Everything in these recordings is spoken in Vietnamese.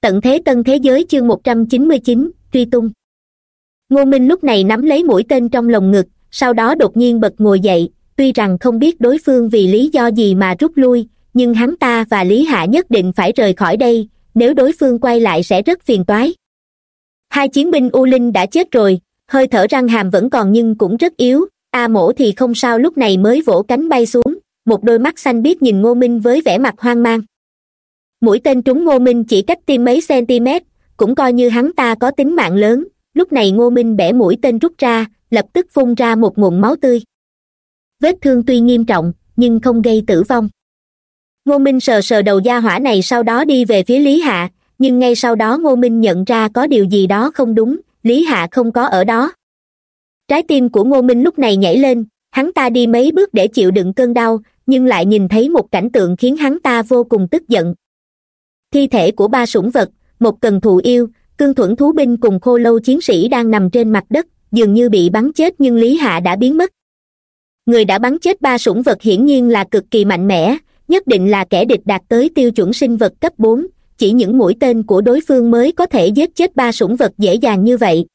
tận thế tân thế giới chương một trăm chín mươi chín, truy tung. Ngô minh lúc này nắm lấy mũi tên trong lồng ngực, sau đó đột nhiên bật ngồi dậy, tuy rằng không biết đối phương vì lý do gì mà rút lui, nhưng hắn ta và lý hạ nhất định phải rời khỏi đây, nếu đối phương quay lại sẽ rất phiền toái. Hai chiến binh u linh đã chết rồi, hơi thở răng hàm vẫn còn nhưng cũng rất yếu, a mổ thì không sao lúc này mới vỗ cánh bay xuống, một đôi mắt xanh biếc nhìn ngô minh với vẻ mặt hoang mang mũi tên trúng ngô minh chỉ cách tim mấy cm cũng coi như hắn ta có tính mạng lớn. Lúc này ngô minh bẻ mũi tên rút ra, lập tức phun ra một nguồn máu tươi. Vết thương tuy nghiêm trọng, nhưng không gây tử vong. Ngô minh sờ sờ đầu da hỏa này sau đó đi về phía lý hạ, nhưng ngay sau đó ngô minh nhận ra có điều gì đó không đúng, lý hạ không có ở đó. Trái tim của ngô minh lúc này nhảy lên, hắn ta đi mấy bước để chịu đựng cơn đau, nhưng lại nhìn thấy một cảnh tượng khiến hắn ta vô cùng tức giận thi thể của ba sủng vật, một cần thù yêu, cương thuẫn thú binh cùng khô lâu chiến sĩ đang nằm trên mặt đất, dường như bị bắn chết nhưng lý hạ đã biến mất. Người đã bắn chết ba sủng vật hiển nhiên là cực kỳ mạnh mẽ, nhất định là kẻ địch đạt tới tiêu chuẩn sinh vật cấp bốn, chỉ những mũi tên của đối phương mới có thể giết chết ba sủng vật dễ dàng như vậy.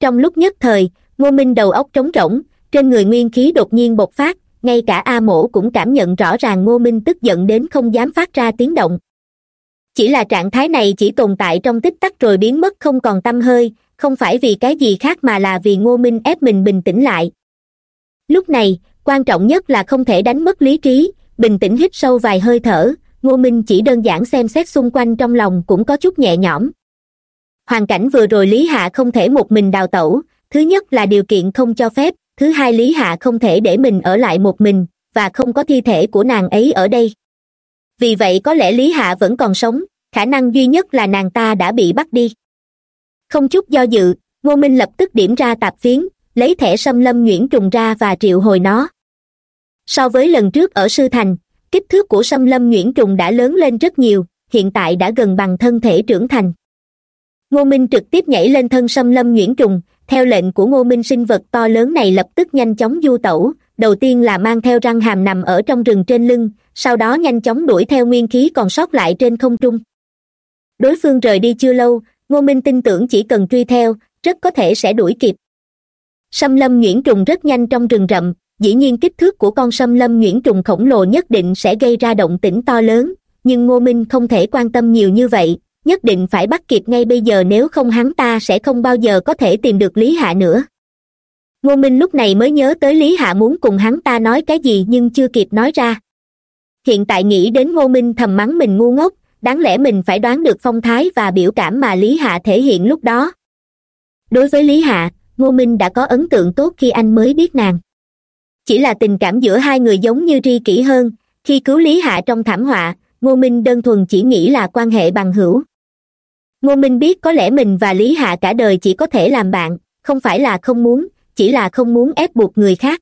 Trong lúc nhất thời, ngô minh đầu óc trống rỗng, trên người nguyên khí đột nhiên bộc phát, ngay cả a mổ cũng cảm nhận rõ ràng ngô minh tức giận đến không dám phát ra tiếng động chỉ là trạng thái này chỉ tồn tại trong tích tắc rồi biến mất không còn t hơi, không phải vì cái gì khác mà là vì ngô minh ép mình bình tĩnh lại. Lúc này, quan trọng nhất là không thể đánh mất lý trí, bình tĩnh hít sâu vài hơi thở, ngô minh chỉ đơn giản xem xét xung quanh trong lòng cũng có chút nhẹ nhõm. Hoàn cảnh vừa rồi lý hạ không thể một mình đào tẩu, thứ nhất là điều kiện không cho phép, thứ hai lý hạ không thể để mình ở lại một mình, và không có thi thể của nàng ấy ở đây vì vậy có lẽ lý hạ vẫn còn sống, khả năng duy nhất là nàng ta đã bị bắt đi. Không chút do dự, ngô minh lập tức điểm ra tạp phiến, lấy thẻ xâm lâm nhuyễn trùng ra và triệu hồi nó. So với lần trước ở sư thành, kích thước của xâm lâm nhuyễn trùng đã lớn lên rất nhiều, hiện tại đã gần bằng thân thể trưởng thành. Ngô minh trực tiếp nhảy lên thân xâm lâm nhuyễn trùng, theo lệnh của ngô minh sinh vật to lớn này lập tức nhanh chóng du tẩu đầu tiên là mang theo răng hàm nằm ở trong rừng trên lưng, sau đó nhanh chóng đuổi theo nguyên khí còn sót lại trên không trung. Đối phương rời đi chưa lâu, ngô minh tin tưởng chỉ cần truy theo, rất có thể sẽ đuổi kịp. Xâm lâm nhuyễn trùng rất nhanh trong rừng rậm, dĩ nhiên kích thước của con xâm lâm nhuyễn trùng khổng lồ nhất định sẽ gây ra động tĩnh to lớn, nhưng ngô minh không thể quan tâm nhiều như vậy, nhất định phải bắt kịp ngay bây giờ nếu không hắn ta sẽ không bao giờ có thể tìm được lý hạ nữa ngô minh lúc này mới nhớ tới lý hạ muốn cùng hắn ta nói cái gì nhưng chưa kịp nói ra. Hiện tại nghĩ đến ngô minh thầm mắng mình ngu ngốc, đáng lẽ mình phải đoán được phong thái và biểu cảm mà lý hạ thể hiện lúc đó. Đối với lý hạ, ngô minh đã có ấn tượng tốt khi anh mới biết nàng. Chỉ là tình cảm giữa hai người giống như tri kỷ hơn, khi cứu lý hạ trong thảm họa, ngô minh đơn thuần chỉ nghĩ là quan hệ bằng hữu. Ngô minh biết có lẽ mình và lý hạ cả đời chỉ có thể làm bạn, không phải là không muốn chỉ là không muốn ép buộc người khác.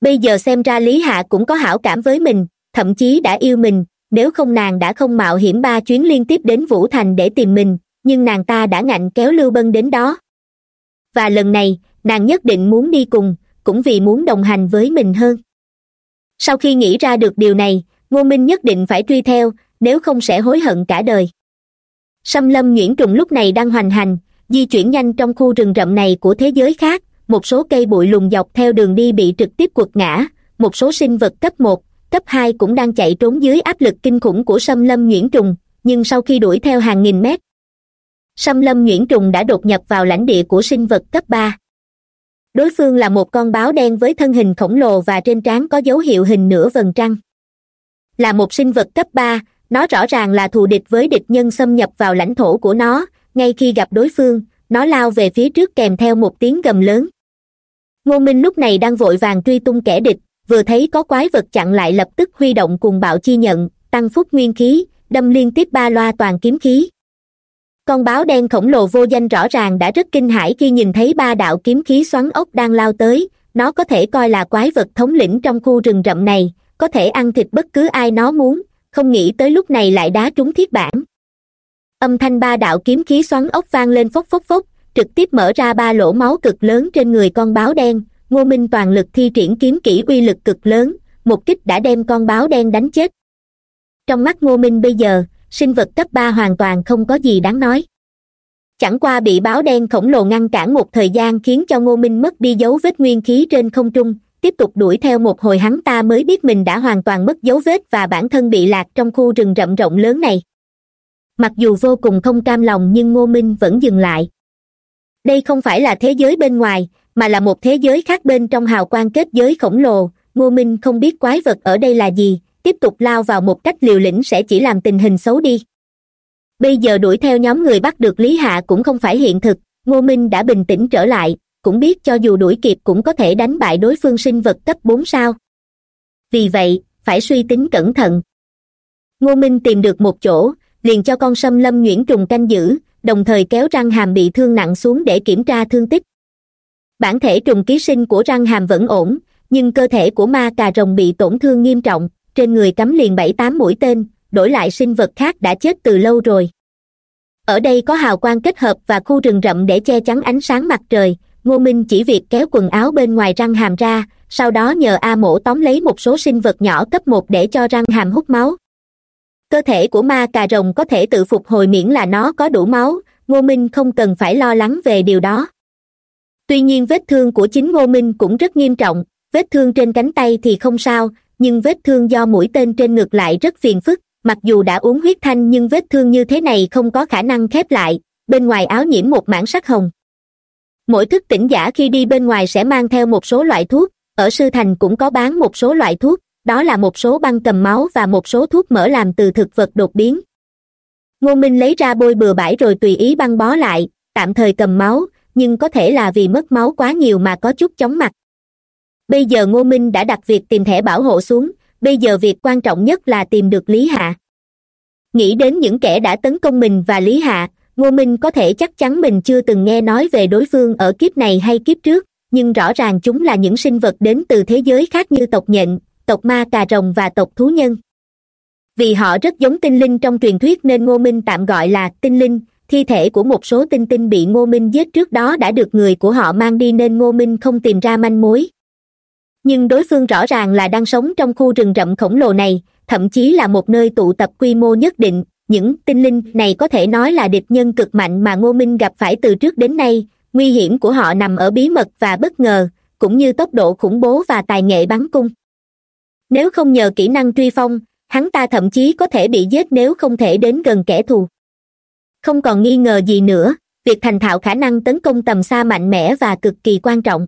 Bây giờ xem ra lý hạ cũng có hảo cảm với mình, thậm chí đã yêu mình, nếu không nàng đã không mạo hiểm ba chuyến liên tiếp đến vũ thành để tìm mình, nhưng nàng ta đã ngạnh kéo lưu bân đến đó. Và lần này, nàng nhất định muốn đi cùng, cũng vì muốn đồng hành với mình hơn. Sau khi nghĩ ra được điều này, ngô minh nhất định phải truy theo, nếu không sẽ hối hận cả đời. Xâm lâm nhuyễn trùng lúc này đang hoành hành, di chuyển nhanh trong khu rừng rậm này của thế giới khác một số cây bụi lùn dọc theo đường đi bị trực tiếp quật ngã. Một số sinh vật cấp một, cấp hai cũng đang chạy trốn dưới áp lực kinh khủng của xâm lâm nhuyễn trùng, nhưng sau khi đuổi theo hàng nghìn mét, xâm lâm nhuyễn trùng đã đột nhập vào lãnh địa của sinh vật cấp ba. Đối phương là một con báo đen với thân hình khổng lồ và trên trán có dấu hiệu hình nửa vầng trăng. Là một sinh vật cấp ba, nó rõ ràng là thù địch với địch nhân xâm nhập vào lãnh thổ của nó. Ngay khi gặp đối phương, nó lao về phía trước kèm theo một tiếng gầm lớn ngô minh lúc này đang vội vàng truy tung kẻ địch, vừa thấy có quái vật chặn lại lập tức huy động cùng bạo chi nhận, tăng phúc nguyên khí, đâm liên tiếp ba loa toàn kiếm khí. Con báo đen khổng lồ vô danh rõ ràng đã rất kinh hãi khi nhìn thấy ba đạo kiếm khí xoắn ốc đang lao tới, nó có thể coi là quái vật thống lĩnh trong khu rừng rậm này, có thể ăn thịt bất cứ ai nó muốn, không nghĩ tới lúc này lại đá trúng thiết bản. Âm thanh ba đạo kiếm khí xoắn ốc vang lên phốc phốc phốc trực tiếp mở ra ba lỗ máu cực lớn trên người con báo đen. Ngô minh toàn lực thi triển kiếm kỹ uy lực cực lớn, một kích đã đem con báo đen đánh chết. Trong mắt ngô minh bây giờ, sinh vật cấp ba hoàn toàn không có gì đáng nói. Chẳng qua bị báo đen khổng lồ ngăn cản một thời gian khiến cho ngô minh mất đi dấu vết nguyên khí trên không trung, tiếp tục đuổi theo một hồi hắn ta mới biết mình đã hoàn toàn mất dấu vết và bản thân bị lạc trong khu rừng rậm rộng lớn này. Mặc dù vô cùng không cam lòng nhưng ngô minh vẫn dừng lại đây không phải là thế giới bên ngoài, mà là một thế giới khác bên trong hào quang kết giới khổng lồ. Ngô minh không biết quái vật ở đây là gì, tiếp tục lao vào một cách liều lĩnh sẽ chỉ làm tình hình xấu đi. Bây giờ đuổi theo nhóm người bắt được lý hạ cũng không phải hiện thực, ngô minh đã bình tĩnh trở lại, cũng biết cho dù đuổi kịp cũng có thể đánh bại đối phương sinh vật cấp bốn sao. Vì vậy, phải suy tính cẩn thận. Ngô minh tìm được một chỗ, liền cho con sâm lâm nhuyễn trùng canh giữ đồng thời kéo răng hàm bị thương nặng xuống để kiểm tra thương tích. Bản thể trùng ký sinh của răng hàm vẫn ổn, nhưng cơ thể của ma cà rồng bị tổn thương nghiêm trọng, trên người cắm liền bảy tám mũi tên, đổi lại sinh vật khác đã chết từ lâu rồi. Ở đây có hào quang kết hợp và khu rừng rậm để che chắn ánh sáng mặt trời, ngô minh chỉ việc kéo quần áo bên ngoài răng hàm ra, sau đó nhờ a mổ tóm lấy một số sinh vật nhỏ cấp một để cho răng hàm hút máu cơ thể của ma cà rồng có thể tự phục hồi miễn là nó có đủ máu, ngô minh không cần phải lo lắng về điều đó. Tuy nhiên vết thương của chính ngô minh cũng rất nghiêm trọng, vết thương trên cánh tay thì không sao, nhưng vết thương do mũi tên trên ngực lại rất phiền phức, mặc dù đã uống huyết thanh nhưng vết thương như thế này không có khả năng khép lại, bên ngoài áo nhiễm một mảng sắc hồng. Mỗi thức tỉnh giả khi đi bên ngoài sẽ mang theo một số loại thuốc, ở sư thành cũng có bán một số loại thuốc đó là một số băng cầm máu và một số thuốc mỡ làm từ thực vật đột biến. Ngô minh lấy ra bôi bừa bãi rồi tùy ý băng bó lại, tạm thời cầm máu, nhưng có thể là vì mất máu quá nhiều mà có chút chóng mặt. Bây giờ ngô minh đã đặt việc tìm thẻ bảo hộ xuống, bây giờ việc quan trọng nhất là tìm được lý hạ. Nghĩ đến những kẻ đã tấn công mình và lý hạ, ngô minh có thể chắc chắn mình chưa từng nghe nói về đối phương ở kiếp này hay kiếp trước, nhưng rõ ràng chúng là những sinh vật đến từ thế giới khác như tộc nhện tộc ma cà rồng và tộc thú nhân. Vì họ rất giống tinh linh trong truyền thuyết nên ngô minh tạm gọi là tinh linh. Thi thể của một số tinh tinh bị ngô minh giết trước đó đã được người của họ mang đi nên ngô minh không tìm ra manh mối. Nhưng đối phương rõ ràng là đang sống trong khu rừng rậm khổng lồ này, thậm chí là một nơi tụ tập quy mô nhất định. Những tinh linh này có thể nói là địch nhân cực mạnh mà ngô minh gặp phải từ trước đến nay. Nguy hiểm của họ nằm ở bí mật và bất ngờ, cũng như tốc độ khủng bố và tài nghệ bắn cung nếu không nhờ kỹ năng truy phong, hắn ta thậm chí có thể bị giết nếu không thể đến gần kẻ thù. Không còn nghi ngờ gì nữa, việc thành thạo khả năng tấn công tầm xa mạnh mẽ và cực kỳ quan trọng.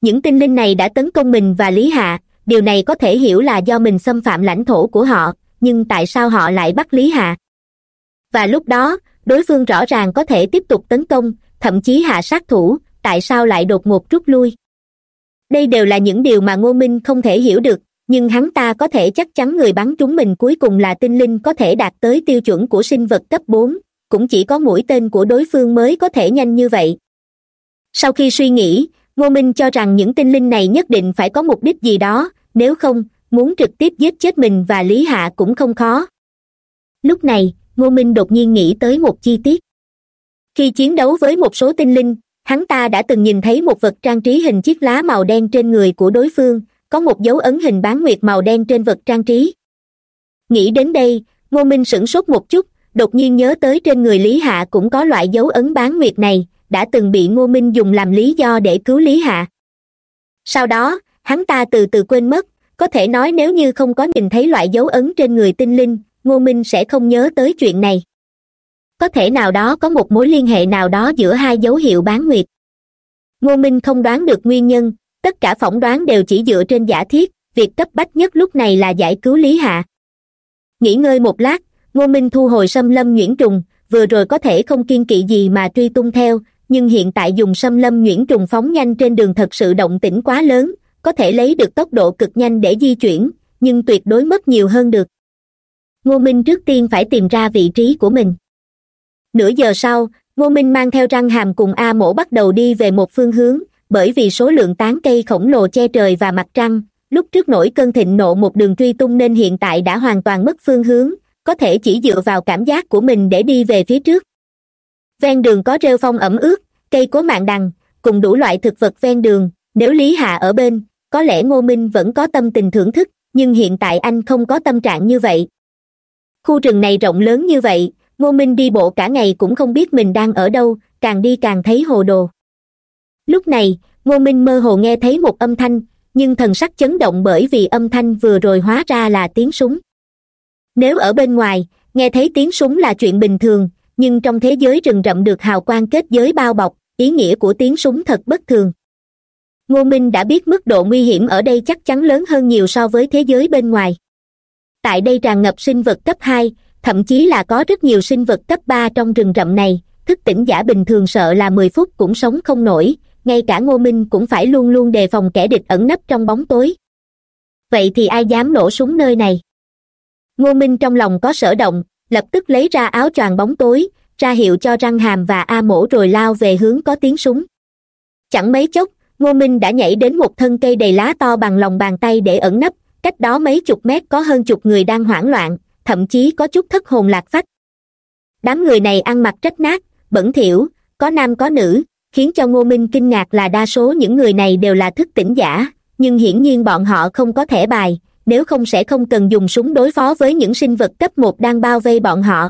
Những tinh linh này đã tấn công mình và lý hạ, điều này có thể hiểu là do mình xâm phạm lãnh thổ của họ, nhưng tại sao họ lại bắt lý hạ? Và lúc đó, đối phương rõ ràng có thể tiếp tục tấn công, thậm chí hạ sát thủ, tại sao lại đột ngột rút lui? Đây đều là những điều mà ngô minh không thể hiểu được nhưng hắn ta có thể chắc chắn người bắn trúng mình cuối cùng là tinh linh có thể đạt tới tiêu chuẩn của sinh vật cấp bốn, cũng chỉ có mũi tên của đối phương mới có thể nhanh như vậy. Sau khi suy nghĩ, ngô minh cho rằng những tinh linh này nhất định phải có mục đích gì đó, nếu không, muốn trực tiếp giết chết mình và lý hạ cũng không khó. Lúc này, ngô minh đột nhiên nghĩ tới một chi tiết. Khi chiến đấu với một số tinh linh, hắn ta đã từng nhìn thấy một vật trang trí hình chiếc lá màu đen trên người của đối phương có một dấu ấn hình bán nguyệt màu đen trên vật trang trí. Nghĩ đến đây, ngô minh sửng sốt một chút, đột nhiên nhớ tới trên người lý hạ cũng có loại dấu ấn bán nguyệt này, đã từng bị ngô minh dùng làm lý do để cứu lý hạ. Sau đó, hắn ta từ từ quên mất, có thể nói nếu như không có nhìn thấy loại dấu ấn trên người tinh linh, ngô minh sẽ không nhớ tới chuyện này. Có thể nào đó có một mối liên hệ nào đó giữa hai dấu hiệu bán nguyệt. Ngô minh không đoán được nguyên nhân tất cả phỏng đoán đều chỉ dựa trên giả thiết, việc cấp bách nhất lúc này là giải cứu lý hạ. Nghỉ ngơi một lát, ngô minh thu hồi xâm lâm nhuyễn trùng, vừa rồi có thể không kiên kỵ gì mà truy tung theo, nhưng hiện tại dùng xâm lâm nhuyễn trùng phóng nhanh trên đường thật sự động tĩnh quá lớn, có thể lấy được tốc độ cực nhanh để di chuyển, nhưng tuyệt đối mất nhiều hơn được. Ngô minh trước tiên phải tìm ra vị trí của mình. Nửa giờ sau, ngô minh mang theo răng hàm cùng a mổ bắt đầu đi về một phương hướng bởi vì số lượng tán cây khổng lồ che trời và mặt trăng, lúc trước nổi cơn thịnh nộ một đường truy tung nên hiện tại đã hoàn toàn mất phương hướng, có thể chỉ dựa vào cảm giác của mình để đi về phía trước. Ven đường có rêu phong ẩm ướt, cây cố mạng đằng, cùng đủ loại thực vật ven đường, nếu lý hạ ở bên, có lẽ ngô minh vẫn có tâm tình thưởng thức, nhưng hiện tại anh không có tâm trạng như vậy. Khu rừng này rộng lớn như vậy, ngô minh đi bộ cả ngày cũng không biết mình đang ở đâu, càng đi càng thấy hồ đồ lúc này, ngô minh mơ hồ nghe thấy một âm thanh, nhưng thần sắc chấn động bởi vì âm thanh vừa rồi hóa ra là tiếng súng. Nếu ở bên ngoài, nghe thấy tiếng súng là chuyện bình thường, nhưng trong thế giới rừng rậm được hào quang kết giới bao bọc, ý nghĩa của tiếng súng thật bất thường. Ngô minh đã biết mức độ nguy hiểm ở đây chắc chắn lớn hơn nhiều so với thế giới bên ngoài. Tại đây tràn ngập sinh vật cấp hai, thậm chí là có rất nhiều sinh vật cấp ba trong rừng rậm này, thức tỉnh giả bình thường sợ là mười phút cũng sống không nổi ngay cả ngô minh cũng phải luôn luôn đề phòng kẻ địch ẩn nấp trong bóng tối. Vậy thì ai dám nổ súng nơi này? Ngô minh trong lòng có sở động, lập tức lấy ra áo choàng bóng tối, ra hiệu cho răng hàm và a mổ rồi lao về hướng có tiếng súng. Chẳng mấy chốc, ngô minh đã nhảy đến một thân cây đầy lá to bằng lòng bàn tay để ẩn nấp, cách đó mấy chục mét có hơn chục người đang hoảng loạn, thậm chí có chút thất hồn lạc phách. Đám người này ăn mặc rách nát, bẩn thỉu, có nam có nữ khiến cho ngô minh kinh ngạc là đa số những người này đều là thức tỉnh giả, nhưng hiển nhiên bọn họ không có thẻ bài, nếu không sẽ không cần dùng súng đối phó với những sinh vật cấp một đang bao vây bọn họ.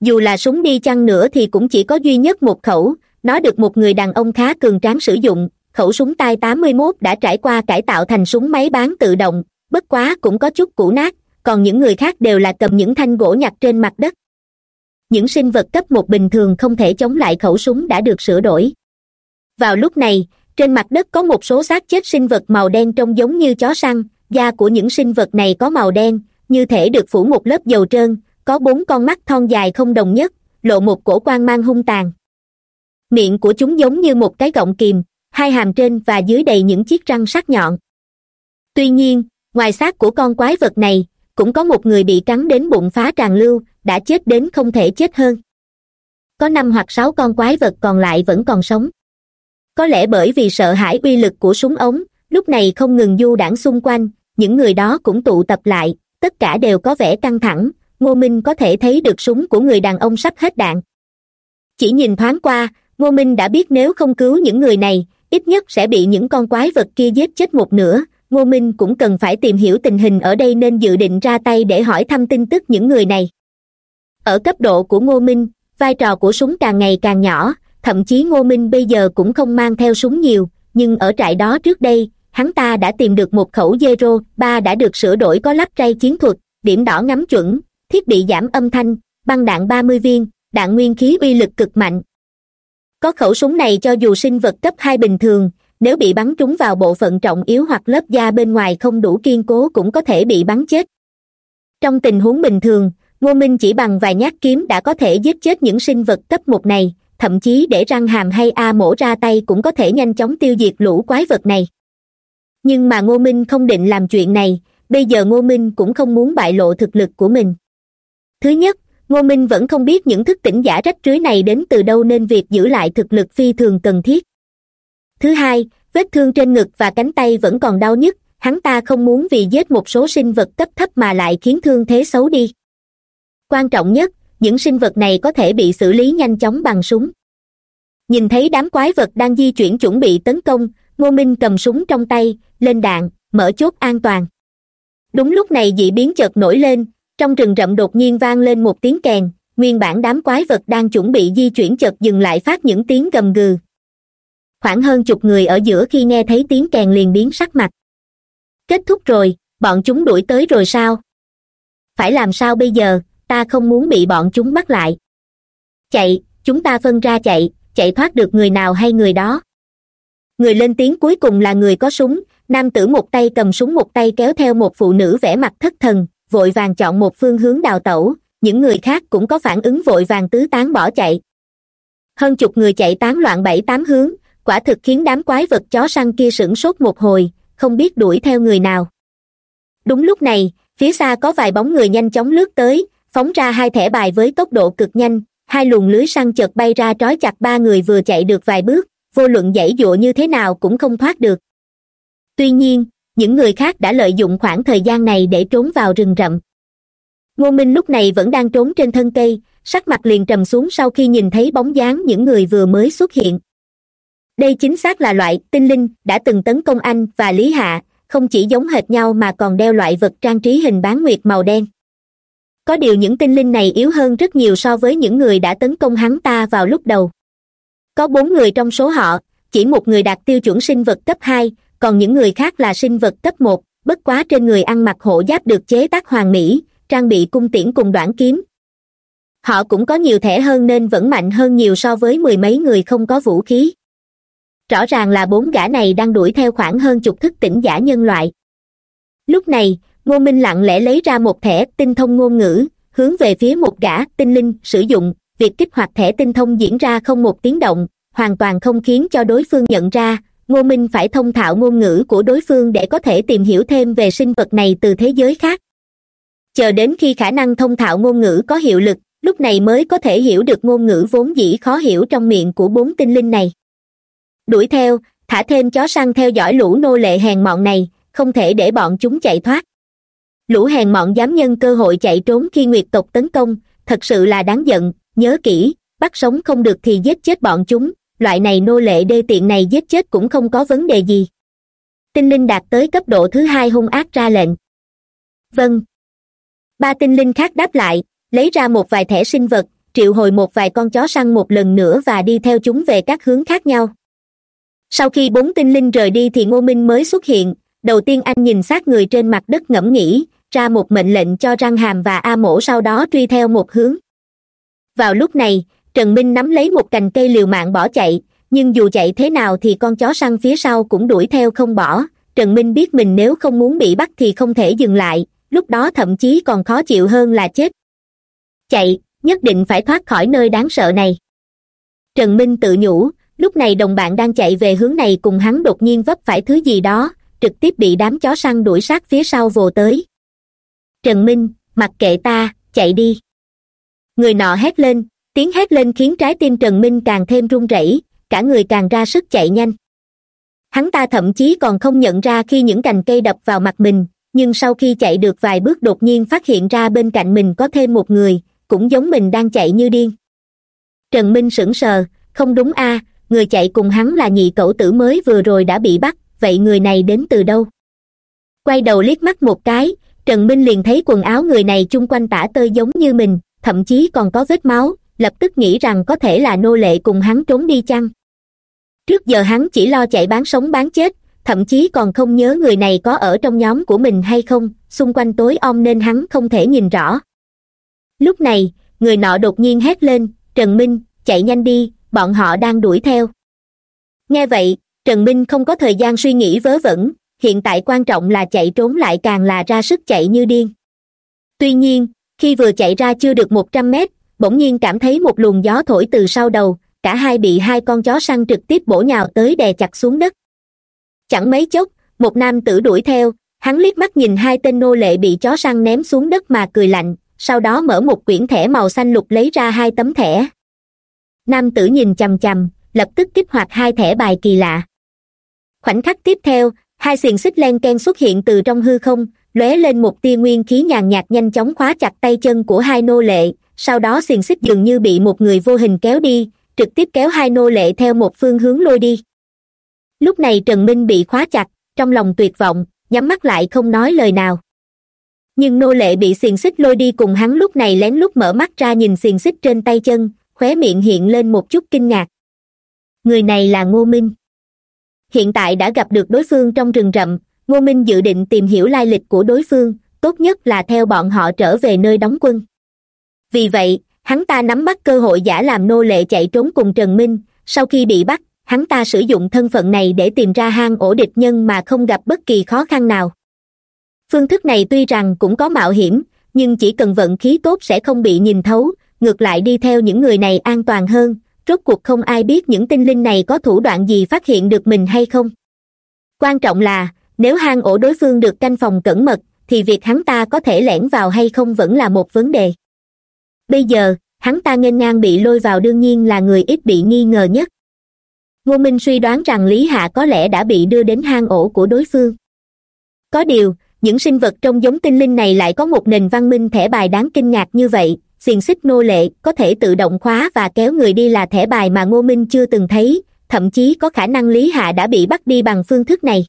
Dù là súng đi chăng nữa thì cũng chỉ có duy nhất một khẩu, nó được một người đàn ông khá cường tráng sử dụng, khẩu súng tay tám mươi mốt đã trải qua cải tạo thành súng máy bán tự động, bất quá cũng có chút cũ nát, còn những người khác đều là cầm những thanh gỗ nhặt trên mặt đất những sinh vật cấp một bình thường không thể chống lại khẩu súng đã được sửa đổi. Vào lúc này, trên mặt đất có một số xác chết sinh vật màu đen trông giống như chó săn. Da của những sinh vật này có màu đen, như thể được phủ một lớp dầu trơn, có bốn con mắt thon dài không đồng nhất, lộ một cổ quan mang hung tàn. Miệng của chúng giống như một cái gọng kìm, hai hàm trên và dưới đầy những chiếc răng sắc nhọn. Tuy nhiên, ngoài xác của con quái vật này cũng có một người bị cắn đến bụng phá tràn lưu, đã chết đến không thể chết hơn. Có năm hoặc sáu con quái vật còn lại vẫn còn sống. Có lẽ bởi vì sợ hãi uy lực của súng ống, lúc này không ngừng du đãng xung quanh, những người đó cũng tụ tập lại, tất cả đều có vẻ căng thẳng, ngô minh có thể thấy được súng của người đàn ông sắp hết đạn. Chỉ nhìn thoáng qua, ngô minh đã biết nếu không cứu những người này, ít nhất sẽ bị những con quái vật kia giết chết một nửa ngô minh cũng cần phải tìm hiểu tình hình ở đây nên dự định ra tay để hỏi thăm tin tức những người này. Ở cấp độ của ngô minh, vai trò của súng càng ngày càng nhỏ, thậm chí ngô minh bây giờ cũng không mang theo súng nhiều, nhưng ở trại đó trước đây, hắn ta đã tìm được một khẩu zero ba đã được sửa đổi có lắp ray chiến thuật, điểm đỏ ngắm chuẩn, thiết bị giảm âm thanh, băng đạn ba mươi viên, đạn nguyên khí uy lực cực mạnh. Có khẩu súng này cho dù sinh vật cấp hai bình thường nếu bị bắn trúng vào bộ phận trọng yếu hoặc lớp da bên ngoài không đủ kiên cố cũng có thể bị bắn chết. Trong tình huống bình thường, ngô minh chỉ bằng vài nhát kiếm đã có thể giết chết những sinh vật cấp một này, thậm chí để răng hàm hay a mổ ra tay cũng có thể nhanh chóng tiêu diệt lũ quái vật này. Nhưng mà ngô minh không định làm chuyện này, bây giờ ngô minh cũng không muốn bại lộ thực lực của mình. Thứ nhất, ngô minh vẫn không biết những thức tỉnh giả rách rưới này đến từ đâu nên việc giữ lại thực lực phi thường cần thiết thứ hai, vết thương trên ngực và cánh tay vẫn còn đau nhức, hắn ta không muốn vì giết một số sinh vật cấp thấp mà lại khiến thương thế xấu đi. Quan trọng nhất, những sinh vật này có thể bị xử lý nhanh chóng bằng súng. Nhìn thấy đám quái vật đang di chuyển chuẩn bị tấn công, ngô minh cầm súng trong tay, lên đạn, mở chốt an toàn. Đúng lúc này dị biến chợt nổi lên, trong rừng rậm đột nhiên vang lên một tiếng kèn, nguyên bản đám quái vật đang chuẩn bị di chuyển chợt dừng lại phát những tiếng gầm gừ khoảng hơn chục người ở giữa khi nghe thấy tiếng kèn liền biến sắc mặt. Kết thúc rồi, bọn chúng đuổi tới rồi sao? Phải làm sao bây giờ, ta không muốn bị bọn chúng bắt lại. Chạy, chúng ta phân ra chạy chạy thoát được người nào hay người đó. Người lên tiếng cuối cùng là người có súng, nam tử một tay cầm súng một tay kéo theo một phụ nữ vẻ mặt thất thần, vội vàng chọn một phương hướng đào tẩu, những người khác cũng có phản ứng vội vàng tứ tán bỏ chạy. Hơn chục người chạy tán loạn bảy tám hướng quả thực khiến đám quái vật chó săn kia sửng sốt một hồi, không biết đuổi theo người nào. Đúng lúc này, phía xa có vài bóng người nhanh chóng lướt tới, phóng ra hai thẻ bài với tốc độ cực nhanh, hai luồng lưới săn chợt bay ra trói chặt ba người vừa chạy được vài bước, vô luận dãy dụa như thế nào cũng không thoát được. Tuy nhiên, những người khác đã lợi dụng khoảng thời gian này để trốn vào rừng rậm. Ngô minh lúc này vẫn đang trốn trên thân cây, sắc mặt liền trầm xuống sau khi nhìn thấy bóng dáng những người vừa mới xuất hiện đây chính xác là loại tinh linh đã từng tấn công anh và lý hạ, không chỉ giống hệt nhau mà còn đeo loại vật trang trí hình bán nguyệt màu đen. Có điều những tinh linh này yếu hơn rất nhiều so với những người đã tấn công hắn ta vào lúc đầu. Có bốn người trong số họ, chỉ một người đạt tiêu chuẩn sinh vật cấp hai, còn những người khác là sinh vật cấp một, bất quá trên người ăn mặc hộ giáp được chế tác hoàn mỹ, trang bị cung tiễn cùng đoạn kiếm. Họ cũng có nhiều thẻ hơn nên vẫn mạnh hơn nhiều so với mười mấy người không có vũ khí rõ ràng là bốn gã này đang đuổi theo khoảng hơn chục thức tỉnh giả nhân loại. Lúc này, ngô minh lặng lẽ lấy ra một thẻ tinh thông ngôn ngữ, hướng về phía một gã tinh linh sử dụng. Việc kích hoạt thẻ tinh thông diễn ra không một tiếng động, hoàn toàn không khiến cho đối phương nhận ra. Ngô minh phải thông thạo ngôn ngữ của đối phương để có thể tìm hiểu thêm về sinh vật này từ thế giới khác. Chờ đến khi khả năng thông thạo ngôn ngữ có hiệu lực, lúc này mới có thể hiểu được ngôn ngữ vốn dĩ khó hiểu trong miệng của bốn tinh linh này đuổi theo, thả thêm chó săn theo dõi lũ nô lệ hèn mọn này, không thể để bọn chúng chạy thoát. Lũ hèn mọn dám nhân cơ hội chạy trốn khi nguyệt tộc tấn công, thật sự là đáng giận, nhớ kỹ, bắt sống không được thì giết chết bọn chúng, loại này nô lệ đê tiện này giết chết cũng không có vấn đề gì. Tinh linh đạt tới cấp độ thứ hai hung ác ra lệnh. Vâng. Ba tinh linh khác đáp lại, lấy ra một vài thẻ sinh vật, triệu hồi một vài con chó săn một lần nữa và đi theo chúng về các hướng khác nhau sau khi bốn tinh linh rời đi thì ngô minh mới xuất hiện. Đầu tiên anh nhìn sát người trên mặt đất ngẫm nghĩ, ra một mệnh lệnh cho răng hàm và a mổ sau đó truy theo một hướng. Vào lúc này, trần minh nắm lấy một cành cây liều mạng bỏ chạy, nhưng dù chạy thế nào thì con chó săn phía sau cũng đuổi theo không bỏ. Trần minh biết mình nếu không muốn bị bắt thì không thể dừng lại, lúc đó thậm chí còn khó chịu hơn là chết. Chạy, nhất định phải thoát khỏi nơi đáng sợ này. Trần minh tự nhủ lúc này đồng bạn đang chạy về hướng này cùng hắn đột nhiên vấp phải thứ gì đó, trực tiếp bị đám chó săn đuổi sát phía sau vồ tới. Trần minh, mặc kệ ta, chạy đi. Người nọ hét lên, tiếng hét lên khiến trái tim trần minh càng thêm run rẩy, cả người càng ra sức chạy nhanh. Hắn ta thậm chí còn không nhận ra khi những cành cây đập vào mặt mình, nhưng sau khi chạy được vài bước đột nhiên phát hiện ra bên cạnh mình có thêm một người, cũng giống mình đang chạy như điên. Trần minh sững sờ, không đúng a người chạy cùng hắn là nhị cậu tử mới vừa rồi đã bị bắt, vậy người này đến từ đâu? Quay đầu liếc mắt một cái, trần minh liền thấy quần áo người này chung quanh tả tơi giống như mình, thậm chí còn có vết máu, lập tức nghĩ rằng có thể là nô lệ cùng hắn trốn đi chăng? Trước giờ hắn chỉ lo chạy bán sống bán chết, thậm chí còn không nhớ người này có ở trong nhóm của mình hay không, xung quanh tối om nên hắn không thể nhìn rõ. Lúc này, người nọ đột nhiên hét lên, trần minh, chạy nhanh đi bọn họ đang đuổi theo. Nghe vậy, trần minh không có thời gian suy nghĩ vớ vẩn, hiện tại quan trọng là chạy trốn lại càng là ra sức chạy như điên. Tuy nhiên, khi vừa chạy ra chưa được một trăm mét, bỗng nhiên cảm thấy một luồng gió thổi từ sau đầu, cả hai bị hai con chó săn trực tiếp bổ nhào tới đè chặt xuống đất. Chẳng mấy chốc, một nam tử đuổi theo, hắn liếc mắt nhìn hai tên nô lệ bị chó săn ném xuống đất mà cười lạnh, sau đó mở một quyển thẻ màu xanh lục lấy ra hai tấm thẻ nam tử nhìn chằm chằm, lập tức kích hoạt hai thẻ bài kỳ lạ. Khoảnh khắc tiếp theo, hai xiềng xích len ken xuất hiện từ trong hư không, lóe lên một tia nguyên khí nhàn nhạt nhanh chóng khóa chặt tay chân của hai nô lệ. Sau đó xiềng xích dường như bị một người vô hình kéo đi, trực tiếp kéo hai nô lệ theo một phương hướng lôi đi. Lúc này trần minh bị khóa chặt, trong lòng tuyệt vọng, nhắm mắt lại không nói lời nào. Nhưng nô lệ bị xiềng xích lôi đi cùng hắn lúc này lén lút mở mắt ra nhìn xiềng xích trên tay chân khóe miệng hiện lên một chút kinh ngạc. Người này là ngô minh. Hiện tại đã gặp được đối phương trong rừng rậm, ngô minh dự định tìm hiểu lai lịch của đối phương, tốt nhất là theo bọn họ trở về nơi đóng quân. Vì vậy, hắn ta nắm bắt cơ hội giả làm nô lệ chạy trốn cùng trần minh, sau khi bị bắt, hắn ta sử dụng thân phận này để tìm ra hang ổ địch nhân mà không gặp bất kỳ khó khăn nào. Phương thức này tuy rằng cũng có mạo hiểm, nhưng chỉ cần vận khí tốt sẽ không bị nhìn thấu ngược lại đi theo những người này an toàn hơn, rốt cuộc không ai biết những tinh linh này có thủ đoạn gì phát hiện được mình hay không. Quan trọng là, nếu hang ổ đối phương được canh phòng cẩn mật, thì việc hắn ta có thể lẻn vào hay không vẫn là một vấn đề. Bây giờ, hắn ta nghênh ngang bị lôi vào đương nhiên là người ít bị nghi ngờ nhất. Ngô minh suy đoán rằng lý hạ có lẽ đã bị đưa đến hang ổ của đối phương. Có điều, những sinh vật trong giống tinh linh này lại có một nền văn minh thẻ bài đáng kinh ngạc như vậy xiềng xích nô lệ có thể tự động khóa và kéo người đi là thẻ bài mà ngô minh chưa từng thấy, thậm chí có khả năng lý hạ đã bị bắt đi bằng phương thức này.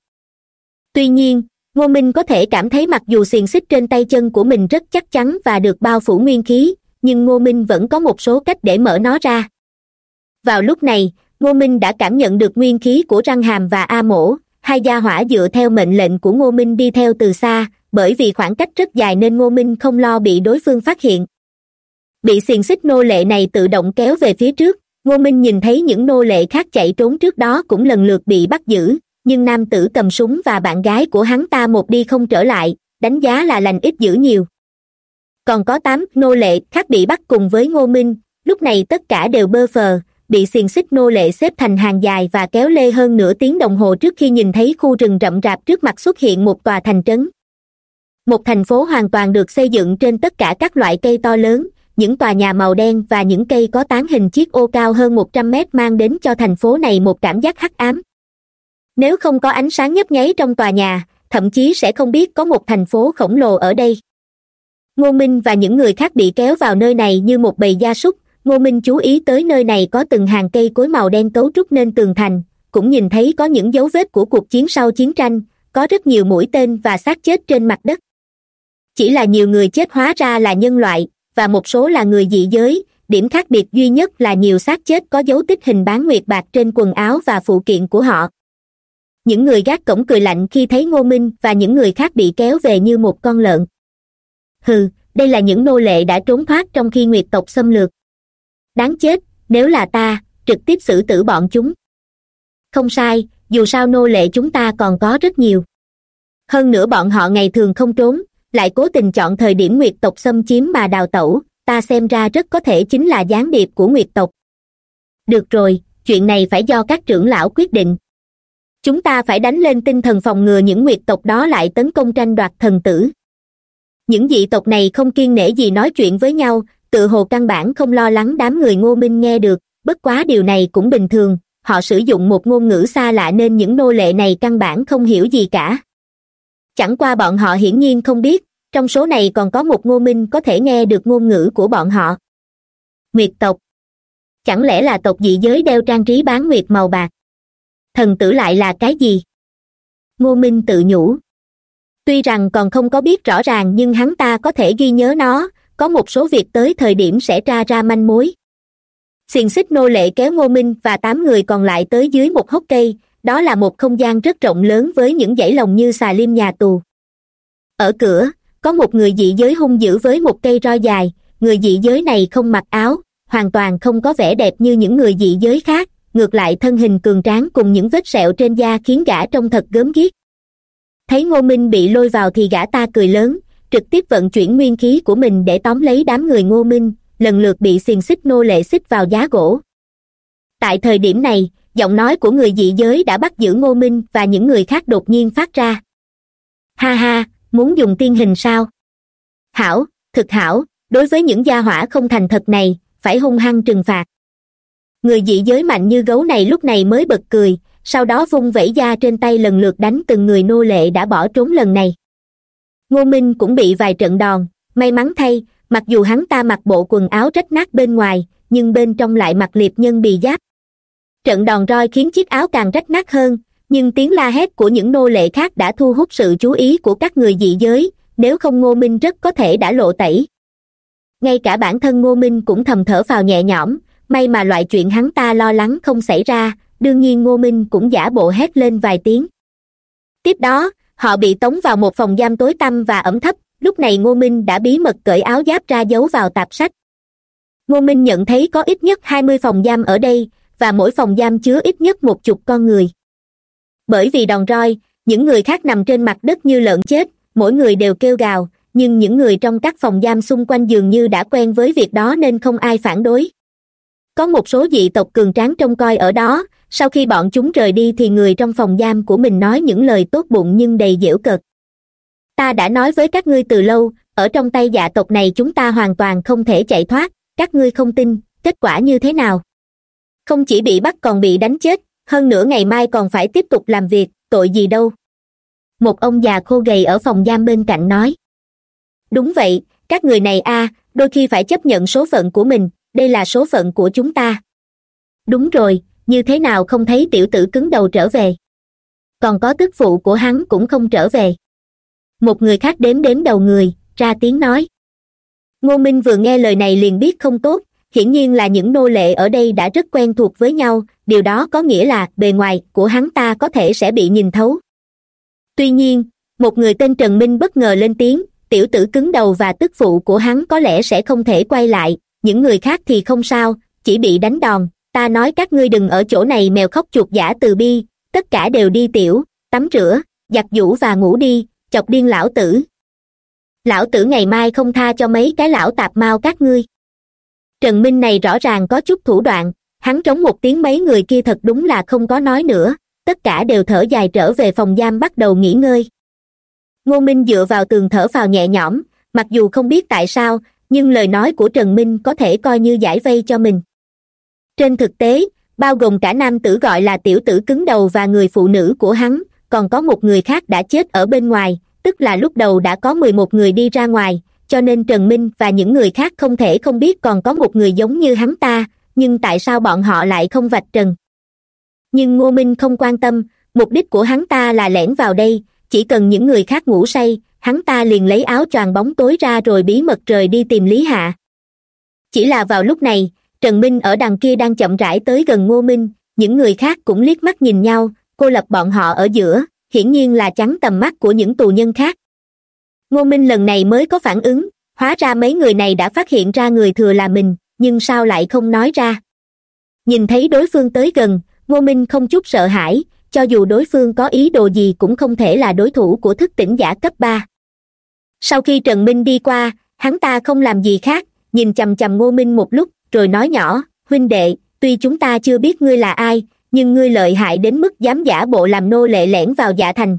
Tuy nhiên, ngô minh có thể cảm thấy mặc dù xiềng xích trên tay chân của mình rất chắc chắn và được bao phủ nguyên khí, nhưng ngô minh vẫn có một số cách để mở nó ra. Vào lúc này, ngô minh đã cảm nhận được nguyên khí của răng hàm và a mổ, hai gia hỏa dựa theo mệnh lệnh của ngô minh đi theo từ xa, bởi vì khoảng cách rất dài nên ngô minh không lo bị đối phương phát hiện bị xiềng xích nô lệ này tự động kéo về phía trước, ngô minh nhìn thấy những nô lệ khác chạy trốn trước đó cũng lần lượt bị bắt giữ, nhưng nam tử cầm súng và bạn gái của hắn ta một đi không trở lại, đánh giá là lành ít dữ nhiều. Còn có tám nô lệ khác bị bắt cùng với ngô minh, lúc này tất cả đều bơ phờ, bị xiềng xích nô lệ xếp thành hàng dài và kéo lê hơn nửa tiếng đồng hồ trước khi nhìn thấy khu rừng rậm rạp trước mặt xuất hiện một tòa thành trấn. Một thành phố hoàn toàn được xây dựng trên tất cả các loại cây to lớn những tòa nhà màu đen và những cây có tán hình chiếc ô cao hơn một trăm mét mang đến cho thành phố này một cảm giác hắc ám. Nếu không có ánh sáng nhấp nháy trong tòa nhà, thậm chí sẽ không biết có một thành phố khổng lồ ở đây. Ngô minh và những người khác bị kéo vào nơi này như một bầy gia súc. Ngô minh chú ý tới nơi này có từng hàng cây cối màu đen cấu trúc nên tường thành, cũng nhìn thấy có những dấu vết của cuộc chiến sau chiến tranh, có rất nhiều mũi tên và xác chết trên mặt đất. Chỉ là nhiều người chết hóa ra là nhân loại và một số là người dị giới. Điểm khác biệt duy nhất là nhiều xác chết có dấu tích hình bán nguyệt bạc trên quần áo và phụ kiện của họ. Những người gác cổng cười lạnh khi thấy ngô minh và những người khác bị kéo về như một con lợn. Hừ, đây là những nô lệ đã trốn thoát trong khi nguyệt tộc xâm lược. Đáng chết, nếu là ta, trực tiếp xử tử bọn chúng. Không sai, dù sao nô lệ chúng ta còn có rất nhiều. Hơn nữa bọn họ ngày thường không trốn lại cố tình chọn thời điểm nguyệt tộc xâm chiếm mà đào tẩu, ta xem ra rất có thể chính là gián điệp của nguyệt tộc. Được rồi, chuyện này phải do các trưởng lão quyết định. Chúng ta phải đánh lên tinh thần phòng ngừa những nguyệt tộc đó lại tấn công tranh đoạt thần tử. Những dị tộc này không kiên nể gì nói chuyện với nhau, tự hồ căn bản không lo lắng đám người ngô minh nghe được, bất quá điều này cũng bình thường, họ sử dụng một ngôn ngữ xa lạ nên những nô lệ này căn bản không hiểu gì cả chẳng qua bọn họ hiển nhiên không biết, trong số này còn có một ngô minh có thể nghe được ngôn ngữ của bọn họ. Nguyệt tộc. Chẳng lẽ là tộc dị giới đeo trang trí bán nguyệt màu bạc? Thần tử lại là cái gì? Ngô minh tự nhủ. Tuy rằng còn không có biết rõ ràng nhưng hắn ta có thể ghi nhớ nó, có một số việc tới thời điểm sẽ tra ra manh mối. Xiềng xích nô lệ kéo ngô minh và tám người còn lại tới dưới một hốc cây đó là một không gian rất rộng lớn với những dãy lồng như xà liêm nhà tù. Ở cửa, có một người dị giới hung dữ với một cây roi dài. Người dị giới này không mặc áo, hoàn toàn không có vẻ đẹp như những người dị giới khác, ngược lại thân hình cường tráng cùng những vết sẹo trên da khiến gã trông thật gớm ghiếc. Thấy ngô minh bị lôi vào thì gã ta cười lớn, trực tiếp vận chuyển nguyên khí của mình để tóm lấy đám người ngô minh, lần lượt bị xiềng xích nô lệ xích vào giá gỗ. Tại thời điểm này giọng nói của người dị giới đã bắt giữ ngô minh và những người khác đột nhiên phát ra. Ha ha, muốn dùng tiên hình sao? Hảo, thực hảo, đối với những gia hỏa không thành thật này, phải hung hăng trừng phạt. Người dị giới mạnh như gấu này lúc này mới bật cười, sau đó vung vẩy da trên tay lần lượt đánh từng người nô lệ đã bỏ trốn lần này. Ngô minh cũng bị vài trận đòn, may mắn thay, mặc dù hắn ta mặc bộ quần áo rách nát bên ngoài, nhưng bên trong lại mặc liệp nhân bì giáp trận đòn roi khiến chiếc áo càng rách nát hơn, nhưng tiếng la hét của những nô lệ khác đã thu hút sự chú ý của các người dị giới, nếu không ngô minh rất có thể đã lộ tẩy. Ngay cả bản thân ngô minh cũng thầm thở vào nhẹ nhõm, may mà loại chuyện hắn ta lo lắng không xảy ra, đương nhiên ngô minh cũng giả bộ hét lên vài tiếng. Tiếp đó, họ bị tống vào một phòng giam tối tăm và ẩm thấp, lúc này ngô minh đã bí mật cởi áo giáp ra giấu vào tạp sách. Ngô minh nhận thấy có ít nhất hai mươi phòng giam ở đây và mỗi phòng giam chứa ít nhất một chục con người. Bởi vì đòn roi, những người khác nằm trên mặt đất như lợn chết, mỗi người đều kêu gào, nhưng những người trong các phòng giam xung quanh dường như đã quen với việc đó nên không ai phản đối. Có một số dị tộc cường tráng trông coi ở đó, sau khi bọn chúng rời đi thì người trong phòng giam của mình nói những lời tốt bụng nhưng đầy dễu cợt. Ta đã nói với các ngươi từ lâu, ở trong tay dạ tộc này chúng ta hoàn toàn không thể chạy thoát, các ngươi không tin, kết quả như thế nào? Không chỉ bị bắt còn bị đánh chết, hơn nữa ngày mai còn phải tiếp tục làm việc, tội gì đâu. Một ông già khô gầy ở phòng giam bên cạnh nói. Đúng vậy, các người này a, đôi khi phải chấp nhận số phận của mình, đây là số phận của chúng ta. Đúng rồi, như thế nào không thấy tiểu tử cứng đầu trở về. Còn có tức phụ của hắn cũng không trở về. Một người khác đếm đếm đầu người, ra tiếng nói. Ngô minh vừa nghe lời này liền biết không tốt hiển nhiên là những nô lệ ở đây đã rất quen thuộc với nhau, điều đó có nghĩa là bề ngoài của hắn ta có thể sẽ bị nhìn thấu. Tuy nhiên, một người tên trần minh bất ngờ lên tiếng, tiểu tử cứng đầu và tức phụ của hắn có lẽ sẽ không thể quay lại, những người khác thì không sao, chỉ bị đánh đòn, ta nói các ngươi đừng ở chỗ này mèo khóc chuột giả từ bi, tất cả đều đi tiểu, tắm rửa, giặt giũ và ngủ đi, chọc điên lão tử. Lão tử ngày mai không tha cho mấy cái lão tạp mau các ngươi trần minh này rõ ràng có chút thủ đoạn, hắn trống một tiếng mấy người kia thật đúng là không có nói nữa, tất cả đều thở dài trở về phòng giam bắt đầu nghỉ ngơi. Ngô minh dựa vào tường thở phào nhẹ nhõm, mặc dù không biết tại sao, nhưng lời nói của trần minh có thể coi như giải vây cho mình. Trên thực tế, bao gồm cả nam tử gọi là tiểu tử cứng đầu và người phụ nữ của hắn, còn có một người khác đã chết ở bên ngoài, tức là lúc đầu đã có mười một người đi ra ngoài cho nên trần minh và những người khác không thể không biết còn có một người giống như hắn ta, nhưng tại sao bọn họ lại không vạch trần? Nhưng ngô minh không quan tâm, mục đích của hắn ta là lẻn vào đây, chỉ cần những người khác ngủ say, hắn ta liền lấy áo choàng bóng tối ra rồi bí mật rời đi tìm lý hạ. Chỉ là vào lúc này, trần minh ở đằng kia đang chậm rãi tới gần ngô minh, những người khác cũng liếc mắt nhìn nhau, cô lập bọn họ ở giữa, hiển nhiên là chắn tầm mắt của những tù nhân khác ngô minh lần này mới có phản ứng, hóa ra mấy người này đã phát hiện ra người thừa là mình, nhưng sao lại không nói ra? Nhìn thấy đối phương tới gần, ngô minh không chút sợ hãi, cho dù đối phương có ý đồ gì cũng không thể là đối thủ của thức tỉnh giả cấp ba. Sau khi trần minh đi qua, hắn ta không làm gì khác, nhìn chằm chằm ngô minh một lúc, rồi nói nhỏ, huynh đệ, tuy chúng ta chưa biết ngươi là ai, nhưng ngươi lợi hại đến mức dám giả bộ làm nô lệ lẻn vào dạ thành.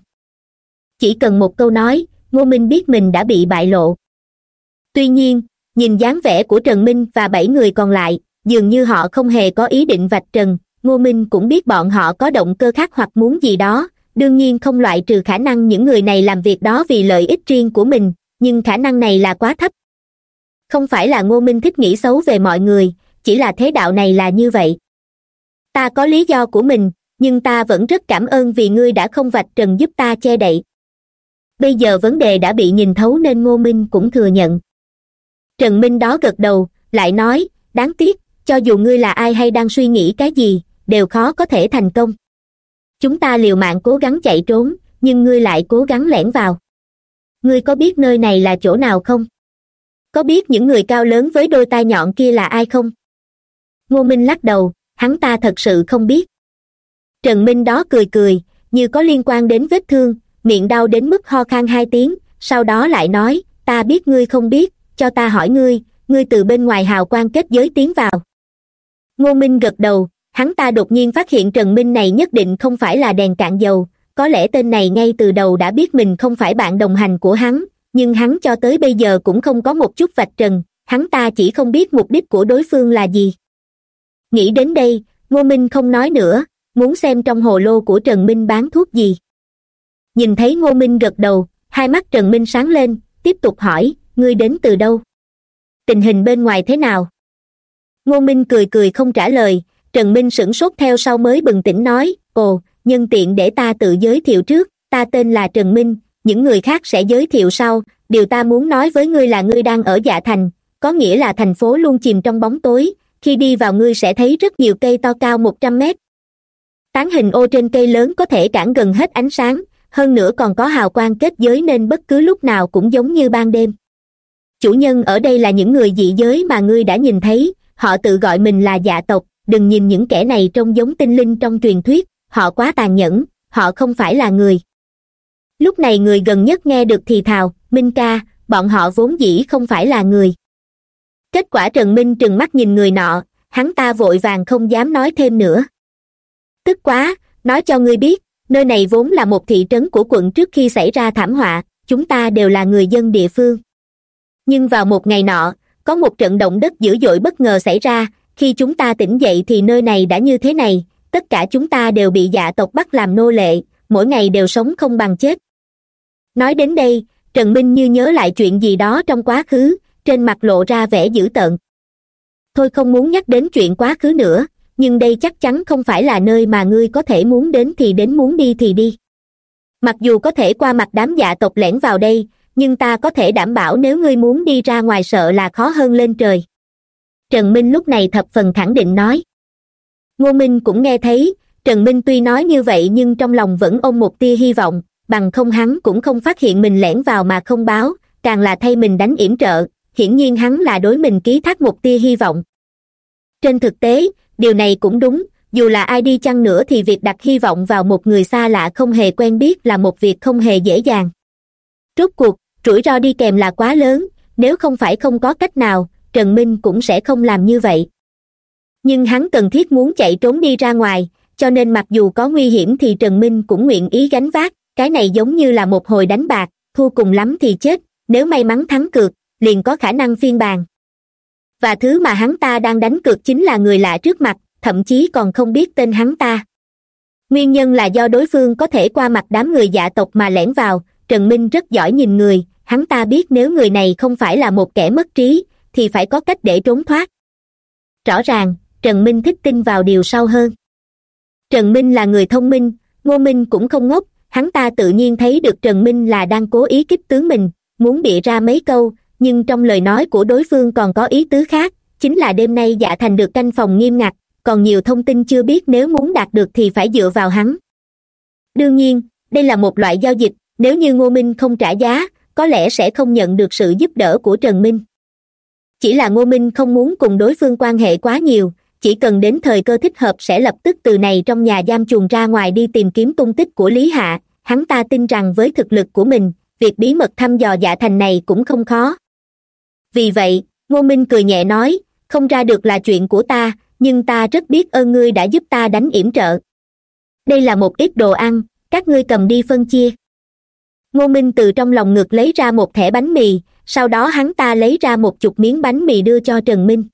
Chỉ cần một câu nói ngô minh biết mình đã bị bại lộ. Tuy nhiên, nhìn dáng vẻ của trần minh và bảy người còn lại, dường như họ không hề có ý định vạch trần, ngô minh cũng biết bọn họ có động cơ khác hoặc muốn gì đó, đương nhiên không loại trừ khả năng những người này làm việc đó vì lợi ích riêng của mình, nhưng khả năng này là quá thấp. Không phải là ngô minh thích nghĩ xấu về mọi người, chỉ là thế đạo này là như vậy. Ta có lý do của mình, nhưng ta vẫn rất cảm ơn vì ngươi đã không vạch trần giúp ta che đậy bây giờ vấn đề đã bị nhìn thấu nên ngô minh cũng thừa nhận. Trần minh đó gật đầu, lại nói, đáng tiếc, cho dù ngươi là ai hay đang suy nghĩ cái gì, đều khó có thể thành công. Chúng ta liều mạng cố gắng chạy trốn, nhưng ngươi lại cố gắng lẻn vào. Ngươi có biết nơi này là chỗ nào không? Có biết những người cao lớn với đôi tai nhọn kia là ai không? Ngô minh lắc đầu, hắn ta thật sự không biết. Trần minh đó cười cười, như có liên quan đến vết thương miệng đau đến mức ho khan hai tiếng, sau đó lại nói, ta biết ngươi không biết, cho ta hỏi ngươi ngươi từ bên ngoài hào quang kết giới tiến vào. Ngô minh gật đầu, hắn ta đột nhiên phát hiện trần minh này nhất định không phải là đèn cạn dầu, có lẽ tên này ngay từ đầu đã biết mình không phải bạn đồng hành của hắn, nhưng hắn cho tới bây giờ cũng không có một chút vạch trần, hắn ta chỉ không biết mục đích của đối phương là gì. Nghĩ đến đây, ngô minh không nói nữa, muốn xem trong hồ lô của trần minh bán thuốc gì nhìn thấy ngô minh gật đầu, hai mắt trần minh sáng lên, tiếp tục hỏi, ngươi đến từ đâu? Tình hình bên ngoài thế nào? Ngô minh cười cười không trả lời, trần minh sửng sốt theo sau mới bừng tỉnh nói, ồ, nhân tiện để ta tự giới thiệu trước, ta tên là trần minh, những người khác sẽ giới thiệu sau, điều ta muốn nói với ngươi là ngươi đang ở dạ thành, có nghĩa là thành phố luôn chìm trong bóng tối, khi đi vào ngươi sẽ thấy rất nhiều cây to cao một trăm mét. Tán hình ô trên cây lớn có thể cản gần hết ánh sáng hơn nữa còn có hào quang kết giới nên bất cứ lúc nào cũng giống như ban đêm. Chủ nhân ở đây là những người dị giới mà ngươi đã nhìn thấy, họ tự gọi mình là dạ tộc, đừng nhìn những kẻ này trông giống tinh linh trong truyền thuyết, họ quá tàn nhẫn, họ không phải là người. Lúc này người gần nhất nghe được thì thào, minh ca, bọn họ vốn dĩ không phải là người. Kết quả trần minh trừng mắt nhìn người nọ, hắn ta vội vàng không dám nói thêm nữa. Tức quá, nói cho ngươi biết nơi này vốn là một thị trấn của quận trước khi xảy ra thảm họa, chúng ta đều là người dân địa phương. Nhưng vào một ngày nọ, có một trận động đất dữ dội bất ngờ xảy ra, khi chúng ta tỉnh dậy thì nơi này đã như thế này, tất cả chúng ta đều bị dạ tộc bắt làm nô lệ, mỗi ngày đều sống không bằng chết. Nói đến đây, trần minh như nhớ lại chuyện gì đó trong quá khứ, trên mặt lộ ra vẻ dữ tợn. Thôi không muốn nhắc đến chuyện quá khứ nữa nhưng đây chắc chắn không phải là nơi mà ngươi có thể muốn đến thì đến muốn đi thì đi. Mặc dù có thể qua mặt đám dạ tộc lẻn vào đây, nhưng ta có thể đảm bảo nếu ngươi muốn đi ra ngoài sợ là khó hơn lên trời. Trần minh lúc này thập phần khẳng định nói. Ngô minh cũng nghe thấy, trần minh tuy nói như vậy nhưng trong lòng vẫn ôm một tia hy vọng, bằng không hắn cũng không phát hiện mình lẻn vào mà không báo, càng là thay mình đánh yểm trợ, hiển nhiên hắn là đối mình ký thác một tia hy vọng. Trên thực tế điều này cũng đúng, dù là ai đi chăng nữa thì việc đặt hy vọng vào một người xa lạ không hề quen biết là một việc không hề dễ dàng. Rốt cuộc, rủi ro đi kèm là quá lớn, nếu không phải không có cách nào, trần minh cũng sẽ không làm như vậy. Nhưng hắn cần thiết muốn chạy trốn đi ra ngoài, cho nên mặc dù có nguy hiểm thì trần minh cũng nguyện ý gánh vác, cái này giống như là một hồi đánh bạc, thua cùng lắm thì chết, nếu may mắn thắng cược, liền có khả năng phiên bàn và thứ mà hắn ta đang đánh cược chính là người lạ trước mặt, thậm chí còn không biết tên hắn ta. Nguyên nhân là do đối phương có thể qua mặt đám người dạ tộc mà lẻn vào, trần minh rất giỏi nhìn người, hắn ta biết nếu người này không phải là một kẻ mất trí, thì phải có cách để trốn thoát. Rõ ràng, trần minh thích tin vào điều sau hơn. Trần minh là người thông minh, ngô minh cũng không ngốc, hắn ta tự nhiên thấy được trần minh là đang cố ý kích tướng mình, muốn bịa ra mấy câu nhưng trong lời nói của đối phương còn có ý tứ khác, chính là đêm nay dạ thành được canh phòng nghiêm ngặt, còn nhiều thông tin chưa biết nếu muốn đạt được thì phải dựa vào hắn. Đương nhiên, đây là một loại giao dịch, nếu như ngô minh không trả giá, có lẽ sẽ không nhận được sự giúp đỡ của trần minh. Chỉ là ngô minh không muốn cùng đối phương quan hệ quá nhiều, chỉ cần đến thời cơ thích hợp sẽ lập tức từ này trong nhà giam chuồn ra ngoài đi tìm kiếm tung tích của lý hạ. Hắn ta tin rằng với thực lực của mình, việc bí mật thăm dò dạ thành này cũng không khó vì vậy, ngô minh cười nhẹ nói, không ra được là chuyện của ta, nhưng ta rất biết ơn ngươi đã giúp ta đánh yểm trợ. Đây là một ít đồ ăn, các ngươi cầm đi phân chia. Ngô minh từ trong lòng ngực lấy ra một thẻ bánh mì, sau đó hắn ta lấy ra một chục miếng bánh mì đưa cho trần minh.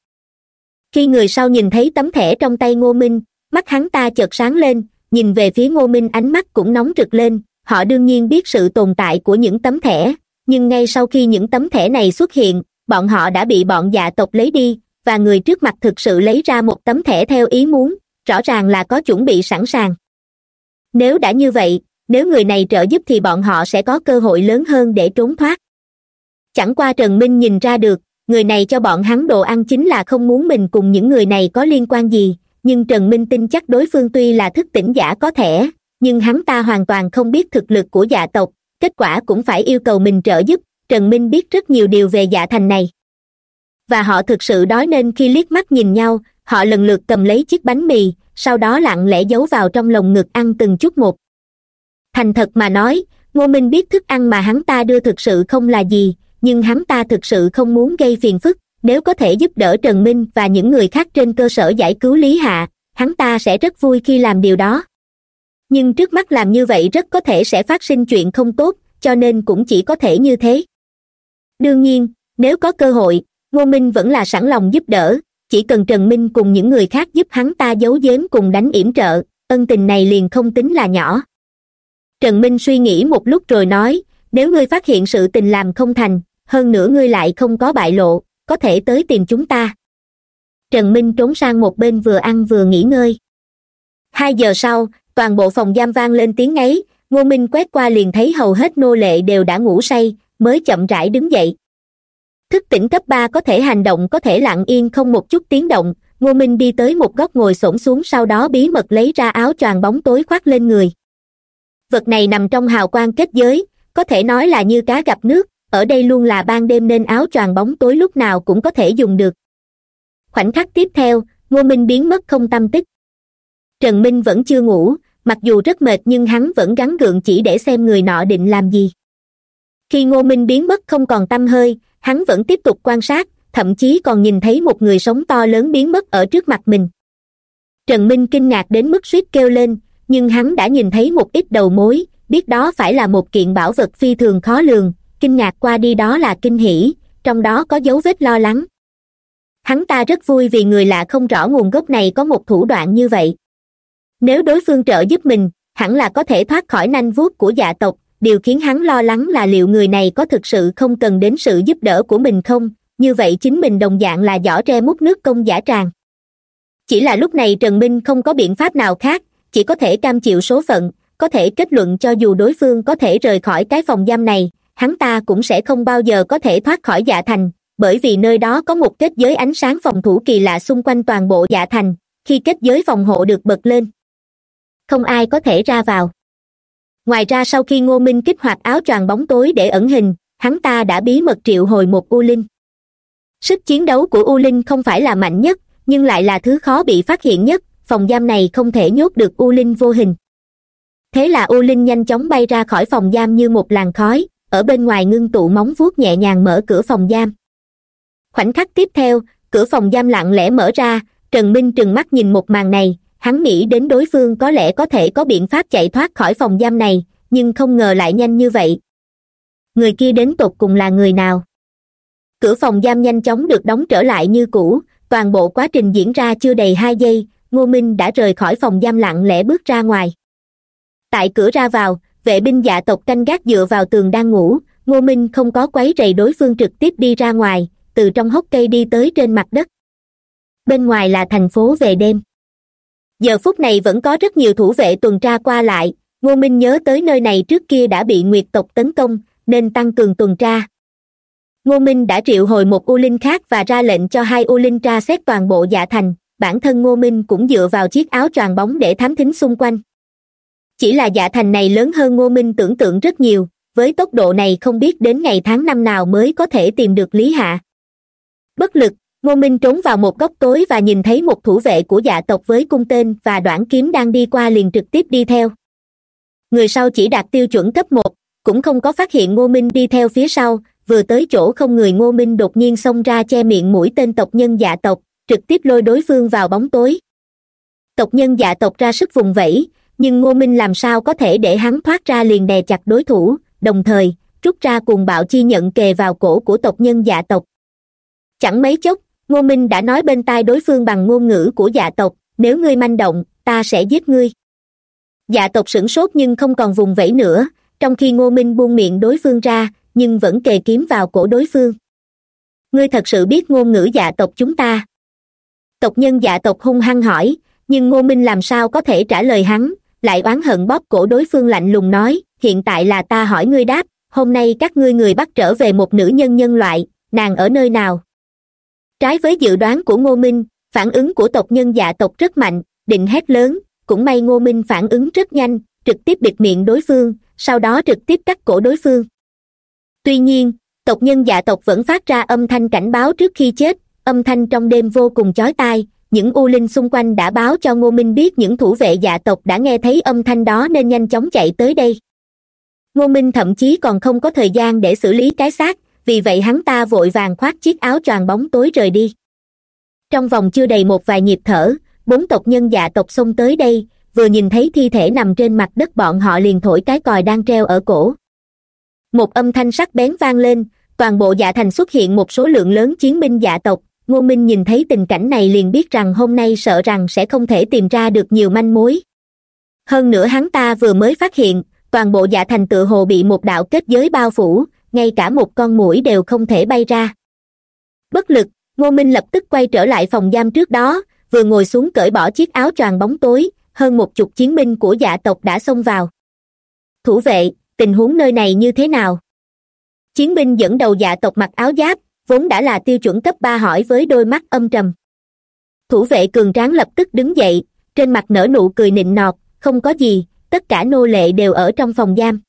Khi người sau nhìn thấy tấm thẻ trong tay ngô minh, mắt hắn ta chợt sáng lên, nhìn về phía ngô minh ánh mắt cũng nóng rực lên, họ đương nhiên biết sự tồn tại của những tấm thẻ, nhưng ngay sau khi những tấm thẻ này xuất hiện bọn họ đã bị bọn dạ tộc lấy đi, và người trước mặt thực sự lấy ra một tấm thẻ theo ý muốn, rõ ràng là có chuẩn bị sẵn sàng. Nếu đã như vậy, nếu người này trợ giúp thì bọn họ sẽ có cơ hội lớn hơn để trốn thoát. Chẳng qua trần minh nhìn ra được, người này cho bọn hắn đồ ăn chính là không muốn mình cùng những người này có liên quan gì, nhưng trần minh tin chắc đối phương tuy là thức tỉnh giả có thể nhưng hắn ta hoàn toàn không biết thực lực của dạ tộc, kết quả cũng phải yêu cầu mình trợ giúp trần minh biết rất nhiều điều về dạ thành này. Và họ thực sự đói nên khi liếc mắt nhìn nhau, họ lần lượt cầm lấy chiếc bánh mì, sau đó lặng lẽ giấu vào trong lồng ngực ăn từng chút một. Thành thật mà nói, ngô minh biết thức ăn mà hắn ta đưa thực sự không là gì, nhưng hắn ta thực sự không muốn gây phiền phức. Nếu có thể giúp đỡ trần minh và những người khác trên cơ sở giải cứu lý hạ, hắn ta sẽ rất vui khi làm điều đó. Nhưng trước mắt làm như vậy rất có thể sẽ phát sinh chuyện không tốt, cho nên cũng chỉ có thể như thế đương nhiên, nếu có cơ hội, ngô minh vẫn là sẵn lòng giúp đỡ. Chỉ cần trần minh cùng những người khác giúp hắn ta giấu giếm cùng đánh yểm trợ, ân tình này liền không tính là nhỏ. Trần minh suy nghĩ một lúc rồi nói, nếu ngươi phát hiện sự tình làm không thành, hơn nữa ngươi lại không có bại lộ, có thể tới tìm chúng ta. Trần minh trốn sang một bên vừa ăn vừa nghỉ ngơi. Hai giờ sau, toàn bộ phòng giam vang lên tiếng ấy ngô minh quét qua liền thấy hầu hết nô lệ đều đã ngủ say mới chậm rãi đứng dậy. Thức tỉnh cấp ba có thể hành động có thể lặng yên không một chút tiếng động, ngô minh đi tới một góc ngồi xổm xuống sau đó bí mật lấy ra áo choàng bóng tối khoác lên người. Vật này nằm trong hào quang kết giới, có thể nói là như cá gặp nước, ở đây luôn là ban đêm nên áo choàng bóng tối lúc nào cũng có thể dùng được. Khoảnh khắc tiếp theo, ngô minh biến mất không tâm tích. Trần minh vẫn chưa ngủ, mặc dù rất mệt nhưng hắn vẫn gắn gượng chỉ để xem người nọ định làm gì khi ngô minh biến mất không còn t hơi, hắn vẫn tiếp tục quan sát, thậm chí còn nhìn thấy một người sống to lớn biến mất ở trước mặt mình. Trần minh kinh ngạc đến mức suýt kêu lên, nhưng hắn đã nhìn thấy một ít đầu mối, biết đó phải là một kiện bảo vật phi thường khó lường, kinh ngạc qua đi đó là kinh hỉ, trong đó có dấu vết lo lắng. Hắn ta rất vui vì người lạ không rõ nguồn gốc này có một thủ đoạn như vậy. Nếu đối phương trợ giúp mình, hẳn là có thể thoát khỏi nanh vuốt của dạ tộc điều khiến hắn lo lắng là liệu người này có thực sự không cần đến sự giúp đỡ của mình không? Như vậy chính mình đồng dạng là giỏ tre múc nước công giả tràng. Chỉ là lúc này trần minh không có biện pháp nào khác, chỉ có thể cam chịu số phận, có thể kết luận cho dù đối phương có thể rời khỏi cái phòng giam này, hắn ta cũng sẽ không bao giờ có thể thoát khỏi dạ thành, bởi vì nơi đó có một kết giới ánh sáng phòng thủ kỳ lạ xung quanh toàn bộ dạ thành, khi kết giới phòng hộ được bật lên, không ai có thể ra vào ngoài ra sau khi ngô minh kích hoạt áo choàng bóng tối để ẩn hình, hắn ta đã bí mật triệu hồi một u linh. Sức chiến đấu của u linh không phải là mạnh nhất, nhưng lại là thứ khó bị phát hiện nhất, phòng giam này không thể nhốt được u linh vô hình. Thế là u linh nhanh chóng bay ra khỏi phòng giam như một làn khói, ở bên ngoài ngưng tụ móng vuốt nhẹ nhàng mở cửa phòng giam. Khoảnh khắc tiếp theo, cửa phòng giam lặng lẽ mở ra, trần minh trừng mắt nhìn một màn này hắn nghĩ đến đối phương có lẽ có thể có biện pháp chạy thoát khỏi phòng giam này, nhưng không ngờ lại nhanh như vậy. Người kia đến tột cùng là người nào? Cửa phòng giam nhanh chóng được đóng trở lại như cũ, toàn bộ quá trình diễn ra chưa đầy hai giây, ngô minh đã rời khỏi phòng giam lặng lẽ bước ra ngoài. Tại cửa ra vào, vệ binh dạ tộc canh gác dựa vào tường đang ngủ, ngô minh không có quấy rầy đối phương trực tiếp đi ra ngoài, từ trong hốc cây đi tới trên mặt đất. Bên ngoài là thành phố về đêm giờ phút này vẫn có rất nhiều thủ vệ tuần tra qua lại. Ngô minh nhớ tới nơi này trước kia đã bị nguyệt tộc tấn công, nên tăng cường tuần tra. Ngô minh đã triệu hồi một u linh khác và ra lệnh cho hai u linh tra xét toàn bộ dạ thành. Bản thân ngô minh cũng dựa vào chiếc áo choàng bóng để thám thính xung quanh. Chỉ là dạ thành này lớn hơn ngô minh tưởng tượng rất nhiều, với tốc độ này không biết đến ngày tháng năm nào mới có thể tìm được lý hạ. Bất lực ngô minh trốn vào một góc tối và nhìn thấy một thủ vệ của dạ tộc với cung tên và đoạn kiếm đang đi qua liền trực tiếp đi theo. Người sau chỉ đạt tiêu chuẩn cấp một, cũng không có phát hiện ngô minh đi theo phía sau, vừa tới chỗ không người ngô minh đột nhiên xông ra che miệng mũi tên tộc nhân dạ tộc, trực tiếp lôi đối phương vào bóng tối. Tộc nhân dạ tộc ra sức vùng vẫy, nhưng ngô minh làm sao có thể để hắn thoát ra liền đè chặt đối thủ, đồng thời, rút ra cuồng bạo chi nhận kề vào cổ của tộc nhân dạ tộc. Chẳng mấy chốc ngô minh đã nói bên tai đối phương bằng ngôn ngữ của dạ tộc, nếu ngươi manh động, ta sẽ giết ngươi. Dạ tộc sửng sốt nhưng không còn vùng vẫy nữa, trong khi ngô minh buông miệng đối phương ra, nhưng vẫn kề kiếm vào cổ đối phương. Ngươi thật sự biết ngôn ngữ dạ tộc chúng ta? Tộc nhân dạ tộc hung hăng hỏi, nhưng ngô minh làm sao có thể trả lời hắn, lại oán hận bóp cổ đối phương lạnh lùng nói, hiện tại là ta hỏi ngươi đáp, hôm nay các ngươi người bắt trở về một nữ nhân nhân loại, nàng ở nơi nào? Trái với dự đoán của ngô minh, phản ứng của tộc nhân dạ tộc rất mạnh, định hét lớn, cũng may ngô minh phản ứng rất nhanh, trực tiếp bịt miệng đối phương, sau đó trực tiếp cắt cổ đối phương. Tuy nhiên, tộc nhân dạ tộc vẫn phát ra âm thanh cảnh báo trước khi chết, âm thanh trong đêm vô cùng chói tai, những u linh xung quanh đã báo cho ngô minh biết những thủ vệ dạ tộc đã nghe thấy âm thanh đó nên nhanh chóng chạy tới đây. Ngô minh thậm chí còn không có thời gian để xử lý cái xác vì vậy hắn ta vội vàng khoác chiếc áo choàng bóng tối rời đi. Trong vòng chưa đầy một vài nhịp thở, bốn tộc nhân dạ tộc xông tới đây, vừa nhìn thấy thi thể nằm trên mặt đất bọn họ liền thổi cái còi đang treo ở cổ. Một âm thanh sắc bén vang lên, toàn bộ dạ thành xuất hiện một số lượng lớn chiến binh dạ tộc. Ngô minh nhìn thấy tình cảnh này liền biết rằng hôm nay sợ rằng sẽ không thể tìm ra được nhiều manh mối. Hơn nữa hắn ta vừa mới phát hiện, toàn bộ dạ thành tự hồ bị một đạo kết giới bao phủ ngay cả một con mũi đều không thể bay ra. Bất lực, ngô minh lập tức quay trở lại phòng giam trước đó, vừa ngồi xuống cởi bỏ chiếc áo choàng bóng tối, hơn một chục chiến binh của dạ tộc đã xông vào. Thủ vệ, tình huống nơi này như thế nào? Chiến binh dẫn đầu dạ tộc mặc áo giáp, vốn đã là tiêu chuẩn cấp ba hỏi với đôi mắt âm trầm. Thủ vệ cường tráng lập tức đứng dậy, trên mặt nở nụ cười nịnh nọt, không có gì, tất cả nô lệ đều ở trong phòng giam.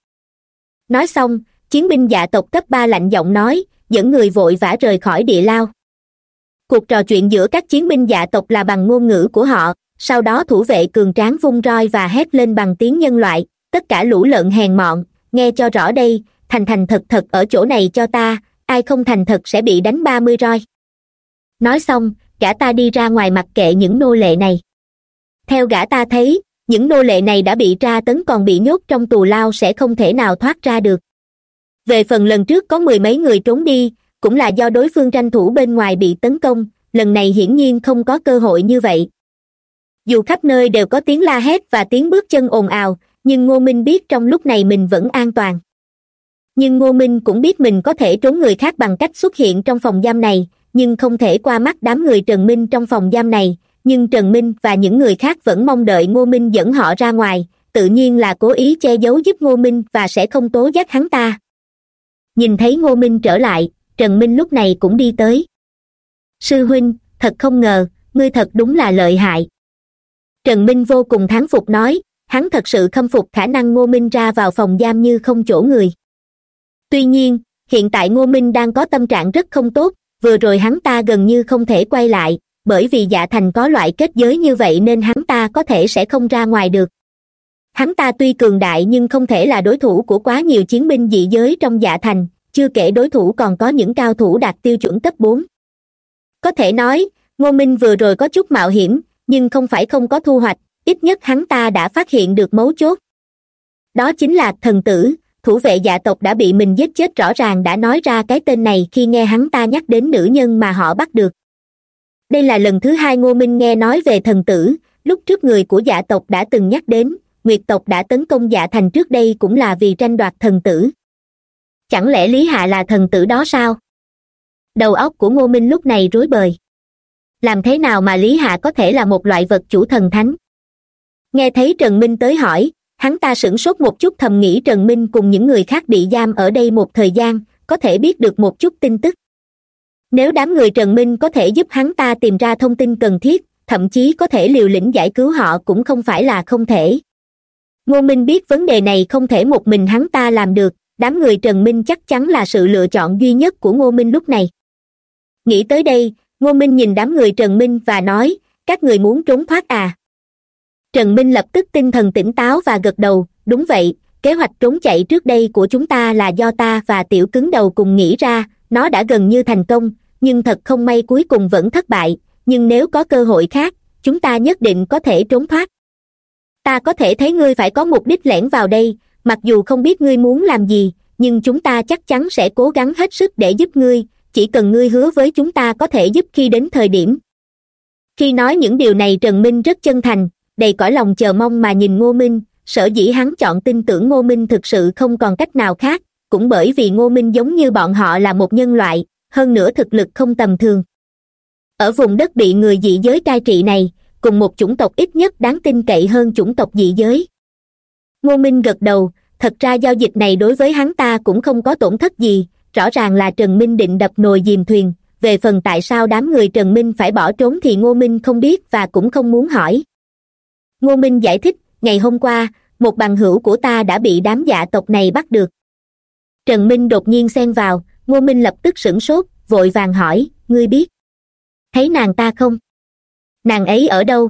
Nói xong chiến binh dạ tộc cấp ba lạnh giọng nói, dẫn người vội vã rời khỏi địa lao. Cuộc trò chuyện giữa các chiến binh dạ tộc là bằng ngôn ngữ của họ, sau đó thủ vệ cường tráng vung roi và hét lên bằng tiếng nhân loại, tất cả lũ lợn hèn mọn, nghe cho rõ đây, thành thành thật thật ở chỗ này cho ta, ai không thành thật sẽ bị đánh ba mươi roi. Nói xong, gã ta đi ra ngoài mặc kệ những nô lệ này. Theo gã ta thấy, những nô lệ này đã bị tra tấn còn bị nhốt trong tù lao sẽ không thể nào thoát ra được về phần lần trước có mười mấy người trốn đi, cũng là do đối phương tranh thủ bên ngoài bị tấn công, lần này hiển nhiên không có cơ hội như vậy. Dù khắp nơi đều có tiếng la hét và tiếng bước chân ồn ào, nhưng ngô minh biết trong lúc này mình vẫn an toàn. Nhưng ngô minh cũng biết mình có thể trốn người khác bằng cách xuất hiện trong phòng giam này, nhưng không thể qua mắt đám người trần minh trong phòng giam này, nhưng trần minh và những người khác vẫn mong đợi ngô minh dẫn họ ra ngoài, tự nhiên là cố ý che giấu giúp ngô minh và sẽ không tố giác hắn ta nhìn thấy ngô minh trở lại, trần minh lúc này cũng đi tới. Sư huynh, thật không ngờ, ngươi thật đúng là lợi hại. Trần minh vô cùng thán phục nói, hắn thật sự khâm phục khả năng ngô minh ra vào phòng giam như không chỗ người. Tuy nhiên, hiện tại ngô minh đang có tâm trạng rất không tốt, vừa rồi hắn ta gần như không thể quay lại, bởi vì dạ thành có loại kết giới như vậy nên hắn ta có thể sẽ không ra ngoài được hắn ta tuy cường đại nhưng không thể là đối thủ của quá nhiều chiến binh dị giới trong dạ thành, chưa kể đối thủ còn có những cao thủ đạt tiêu chuẩn cấp bốn. Có thể nói, ngô minh vừa rồi có chút mạo hiểm, nhưng không phải không có thu hoạch, ít nhất hắn ta đã phát hiện được mấu chốt. Đó chính là thần tử, thủ vệ dạ tộc đã bị mình giết chết rõ ràng đã nói ra cái tên này khi nghe hắn ta nhắc đến nữ nhân mà họ bắt được. Đây là lần thứ hai ngô minh nghe nói về thần tử, lúc trước người của dạ tộc đã từng nhắc đến nguyệt tộc đã tấn công dạ thành trước đây cũng là vì tranh đoạt thần tử. Chẳng lẽ lý hạ là thần tử đó sao? Đầu óc của ngô minh lúc này rối bời. Làm thế nào mà lý hạ có thể là một loại vật chủ thần thánh? Nghe thấy trần minh tới hỏi, hắn ta sửng sốt một chút thầm nghĩ trần minh cùng những người khác bị giam ở đây một thời gian, có thể biết được một chút tin tức. Nếu đám người trần minh có thể giúp hắn ta tìm ra thông tin cần thiết, thậm chí có thể liều lĩnh giải cứu họ cũng không phải là không thể ngô minh biết vấn đề này không thể một mình hắn ta làm được, đám người trần minh chắc chắn là sự lựa chọn duy nhất của ngô minh lúc này. Nghĩ tới đây, ngô minh nhìn đám người trần minh và nói, các người muốn trốn thoát à? Trần minh lập tức tinh thần tỉnh táo và gật đầu, đúng vậy, kế hoạch trốn chạy trước đây của chúng ta là do ta và tiểu cứng đầu cùng nghĩ ra, nó đã gần như thành công, nhưng thật không may cuối cùng vẫn thất bại, nhưng nếu có cơ hội khác, chúng ta nhất định có thể trốn thoát ta có thể thấy ngươi phải có mục đích lẻn vào đây, mặc dù không biết ngươi muốn làm gì, nhưng chúng ta chắc chắn sẽ cố gắng hết sức để giúp ngươi, chỉ cần ngươi hứa với chúng ta có thể giúp khi đến thời điểm. Khi nói những điều này trần minh rất chân thành, đầy cõi lòng chờ mong mà nhìn ngô minh, sở dĩ hắn chọn tin tưởng ngô minh thực sự không còn cách nào khác, cũng bởi vì ngô minh giống như bọn họ là một nhân loại, hơn nữa thực lực không tầm thường. Ở vùng đất bị người dị giới cai trị này cùng một chủng tộc ít nhất đáng tin cậy hơn chủng tộc dị giới. Ngô minh gật đầu, thật ra giao dịch này đối với hắn ta cũng không có tổn thất gì, rõ ràng là trần minh định đập nồi dìm thuyền, về phần tại sao đám người trần minh phải bỏ trốn thì ngô minh không biết và cũng không muốn hỏi. Ngô minh giải thích, ngày hôm qua, một bằng hữu của ta đã bị đám dạ tộc này bắt được. Trần minh đột nhiên xen vào, ngô minh lập tức sửng sốt, vội vàng hỏi, ngươi biết thấy nàng ta không? Nàng ấy ở đâu?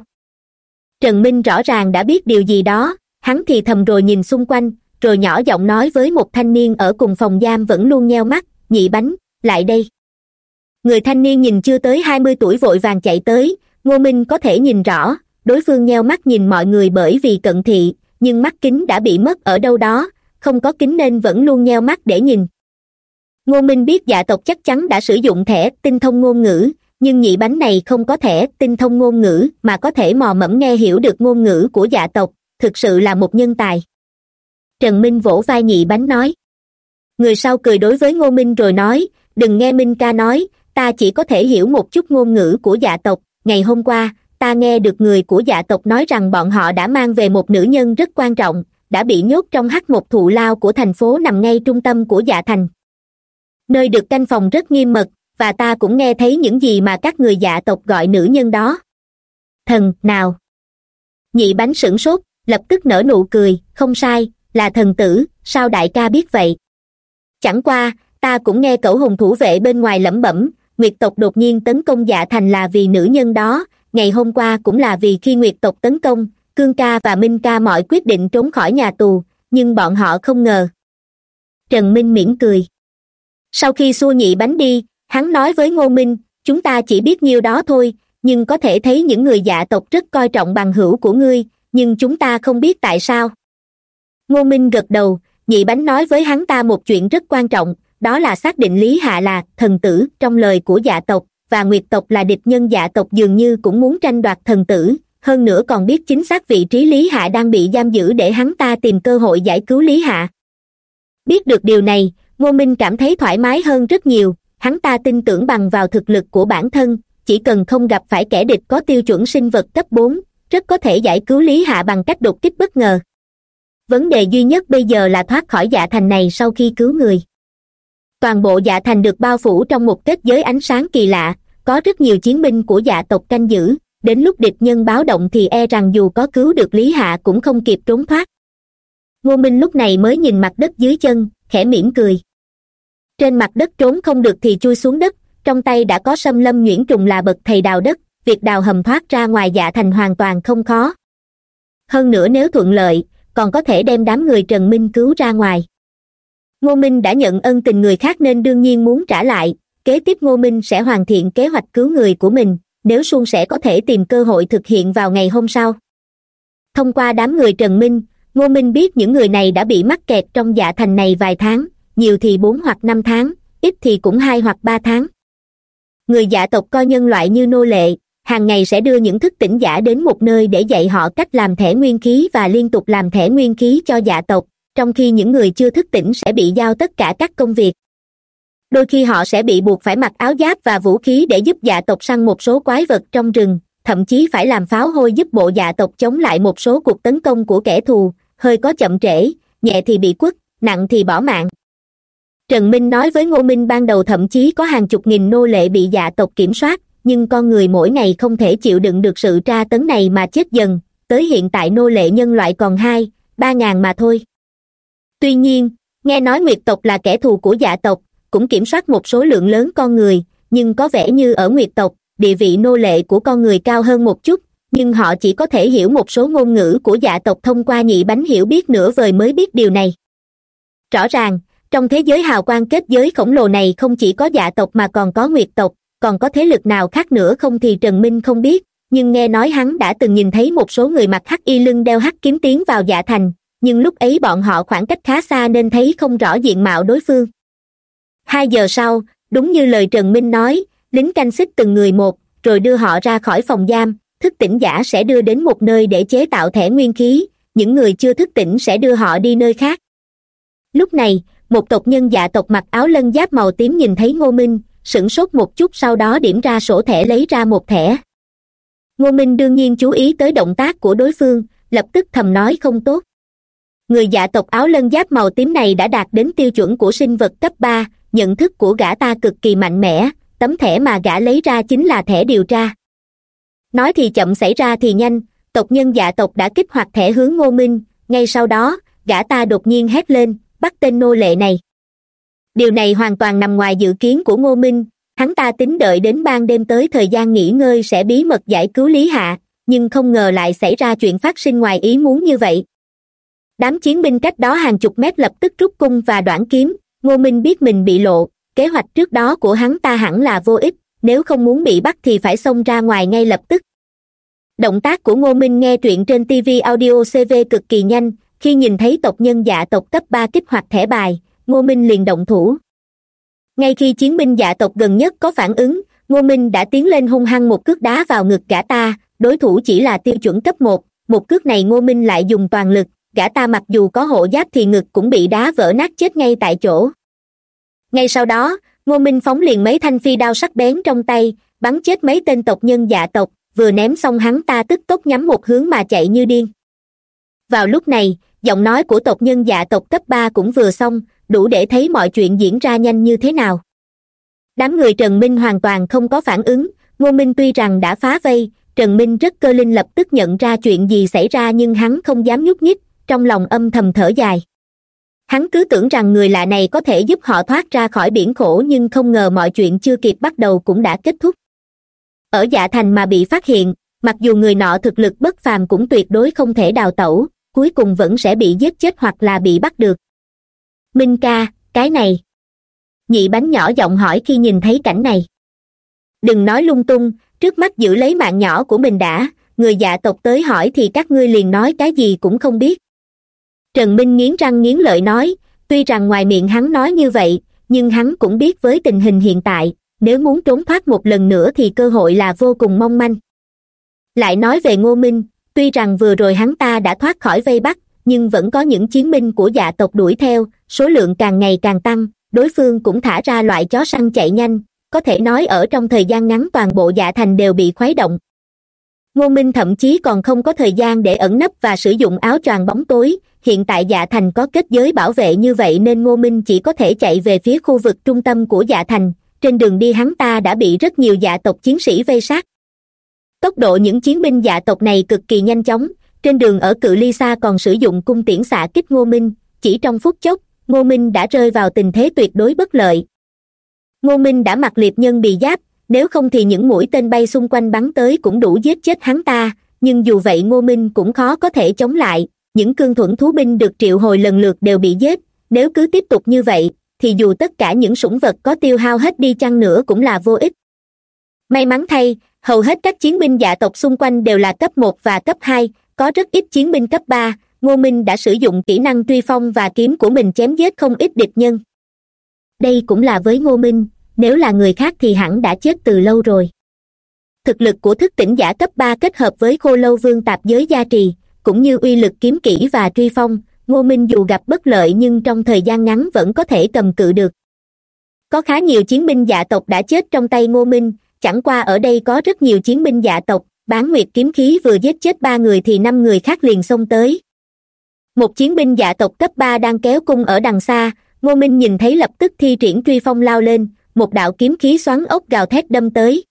Trần minh rõ ràng đã biết điều gì đó, hắn thì thầm rồi nhìn xung quanh, rồi nhỏ giọng nói với một thanh niên ở cùng phòng giam vẫn luôn nheo mắt, nhị bánh, lại đây. Người thanh niên nhìn chưa tới hai mươi tuổi vội vàng chạy tới, ngô minh có thể nhìn rõ, đối phương nheo mắt nhìn mọi người bởi vì cận thị, nhưng mắt kính đã bị mất ở đâu đó, không có kính nên vẫn luôn nheo mắt để nhìn. Ngô minh biết dạ tộc chắc chắn đã sử dụng thẻ tinh thông ngôn ngữ nhưng nhị bánh này không có thể tinh thông ngôn ngữ, mà có thể mò mẫm nghe hiểu được ngôn ngữ của dạ tộc, thực sự là một nhân tài. Trần minh vỗ vai nhị bánh nói, người sau cười đối với ngô minh rồi nói, đừng nghe minh ca nói, ta chỉ có thể hiểu một chút ngôn ngữ của dạ tộc. Ngày hôm qua, ta nghe được người của dạ tộc nói rằng bọn họ đã mang về một nữ nhân rất quan trọng, đã bị nhốt trong hắc một thụ lao của thành phố nằm ngay trung tâm của dạ thành. Nơi được canh phòng rất nghiêm mật và ta cũng nghe thấy những gì mà các người dạ tộc gọi nữ nhân đó. Thần, nào. Nhị bánh sửng sốt, lập tức nở nụ cười, không sai, là thần tử, sao đại ca biết vậy? Chẳng qua, ta cũng nghe cẩu hùng thủ vệ bên ngoài lẩm bẩm, nguyệt tộc đột nhiên tấn công dạ thành là vì nữ nhân đó, ngày hôm qua cũng là vì khi nguyệt tộc tấn công, cương ca và minh ca mọi quyết định trốn khỏi nhà tù, nhưng bọn họ không ngờ. Trần minh mỉm cười. Sau khi xua nhị bánh đi hắn nói với ngô minh, chúng ta chỉ biết nhiêu đó thôi, nhưng có thể thấy những người dạ tộc rất coi trọng bằng hữu của ngươi, nhưng chúng ta không biết tại sao. Ngô minh gật đầu, nhị bánh nói với hắn ta một chuyện rất quan trọng, đó là xác định lý hạ là thần tử trong lời của dạ tộc, và nguyệt tộc là địch nhân dạ tộc dường như cũng muốn tranh đoạt thần tử. Hơn nữa còn biết chính xác vị trí lý hạ đang bị giam giữ để hắn ta tìm cơ hội giải cứu lý hạ. Biết được điều này, ngô minh cảm thấy thoải mái hơn rất nhiều hắn ta tin tưởng bằng vào thực lực của bản thân, chỉ cần không gặp phải kẻ địch có tiêu chuẩn sinh vật cấp bốn, rất có thể giải cứu lý hạ bằng cách đột kích bất ngờ. Vấn đề duy nhất bây giờ là thoát khỏi dạ thành này sau khi cứu người. Toàn bộ dạ thành được bao phủ trong một kết giới ánh sáng kỳ lạ, có rất nhiều chiến binh của dạ tộc canh giữ, đến lúc địch nhân báo động thì e rằng dù có cứu được lý hạ cũng không kịp trốn thoát. Ngô minh lúc này mới nhìn mặt đất dưới chân, khẽ mỉm cười trên mặt đất trốn không được thì chui xuống đất, trong tay đã có sâm lâm nhuyễn trùng là bậc thầy đào đất, việc đào hầm thoát ra ngoài dạ thành hoàn toàn không khó. Hơn nữa nếu thuận lợi, còn có thể đem đám người trần minh cứu ra ngoài. Ngô minh đã nhận ân tình người khác nên đương nhiên muốn trả lại, kế tiếp ngô minh sẽ hoàn thiện kế hoạch cứu người của mình, nếu suôn sẽ có thể tìm cơ hội thực hiện vào ngày hôm sau. Thông qua đám người trần minh, ngô minh biết những người này đã bị mắc kẹt trong dạ thành này vài tháng nhiều thì bốn hoặc năm tháng, ít thì cũng hai hoặc ba tháng. Người dạ tộc coi nhân loại như nô lệ, hàng ngày sẽ đưa những thức tỉnh giả đến một nơi để dạy họ cách làm thẻ nguyên khí và liên tục làm thẻ nguyên khí cho dạ tộc, trong khi những người chưa thức tỉnh sẽ bị giao tất cả các công việc. Đôi khi họ sẽ bị buộc phải mặc áo giáp và vũ khí để giúp dạ tộc săn một số quái vật trong rừng, thậm chí phải làm pháo hôi giúp bộ dạ tộc chống lại một số cuộc tấn công của kẻ thù, hơi có chậm trễ, nhẹ thì bị quất, nặng thì bỏ mạng trần minh nói với ngô minh ban đầu thậm chí có hàng chục nghìn nô lệ bị dạ tộc kiểm soát, nhưng con người mỗi ngày không thể chịu đựng được sự tra tấn này mà chết dần, tới hiện tại nô lệ nhân loại còn hai, ba ngàn mà thôi. Tuy nhiên, nghe nói nguyệt tộc là kẻ thù của dạ tộc, cũng kiểm soát một số lượng lớn con người, nhưng có vẻ như ở nguyệt tộc, địa vị nô lệ của con người cao hơn một chút, nhưng họ chỉ có thể hiểu một số ngôn ngữ của dạ tộc thông qua nhị bánh hiểu biết nửa vời mới biết điều này. Rõ ràng trong thế giới hào quang kết giới khổng lồ này không chỉ có dạ tộc mà còn có nguyệt tộc, còn có thế lực nào khác nữa không thì trần minh không biết, nhưng nghe nói hắn đã từng nhìn thấy một số người mặc hắc y lưng đeo hắc kiếm tiến vào dạ thành, nhưng lúc ấy bọn họ khoảng cách khá xa nên thấy không rõ diện mạo đối phương. Hai giờ sau, đúng như lời trần minh nói, lính canh xích từng người một, rồi đưa họ ra khỏi phòng giam, thức tỉnh giả sẽ đưa đến một nơi để chế tạo thẻ nguyên khí, những người chưa thức tỉnh sẽ đưa họ đi nơi khác. Lúc này một tộc nhân dạ tộc mặc áo lân giáp màu tím nhìn thấy ngô minh, sửng sốt một chút sau đó điểm ra sổ thẻ lấy ra một thẻ. Ngô minh đương nhiên chú ý tới động tác của đối phương, lập tức thầm nói không tốt. Người dạ tộc áo lân giáp màu tím này đã đạt đến tiêu chuẩn của sinh vật cấp ba, nhận thức của gã ta cực kỳ mạnh mẽ, tấm thẻ mà gã lấy ra chính là thẻ điều tra. Nói thì chậm xảy ra thì nhanh, tộc nhân dạ tộc đã kích hoạt thẻ hướng ngô minh, ngay sau đó, gã ta đột nhiên hét lên bắt tên nô lệ này. Điều này hoàn toàn nằm ngoài dự kiến của ngô minh. Hắn ta tính đợi đến ban đêm tới thời gian nghỉ ngơi sẽ bí mật giải cứu lý hạ, nhưng không ngờ lại xảy ra chuyện phát sinh ngoài ý muốn như vậy. Đám chiến binh cách đó hàng chục mét lập tức rút cung và đoạn kiếm. Ngô minh biết mình bị lộ, kế hoạch trước đó của hắn ta hẳn là vô ích, nếu không muốn bị bắt thì phải xông ra ngoài ngay lập tức. Động tác của ngô minh nghe truyện trên tv audio cv cực kỳ nhanh khi nhìn thấy tộc nhân dạ tộc cấp ba kích hoạt thẻ bài, ngô minh liền động thủ. Ngay khi chiến binh dạ tộc gần nhất có phản ứng, ngô minh đã tiến lên hung hăng một cước đá vào ngực gã ta. Đối thủ chỉ là tiêu chuẩn cấp một. Một cước này ngô minh lại dùng toàn lực. Gã ta mặc dù có hộ giáp thì ngực cũng bị đá vỡ nát chết ngay tại chỗ. Ngay sau đó, ngô minh phóng liền mấy thanh phi đao sắc bén trong tay, bắn chết mấy tên tộc nhân dạ tộc. Vừa ném xong hắn ta tức tốc nhắm một hướng mà chạy như điên. Vào lúc này giọng nói của tộc nhân dạ tộc cấp ba cũng vừa xong, đủ để thấy mọi chuyện diễn ra nhanh như thế nào. Đám người trần minh hoàn toàn không có phản ứng, ngô minh tuy rằng đã phá vây, trần minh rất cơ linh lập tức nhận ra chuyện gì xảy ra nhưng hắn không dám nhúc nhích, trong lòng âm thầm thở dài. Hắn cứ tưởng rằng người lạ này có thể giúp họ thoát ra khỏi biển khổ nhưng không ngờ mọi chuyện chưa kịp bắt đầu cũng đã kết thúc. Ở dạ thành mà bị phát hiện, mặc dù người nọ thực lực bất phàm cũng tuyệt đối không thể đào tẩu cuối cùng vẫn sẽ bị giết chết hoặc là bị bắt được. Minh ca, cái này. Nhị bánh nhỏ giọng hỏi khi nhìn thấy cảnh này. Đừng nói lung tung, trước mắt giữ lấy mạng nhỏ của mình đã, người dạ tộc tới hỏi thì các ngươi liền nói cái gì cũng không biết. Trần minh nghiến răng nghiến lợi nói, tuy rằng ngoài miệng hắn nói như vậy, nhưng hắn cũng biết với tình hình hiện tại, nếu muốn trốn thoát một lần nữa thì cơ hội là vô cùng mong manh. Lại nói về ngô minh tuy rằng vừa rồi hắn ta đã thoát khỏi vây bắt, nhưng vẫn có những chiến binh của dạ tộc đuổi theo, số lượng càng ngày càng tăng, đối phương cũng thả ra loại chó săn chạy nhanh, có thể nói ở trong thời gian ngắn toàn bộ dạ thành đều bị khuấy động. Ngô minh thậm chí còn không có thời gian để ẩn nấp và sử dụng áo choàng bóng tối, hiện tại dạ thành có kết giới bảo vệ như vậy nên ngô minh chỉ có thể chạy về phía khu vực trung tâm của dạ thành, trên đường đi hắn ta đã bị rất nhiều dạ tộc chiến sĩ vây sát tốc độ những chiến binh dạ tộc này cực kỳ nhanh chóng. Trên đường ở cự ly xa còn sử dụng cung tiễn xạ kích ngô minh. Chỉ trong phút chốc, ngô minh đã rơi vào tình thế tuyệt đối bất lợi. Ngô minh đã mặc liệt nhân bị giáp, nếu không thì những mũi tên bay xung quanh bắn tới cũng đủ giết chết hắn ta. Nhưng dù vậy ngô minh cũng khó có thể chống lại. Những cương thuẫn thú binh được triệu hồi lần lượt đều bị giết. Nếu cứ tiếp tục như vậy, thì dù tất cả những sủng vật có tiêu hao hết đi chăng nữa cũng là vô ích. May mắn thay hầu hết các chiến binh dạ tộc xung quanh đều là cấp một và cấp hai, có rất ít chiến binh cấp ba. Ngô minh đã sử dụng kỹ năng truy phong và kiếm của mình chém giết không ít địch nhân. Đây cũng là với ngô minh, nếu là người khác thì hẳn đã chết từ lâu rồi. Thực lực của thức tỉnh giả cấp ba kết hợp với khô lâu vương tạp giới gia trì, cũng như uy lực kiếm kỹ và truy phong, ngô minh dù gặp bất lợi nhưng trong thời gian ngắn vẫn có thể cầm cự được. Có khá nhiều chiến binh dạ tộc đã chết trong tay ngô minh chẳng qua ở đây có rất nhiều chiến binh dạ tộc, bán nguyệt kiếm khí vừa giết chết ba người thì năm người khác liền xông tới. Một chiến binh dạ tộc cấp ba đang kéo cung ở đằng xa, ngô minh nhìn thấy lập tức thi triển truy phong lao lên, một đạo kiếm khí xoắn ốc gào thét đâm tới.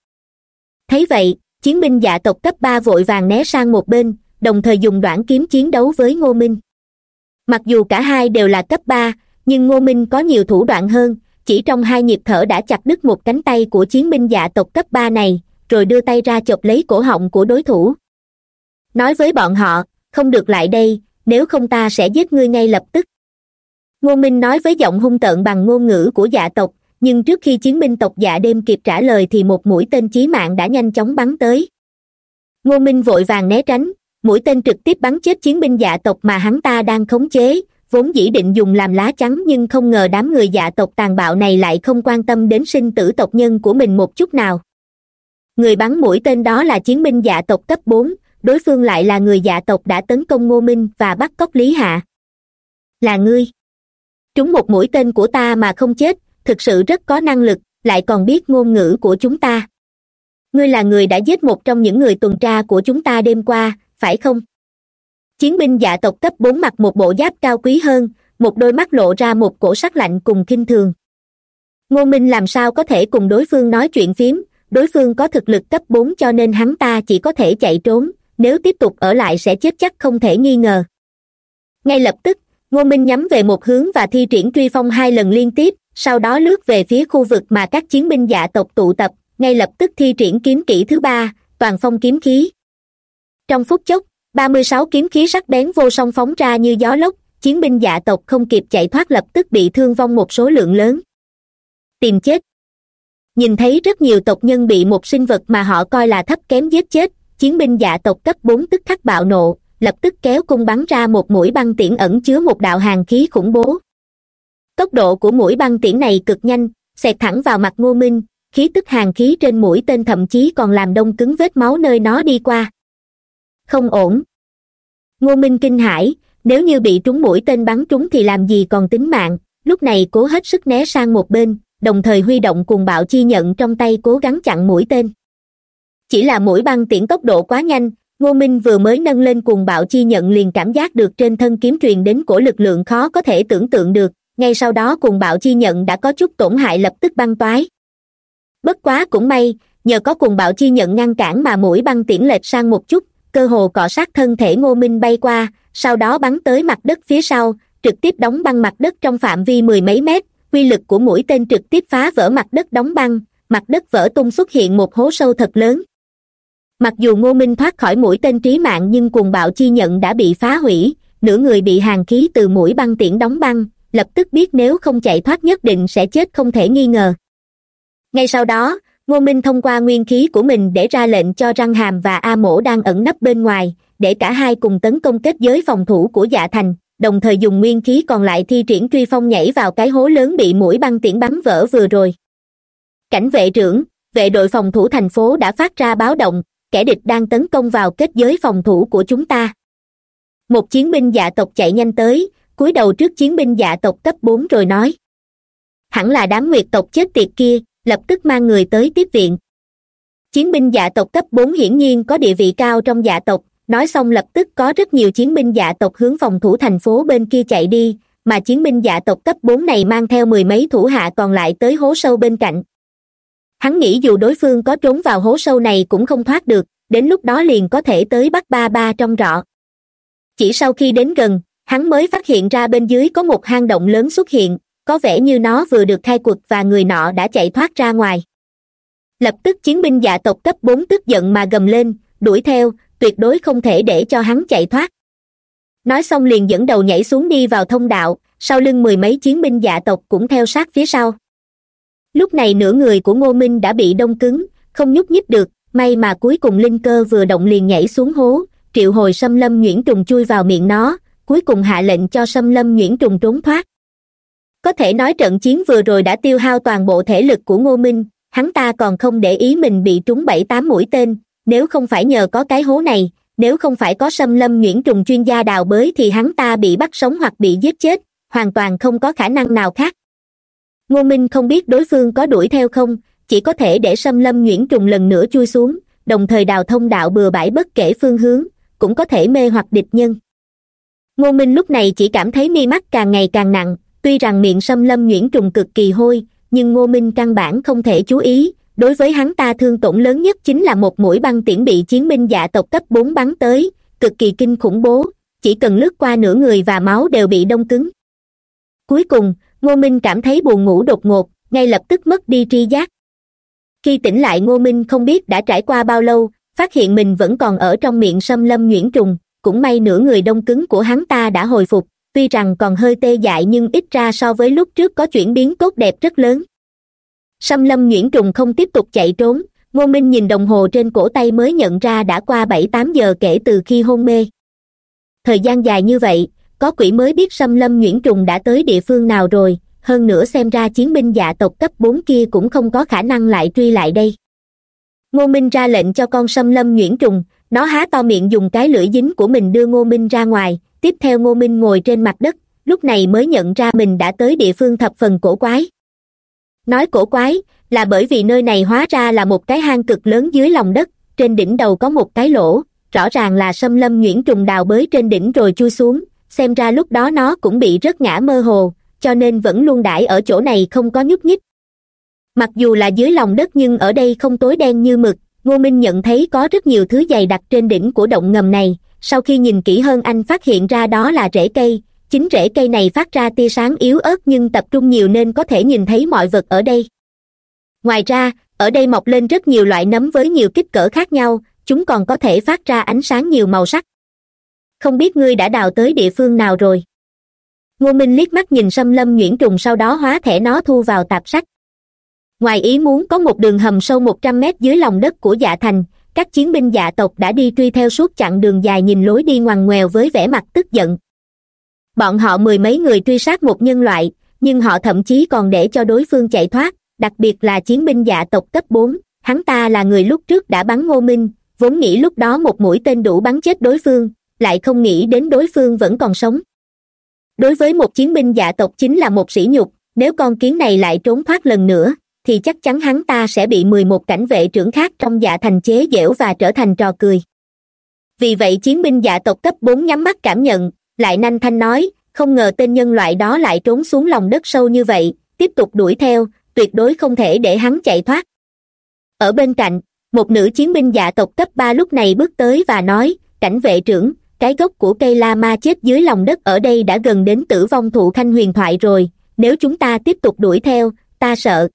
Thấy vậy, chiến binh dạ tộc cấp ba vội vàng né sang một bên, đồng thời dùng đoạn kiếm chiến đấu với ngô minh. Mặc dù cả hai đều là cấp ba, nhưng ngô minh có nhiều thủ đoạn hơn chỉ trong hai nhịp thở đã chặt đứt một cánh tay của chiến binh dạ tộc cấp ba này, rồi đưa tay ra chộp lấy cổ họng của đối thủ. Nói với bọn họ, không được lại đây, nếu không ta sẽ giết ngươi ngay lập tức. Ngô minh nói với giọng hung tợn bằng ngôn ngữ của dạ tộc, nhưng trước khi chiến binh tộc dạ đêm kịp trả lời thì một mũi tên chí mạng đã nhanh chóng bắn tới. Ngô minh vội vàng né tránh, mũi tên trực tiếp bắn chết chiến binh dạ tộc mà hắn ta đang khống chế vốn dĩ định dùng làm lá chắn nhưng không ngờ đám người dạ tộc tàn bạo này lại không quan tâm đến sinh tử tộc nhân của mình một chút nào. Người bắn mũi tên đó là chiến binh dạ tộc cấp bốn, đối phương lại là người dạ tộc đã tấn công ngô minh và bắt cóc lý hạ. Là ngươi. Trúng một mũi tên của ta mà không chết, thực sự rất có năng lực, lại còn biết ngôn ngữ của chúng ta. Ngươi là người đã giết một trong những người tuần tra của chúng ta đêm qua, phải không? Chiến binh dạ tộc cấp bốn mặc một bộ giáp cao quý hơn, một đôi mắt lộ ra một cổ sắc lạnh cùng kinh thường ngô minh làm sao có thể cùng đối phương nói chuyện phím? đối phương có thực lực cấp bốn cho nên hắn ta chỉ có thể chạy trốn, nếu tiếp tục ở lại sẽ chết chắc không thể nghi ngờ ngay lập tức, ngô minh nhắm về một hướng và thi triển truy phong hai lần liên tiếp, sau đó lướt về phía khu vực mà các chiến binh dạ tộc tụ tập, ngay lập tức thi triển kiếm kỹ thứ ba, toàn phong kiếm khí trong phút chốc ba mươi sáu kiếm khí sắc bén vô song phóng ra như gió lốc, chiến binh dạ tộc không kịp chạy thoát lập tức bị thương vong một số lượng lớn. Tìm chết. Nhìn thấy rất nhiều tộc nhân bị một sinh vật mà họ coi là thấp kém giết chết, chiến binh dạ tộc cấp bốn tức khắc bạo nộ, lập tức kéo cung bắn ra một mũi băng tiễn ẩn chứa một đạo hàng khí khủng bố. Tốc độ của mũi băng tiễn này cực nhanh, xẹt thẳng vào mặt ngô minh, khí tức hàng khí trên mũi tên thậm chí còn làm đông cứng vết máu nơi nó đi qua không ổn. Ngô minh kinh hãi, nếu như bị trúng mũi tên bắn trúng thì làm gì còn tính mạng, lúc này cố hết sức né sang một bên, đồng thời huy động cuồng bạo chi nhận trong tay cố gắng chặn mũi tên. Chỉ là mũi băng tiễn tốc độ quá nhanh, ngô minh vừa mới nâng lên cuồng bạo chi nhận liền cảm giác được trên thân kiếm truyền đến cổ lực lượng khó có thể tưởng tượng được, ngay sau đó cuồng bạo chi nhận đã có chút tổn hại lập tức băng toái. Bất quá cũng may, nhờ có cuồng bạo chi nhận ngăn cản mà mũi băng tiễn lệch sang một chút cơ hồ cọ sát thân thể ngô minh bay qua, sau đó bắn tới mặt đất phía sau, trực tiếp đóng băng mặt đất trong phạm vi mười mấy mét. Quy lực của mũi tên trực tiếp phá vỡ mặt đất đóng băng, mặt đất vỡ tung xuất hiện một hố sâu thật lớn. Mặc dù ngô minh thoát khỏi mũi tên trí mạng nhưng cuồng bạo chi nhận đã bị phá hủy, nửa người bị hàng khí từ mũi băng tiễn đóng băng, lập tức biết nếu không chạy thoát nhất định sẽ chết không thể nghi ngờ. Ngay sau đó ngô minh thông qua nguyên khí của mình để ra lệnh cho răng hàm và a mổ đang ẩn nấp bên ngoài, để cả hai cùng tấn công kết giới phòng thủ của dạ thành, đồng thời dùng nguyên khí còn lại thi triển truy phong nhảy vào cái hố lớn bị mũi băng tiễn bắn vỡ vừa rồi. Cảnh vệ trưởng, vệ đội phòng thủ thành phố đã phát ra báo động, kẻ địch đang tấn công vào kết giới phòng thủ của chúng ta. Một chiến binh dạ tộc chạy nhanh tới, cúi đầu trước chiến binh dạ tộc cấp bốn rồi nói. Hẳn là đám nguyệt tộc chết tiệt kia lập tức mang người tới tiếp viện. Chiến binh dạ tộc cấp bốn hiển nhiên có địa vị cao trong dạ tộc, nói xong lập tức có rất nhiều chiến binh dạ tộc hướng phòng thủ thành phố bên kia chạy đi, mà chiến binh dạ tộc cấp bốn này mang theo mười mấy thủ hạ còn lại tới hố sâu bên cạnh. Hắn nghĩ dù đối phương có trốn vào hố sâu này cũng không thoát được, đến lúc đó liền có thể tới bắt ba ba trong rọ. Chỉ sau khi đến gần, hắn mới phát hiện ra bên dưới có một hang động lớn xuất hiện có vẻ như nó vừa được khai quật và người nọ đã chạy thoát ra ngoài. Lập tức chiến binh dạ tộc cấp bốn tức giận mà gầm lên, đuổi theo, tuyệt đối không thể để cho hắn chạy thoát. Nói xong liền dẫn đầu nhảy xuống đi vào thông đạo, sau lưng mười mấy chiến binh dạ tộc cũng theo sát phía sau. Lúc này nửa người của ngô minh đã bị đông cứng, không nhúc nhích được, may mà cuối cùng linh cơ vừa động liền nhảy xuống hố, triệu hồi xâm lâm nhuyễn trùng chui vào miệng nó, cuối cùng hạ lệnh cho xâm lâm nhuyễn trùng trốn thoát có thể nói trận chiến vừa rồi đã tiêu hao toàn bộ thể lực của ngô minh, hắn ta còn không để ý mình bị trúng bảy tám mũi tên, nếu không phải nhờ có cái hố này, nếu không phải có xâm lâm nhuyễn trùng chuyên gia đào bới thì hắn ta bị bắt sống hoặc bị giết chết, hoàn toàn không có khả năng nào khác. Ngô minh không biết đối phương có đuổi theo không, chỉ có thể để xâm lâm nhuyễn trùng lần nữa chui xuống, đồng thời đào thông đạo bừa bãi bất kể phương hướng, cũng có thể mê hoặc địch nhân. Ngô minh lúc này chỉ cảm thấy mi mắt càng ngày càng nặng tuy rằng miệng xâm lâm nhuyễn trùng cực kỳ hôi, nhưng ngô minh căn bản không thể chú ý. Đối với hắn ta thương tổn lớn nhất chính là một mũi băng tiễn bị chiến binh dạ tộc cấp bốn bắn tới, cực kỳ kinh khủng bố. Chỉ cần lướt qua nửa người và máu đều bị đông cứng. Cuối cùng, ngô minh cảm thấy buồn ngủ đột ngột, ngay lập tức mất đi tri giác. Khi tỉnh lại ngô minh không biết đã trải qua bao lâu, phát hiện mình vẫn còn ở trong miệng xâm lâm nhuyễn trùng, cũng may nửa người đông cứng của hắn ta đã hồi phục tuy rằng còn hơi tê dại nhưng ít ra so với lúc trước có chuyển biến tốt đẹp rất lớn. Xâm lâm nhuyễn trùng không tiếp tục chạy trốn, ngô minh nhìn đồng hồ trên cổ tay mới nhận ra đã qua bảy tám giờ kể từ khi hôn mê. Thời gian dài như vậy, có quỷ mới biết xâm lâm nhuyễn trùng đã tới địa phương nào rồi, hơn nữa xem ra chiến binh dạ tộc cấp bốn kia cũng không có khả năng lại truy lại đây. Ngô minh ra lệnh cho con xâm lâm nhuyễn trùng, nó há to miệng dùng cái lưỡi dính của mình đưa ngô minh ra ngoài tiếp theo ngô minh ngồi trên mặt đất, lúc này mới nhận ra mình đã tới địa phương thập phần cổ quái. Nói cổ quái là bởi vì nơi này hóa ra là một cái hang cực lớn dưới lòng đất, trên đỉnh đầu có một cái lỗ, rõ ràng là xâm lâm nhuyễn trùng đào bới trên đỉnh rồi chui xuống, xem ra lúc đó nó cũng bị rất ngã mơ hồ, cho nên vẫn luôn đãi ở chỗ này không có nhúc nhích. Mặc dù là dưới lòng đất nhưng ở đây không tối đen như mực, ngô minh nhận thấy có rất nhiều thứ dày đặc trên đỉnh của động ngầm này sau khi nhìn kỹ hơn anh phát hiện ra đó là rễ cây. Chính rễ cây này phát ra tia sáng yếu ớt nhưng tập trung nhiều nên có thể nhìn thấy mọi vật ở đây. Ngoài ra, ở đây mọc lên rất nhiều loại nấm với nhiều kích cỡ khác nhau. Chúng còn có thể phát ra ánh sáng nhiều màu sắc. Không biết ngươi đã đào tới địa phương nào rồi? Ngô minh liếc mắt nhìn xâm lâm nhuyễn trùng sau đó hóa thẻ nó thu vào tạp sách. Ngoài ý muốn có một đường hầm sâu một trăm mét dưới lòng đất của dạ thành các chiến binh dạ tộc đã đi truy theo suốt chặng đường dài nhìn lối đi ngoằn ngoèo với vẻ mặt tức giận. Bọn họ mười mấy người truy sát một nhân loại, nhưng họ thậm chí còn để cho đối phương chạy thoát, đặc biệt là chiến binh dạ tộc cấp bốn. Hắn ta là người lúc trước đã bắn ngô minh, vốn nghĩ lúc đó một mũi tên đủ bắn chết đối phương, lại không nghĩ đến đối phương vẫn còn sống. Đối với một chiến binh dạ tộc chính là một sỉ nhục, nếu con kiến này lại trốn thoát lần nữa thì chắc chắn hắn ta sẽ bị mười một cảnh vệ trưởng khác trong dạ thành chế giễu và trở thành trò cười. Vì vậy chiến binh dạ tộc cấp bốn nhắm mắt cảm nhận, lại nanh thanh nói, không ngờ tên nhân loại đó lại trốn xuống lòng đất sâu như vậy, tiếp tục đuổi theo, tuyệt đối không thể để hắn chạy thoát. Ở bên cạnh, một nữ chiến binh dạ tộc cấp ba lúc này bước tới và nói, cảnh vệ trưởng, cái gốc của cây la ma chết dưới lòng đất ở đây đã gần đến tử vong thụ khanh huyền thoại rồi, nếu chúng ta tiếp tục đuổi theo, ta sợ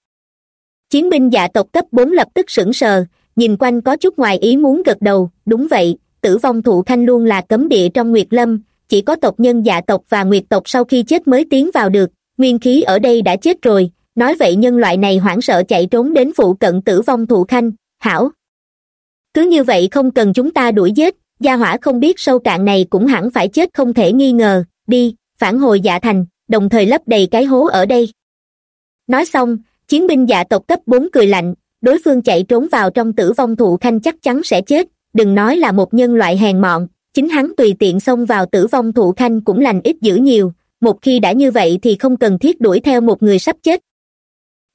chiến binh dạ tộc cấp bốn lập tức sững sờ, nhìn quanh có chút ngoài ý muốn gật đầu, đúng vậy, tử vong thụ khanh luôn là cấm địa trong nguyệt lâm, chỉ có tộc nhân dạ tộc và nguyệt tộc sau khi chết mới tiến vào được, nguyên khí ở đây đã chết rồi, nói vậy nhân loại này hoảng sợ chạy trốn đến phụ cận tử vong thụ khanh hảo. Cứ như vậy không cần chúng ta đuổi giết, gia hỏa không biết sâu cạn này cũng hẳn phải chết không thể nghi ngờ, đi, phản hồi dạ thành, đồng thời lấp đầy cái hố ở đây. Nói xong chiến binh dạ tộc cấp bốn cười lạnh, đối phương chạy trốn vào trong tử vong thụ khanh chắc chắn sẽ chết, đừng nói là một nhân loại hèn mọn, chính hắn tùy tiện xông vào tử vong thụ khanh cũng lành ít dữ nhiều, một khi đã như vậy thì không cần thiết đuổi theo một người sắp chết.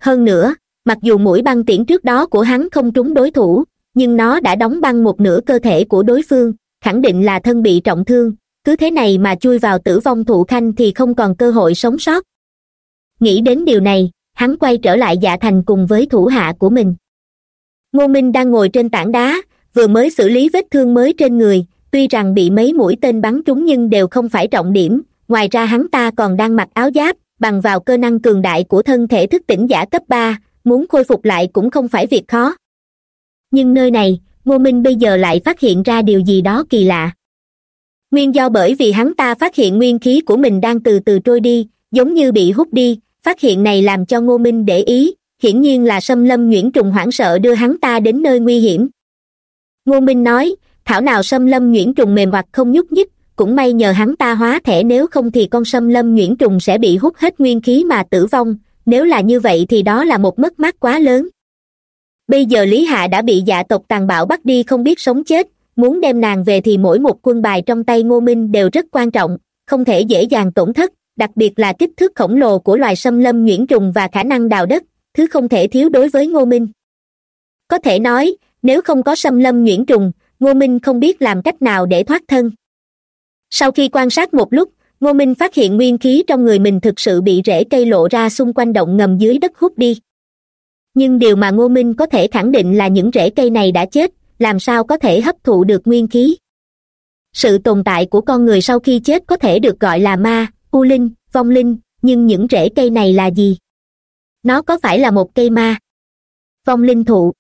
Hơn nữa, mặc dù mũi băng tiễn trước đó của hắn không trúng đối thủ, nhưng nó đã đóng băng một nửa cơ thể của đối phương, khẳng định là thân bị trọng thương, cứ thế này mà chui vào tử vong thụ khanh thì không còn cơ hội sống sót. Nghĩ đến điều này hắn quay trở lại dạ thành cùng với thủ hạ của mình. Ngô minh đang ngồi trên tảng đá, vừa mới xử lý vết thương mới trên người, tuy rằng bị mấy mũi tên bắn trúng nhưng đều không phải trọng điểm, ngoài ra hắn ta còn đang mặc áo giáp, bằng vào cơ năng cường đại của thân thể thức tỉnh giả cấp ba, muốn khôi phục lại cũng không phải việc khó. Nhưng nơi này, ngô minh bây giờ lại phát hiện ra điều gì đó kỳ lạ. Nguyên do bởi vì hắn ta phát hiện nguyên khí của mình đang từ từ trôi đi, giống như bị hút đi phát hiện này làm cho ngô minh để ý, hiển nhiên là xâm lâm nhuyễn trùng hoảng sợ đưa hắn ta đến nơi nguy hiểm. Ngô minh nói, thảo nào xâm lâm nhuyễn trùng mềm hoặc không nhúc nhích, cũng may nhờ hắn ta hóa thẻ nếu không thì con xâm lâm nhuyễn trùng sẽ bị hút hết nguyên khí mà tử vong, nếu là như vậy thì đó là một mất mát quá lớn. Bây giờ lý hạ đã bị dạ tộc tàn bạo bắt đi không biết sống chết, muốn đem nàng về thì mỗi một quân bài trong tay ngô minh đều rất quan trọng, không thể dễ dàng tổn thất đặc biệt là kích thước khổng lồ của loài xâm lâm nhuyễn trùng và khả năng đào đất, thứ không thể thiếu đối với ngô minh. Có thể nói, nếu không có xâm lâm nhuyễn trùng, ngô minh không biết làm cách nào để thoát thân. Sau khi quan sát một lúc, ngô minh phát hiện nguyên khí trong người mình thực sự bị rễ cây lộ ra xung quanh động ngầm dưới đất hút đi. Nhưng điều mà ngô minh có thể khẳng định là những rễ cây này đã chết, làm sao có thể hấp thụ được nguyên khí? Sự tồn tại của con người sau khi chết có thể được gọi là ma u linh, vong linh, nhưng những rễ cây này là gì? Nó có phải là một cây ma? Vong linh thụ.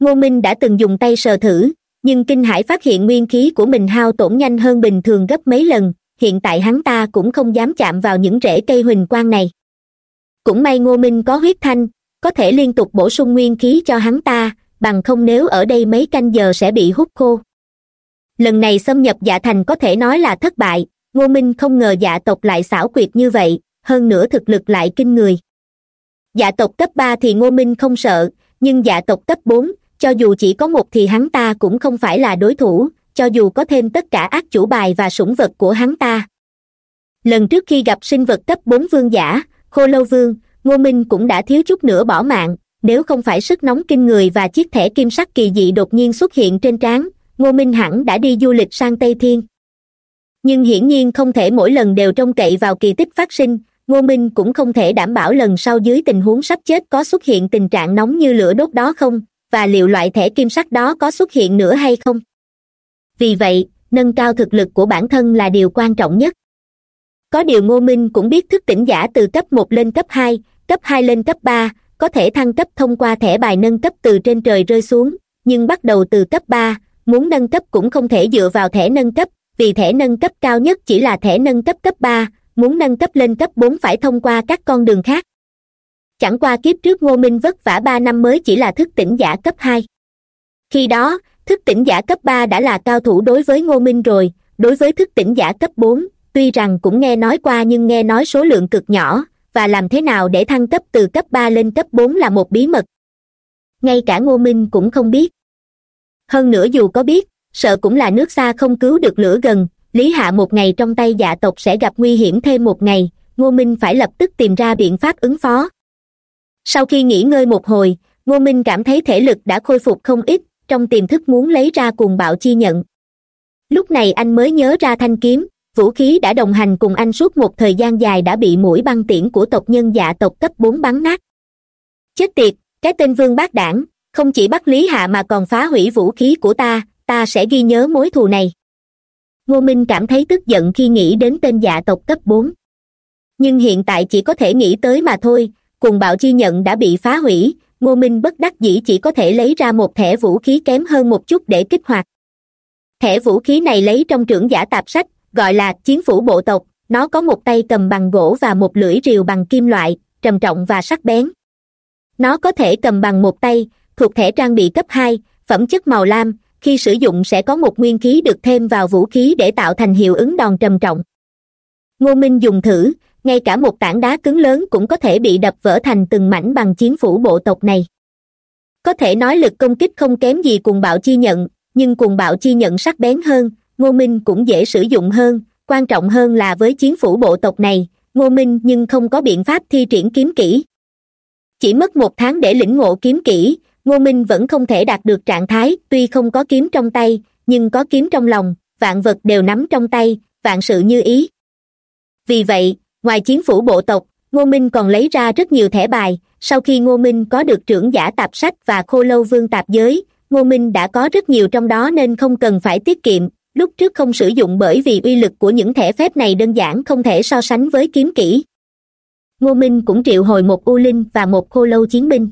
Ngô minh đã từng dùng tay sờ thử, nhưng kinh hải phát hiện nguyên khí của mình hao tổn nhanh hơn bình thường gấp mấy lần, hiện tại hắn ta cũng không dám chạm vào những rễ cây huỳnh quang này. Cũng may ngô minh có huyết thanh, có thể liên tục bổ sung nguyên khí cho hắn ta, bằng không nếu ở đây mấy canh giờ sẽ bị hút khô. Lần này xâm nhập dạ thành có thể nói là thất bại ngô minh không ngờ dạ tộc lại xảo quyệt như vậy, hơn nữa thực lực lại kinh người. Dạ tộc cấp ba thì ngô minh không sợ, nhưng dạ tộc cấp bốn, cho dù chỉ có một thì hắn ta cũng không phải là đối thủ, cho dù có thêm tất cả ác chủ bài và sủng vật của hắn ta. Lần trước khi gặp sinh vật cấp bốn vương giả, khô lâu vương, ngô minh cũng đã thiếu chút nữa bỏ mạng, nếu không phải sức nóng kinh người và chiếc thẻ kim sắc kỳ dị đột nhiên xuất hiện trên trán, ngô minh hẳn đã đi du lịch sang tây thiên nhưng hiển nhiên không thể mỗi lần đều trông cậy vào kỳ tích phát sinh, ngô minh cũng không thể đảm bảo lần sau dưới tình huống sắp chết có xuất hiện tình trạng nóng như lửa đốt đó không, và liệu loại thẻ kim sắc đó có xuất hiện nữa hay không. Vì vậy, nâng cao thực lực của bản thân là điều quan trọng nhất. Có điều ngô minh cũng biết thức tỉnh giả từ cấp một lên cấp hai cấp hai lên cấp ba, có thể thăng cấp thông qua thẻ bài nâng cấp từ trên trời rơi xuống, nhưng bắt đầu từ cấp ba, muốn nâng cấp cũng không thể dựa vào thẻ nâng cấp vì thẻ nâng cấp cao nhất chỉ là thẻ nâng cấp cấp ba, muốn nâng cấp lên cấp bốn phải thông qua các con đường khác. Chẳng qua kiếp trước ngô minh vất vả ba năm mới chỉ là thức tỉnh giả cấp hai. Khi đó, thức tỉnh giả cấp ba đã là cao thủ đối với ngô minh rồi, đối với thức tỉnh giả cấp bốn, tuy rằng cũng nghe nói qua nhưng nghe nói số lượng cực nhỏ, và làm thế nào để thăng cấp từ cấp ba lên cấp bốn là một bí mật. Ngay cả ngô minh cũng không biết. Hơn nữa dù có biết sợ cũng là nước xa không cứu được lửa gần. Lý hạ một ngày trong tay dạ tộc sẽ gặp nguy hiểm thêm một ngày, ngô minh phải lập tức tìm ra biện pháp ứng phó. Sau khi nghỉ ngơi một hồi, ngô minh cảm thấy thể lực đã khôi phục không ít, trong tiềm thức muốn lấy ra cùng bạo chi nhận. Lúc này anh mới nhớ ra thanh kiếm, vũ khí đã đồng hành cùng anh suốt một thời gian dài đã bị mũi băng tiễn của tộc nhân dạ tộc cấp bốn bắn nát. Chết tiệt, cái tên vương bác đảng, không chỉ bắt lý hạ mà còn phá hủy vũ khí của ta ta sẽ ghi nhớ mối thù này. Ngô minh cảm thấy tức giận khi nghĩ đến tên dạ tộc cấp bốn. Nhưng hiện tại chỉ có thể nghĩ tới mà thôi, cùng bạo chi nhận đã bị phá hủy, ngô minh bất đắc dĩ chỉ có thể lấy ra một thẻ vũ khí kém hơn một chút để kích hoạt. Thẻ vũ khí này lấy trong trưởng giả tạp sách, gọi là chiến phủ bộ tộc, nó có một tay cầm bằng gỗ và một lưỡi rìu bằng kim loại, trầm trọng và sắc bén. Nó có thể cầm bằng một tay, thuộc thẻ trang bị cấp hai, phẩm chất màu lam khi sử dụng sẽ có một nguyên khí được thêm vào vũ khí để tạo thành hiệu ứng đòn trầm trọng. Ngô minh dùng thử, ngay cả một tảng đá cứng lớn cũng có thể bị đập vỡ thành từng mảnh bằng chiến phủ bộ tộc này. Có thể nói lực công kích không kém gì cùng bạo chi nhận, nhưng cùng bạo chi nhận sắc bén hơn, ngô minh cũng dễ sử dụng hơn, quan trọng hơn là với chiến phủ bộ tộc này, ngô minh nhưng không có biện pháp thi triển kiếm kỹ. Chỉ mất một tháng để lĩnh ngộ kiếm kỹ ngô minh vẫn không thể đạt được trạng thái, tuy không có kiếm trong tay, nhưng có kiếm trong lòng, vạn vật đều nắm trong tay, vạn sự như ý. Vì vậy, ngoài chiến phủ bộ tộc, ngô minh còn lấy ra rất nhiều thẻ bài. Sau khi ngô minh có được trưởng giả tạp sách và khô lâu vương tạp giới, ngô minh đã có rất nhiều trong đó nên không cần phải tiết kiệm. Lúc trước không sử dụng bởi vì uy lực của những thẻ phép này đơn giản không thể so sánh với kiếm kỹ. Ngô minh cũng triệu hồi một u linh và một khô lâu chiến binh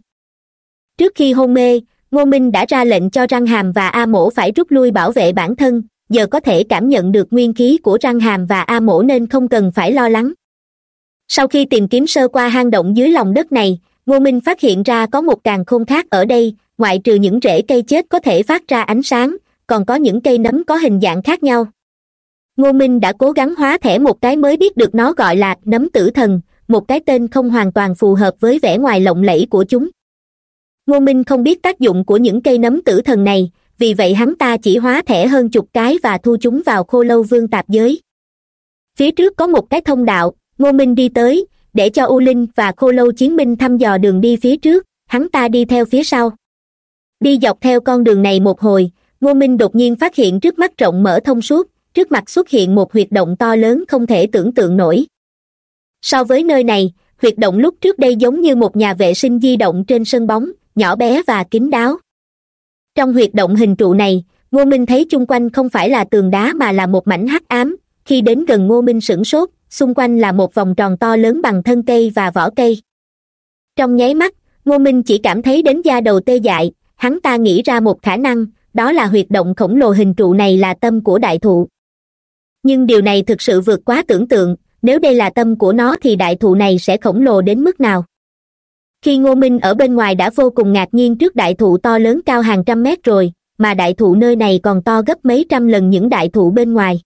trước khi hôn mê, ngô minh đã ra lệnh cho răng hàm và a mổ phải rút lui bảo vệ bản thân. Giờ có thể cảm nhận được nguyên khí của răng hàm và a mổ nên không cần phải lo lắng. Sau khi tìm kiếm sơ qua hang động dưới lòng đất này, ngô minh phát hiện ra có một càng khôn khác ở đây, ngoại trừ những rễ cây chết có thể phát ra ánh sáng, còn có những cây nấm có hình dạng khác nhau. Ngô minh đã cố gắng hóa thẻ một cái mới biết được nó gọi là nấm tử thần, một cái tên không hoàn toàn phù hợp với vẻ ngoài lộng lẫy của chúng ngô minh không biết tác dụng của những cây nấm tử thần này, vì vậy hắn ta chỉ hóa thẻ hơn chục cái và thu chúng vào khô lâu vương tạp giới. Phía trước có một cái thông đạo, ngô minh đi tới, để cho u linh và khô lâu chiến binh thăm dò đường đi phía trước, hắn ta đi theo phía sau. Đi dọc theo con đường này một hồi, ngô minh đột nhiên phát hiện trước mắt rộng mở thông suốt, trước mặt xuất hiện một huyệt động to lớn không thể tưởng tượng nổi. So với nơi này, huyệt động lúc trước đây giống như một nhà vệ sinh di động trên sân bóng nhỏ bé và kín đáo. Trong huyệt động hình trụ này, ngô minh thấy chung quanh không phải là tường đá mà là một mảnh hắc ám. Khi đến gần ngô minh sửng sốt, xung quanh là một vòng tròn to lớn bằng thân cây và vỏ cây. Trong nháy mắt, ngô minh chỉ cảm thấy đến da đầu tê dại, hắn ta nghĩ ra một khả năng, đó là huyệt động khổng lồ hình trụ này là tâm của đại thụ. Nhưng điều này thực sự vượt quá tưởng tượng, nếu đây là tâm của nó thì đại thụ này sẽ khổng lồ đến mức nào? Khi ngô minh ở bên ngoài đã vô cùng ngạc nhiên trước đại thụ to lớn cao hàng trăm mét rồi, mà đại thụ nơi này còn to gấp mấy trăm lần những đại thụ bên ngoài.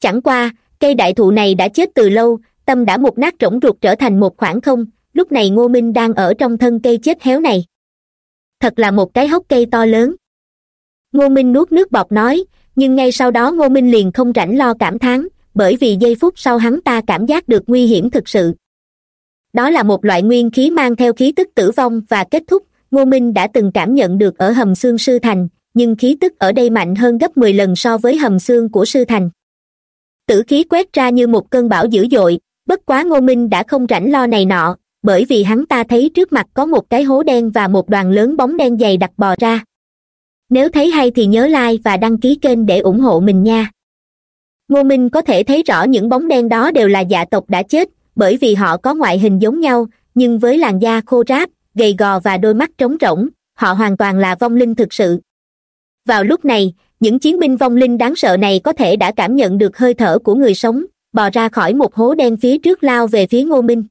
Chẳng qua, cây đại thụ này đã chết từ lâu, tâm đã một nát rỗng ruột trở thành một khoảng không, lúc này ngô minh đang ở trong thân cây chết héo này. Thật là một cái hốc cây to lớn. Ngô minh nuốt nước bọt nói, nhưng ngay sau đó ngô minh liền không rảnh lo cảm thán, bởi vì giây phút sau hắn ta cảm giác được nguy hiểm thực sự đó là một loại nguyên khí mang theo khí tức tử vong và kết thúc. Ngô minh đã từng cảm nhận được ở hầm xương sư thành, nhưng khí tức ở đây mạnh hơn gấp mười lần so với hầm xương của sư thành. Tử khí quét ra như một cơn bão dữ dội, bất quá ngô minh đã không rảnh lo này nọ, bởi vì hắn ta thấy trước mặt có một cái hố đen và một đoàn lớn bóng đen dày đặc bò ra. Nếu thấy hay thì nhớ like và đăng ký kênh để ủng hộ mình nha. Ngô minh có thể thấy rõ những bóng đen đó đều là dạ tộc đã chết bởi vì họ có ngoại hình giống nhau, nhưng với làn da khô ráp, gầy gò và đôi mắt trống rỗng, họ hoàn toàn là vong linh thực sự. Vào lúc này, những chiến binh vong linh đáng sợ này có thể đã cảm nhận được hơi thở của người sống, bò ra khỏi một hố đen phía trước lao về phía ngô minh.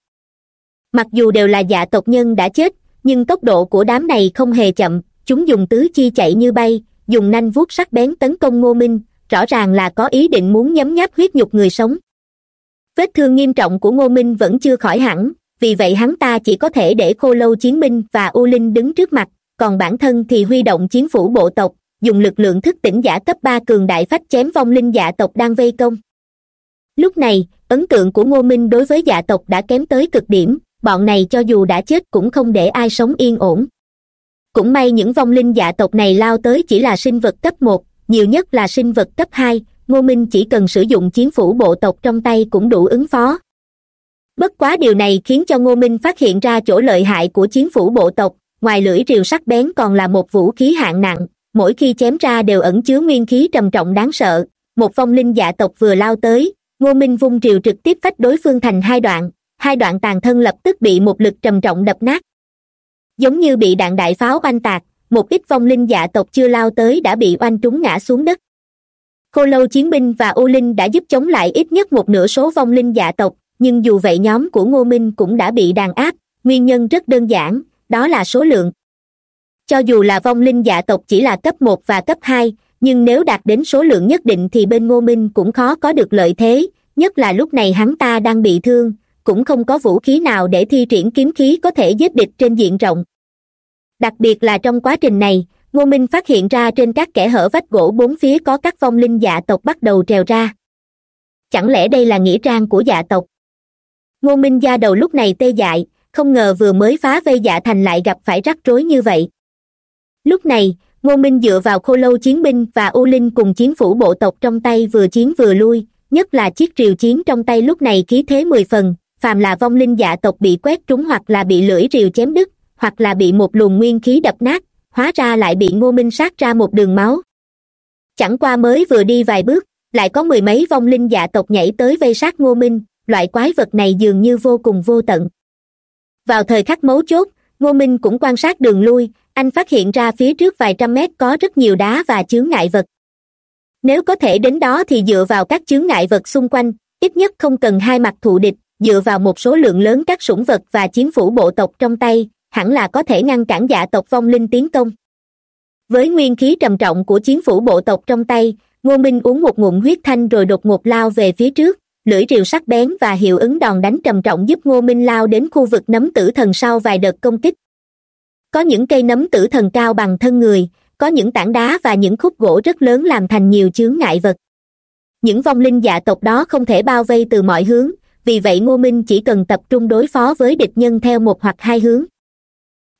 Mặc dù đều là dạ tộc nhân đã chết, nhưng tốc độ của đám này không hề chậm, chúng dùng tứ chi chạy như bay, dùng nanh vuốt sắc bén tấn công ngô minh, rõ ràng là có ý định muốn nhấm nháp huyết nhục người sống vết thương nghiêm trọng của ngô minh vẫn chưa khỏi hẳn, vì vậy hắn ta chỉ có thể để khô lâu chiến binh và u linh đứng trước mặt, còn bản thân thì huy động chiến phủ bộ tộc, dùng lực lượng thức tỉnh giả cấp ba cường đại phách chém vong linh dạ tộc đang vây công. Lúc này, ấn tượng của ngô minh đối với dạ tộc đã kém tới cực điểm, bọn này cho dù đã chết cũng không để ai sống yên ổn. Cũng may những vong linh dạ tộc này lao tới chỉ là sinh vật cấp một, nhiều nhất là sinh vật cấp hai ngô minh chỉ cần sử dụng chiến phủ bộ tộc trong tay cũng đủ ứng phó. Bất quá điều này khiến cho ngô minh phát hiện ra chỗ lợi hại của chiến phủ bộ tộc, ngoài lưỡi rìu sắc bén còn là một vũ khí hạng nặng, mỗi khi chém ra đều ẩn chứa nguyên khí trầm trọng đáng sợ. Một vong linh dạ tộc vừa lao tới, ngô minh vung rìu trực tiếp phách đối phương thành hai đoạn hai đoạn tàn thân lập tức bị một lực trầm trọng đập nát. Giống như bị đạn đại pháo oanh tạc, một ít vong linh dạ tộc chưa lao tới đã bị oanh trúng ngã xuống đất khô lâu chiến binh và u linh đã giúp chống lại ít nhất một nửa số vong linh dạ tộc, nhưng dù vậy nhóm của ngô minh cũng đã bị đàn áp. Nguyên nhân rất đơn giản, đó là số lượng. Cho dù là vong linh dạ tộc chỉ là cấp một và cấp hai, nhưng nếu đạt đến số lượng nhất định thì bên ngô minh cũng khó có được lợi thế, nhất là lúc này hắn ta đang bị thương, cũng không có vũ khí nào để thi triển kiếm khí có thể giết địch trên diện rộng. Đặc biệt là trong quá trình này ngô minh phát hiện ra trên các kẽ hở vách gỗ bốn phía có các vong linh dạ tộc bắt đầu trèo ra. Chẳng lẽ đây là nghĩa trang của dạ tộc? Ngô minh da đầu lúc này tê dại, không ngờ vừa mới phá vây dạ thành lại gặp phải rắc rối như vậy. Lúc này, ngô minh dựa vào khô lâu chiến binh và u linh cùng chiến phủ bộ tộc trong tay vừa chiến vừa lui, nhất là chiếc rìu chiến trong tay lúc này khí thế mười phần, phàm là vong linh dạ tộc bị quét trúng hoặc là bị lưỡi rìu chém đứt, hoặc là bị một luồng nguyên khí đập nát hóa ra lại bị ngô minh sát ra một đường máu. Chẳng qua mới vừa đi vài bước, lại có mười mấy vong linh dạ tộc nhảy tới vây sát ngô minh, loại quái vật này dường như vô cùng vô tận. Vào thời khắc mấu chốt, ngô minh cũng quan sát đường lui, anh phát hiện ra phía trước vài trăm mét có rất nhiều đá và chướng ngại vật. Nếu có thể đến đó thì dựa vào các chướng ngại vật xung quanh, ít nhất không cần hai mặt thù địch, dựa vào một số lượng lớn các sủng vật và chiến phủ bộ tộc trong tay hẳn là có thể ngăn cản dạ tộc vong linh tiến công. Với nguyên khí trầm trọng của chiến phủ bộ tộc trong tay, ngô minh uống một ngụm huyết thanh rồi đột ngột lao về phía trước, lưỡi rìu sắc bén và hiệu ứng đòn đánh trầm trọng giúp ngô minh lao đến khu vực nấm tử thần sau vài đợt công kích. Có những cây nấm tử thần cao bằng thân người, có những tảng đá và những khúc gỗ rất lớn làm thành nhiều chướng ngại vật. Những vong linh dạ tộc đó không thể bao vây từ mọi hướng, vì vậy ngô minh chỉ cần tập trung đối phó với địch nhân theo một hoặc hai hướng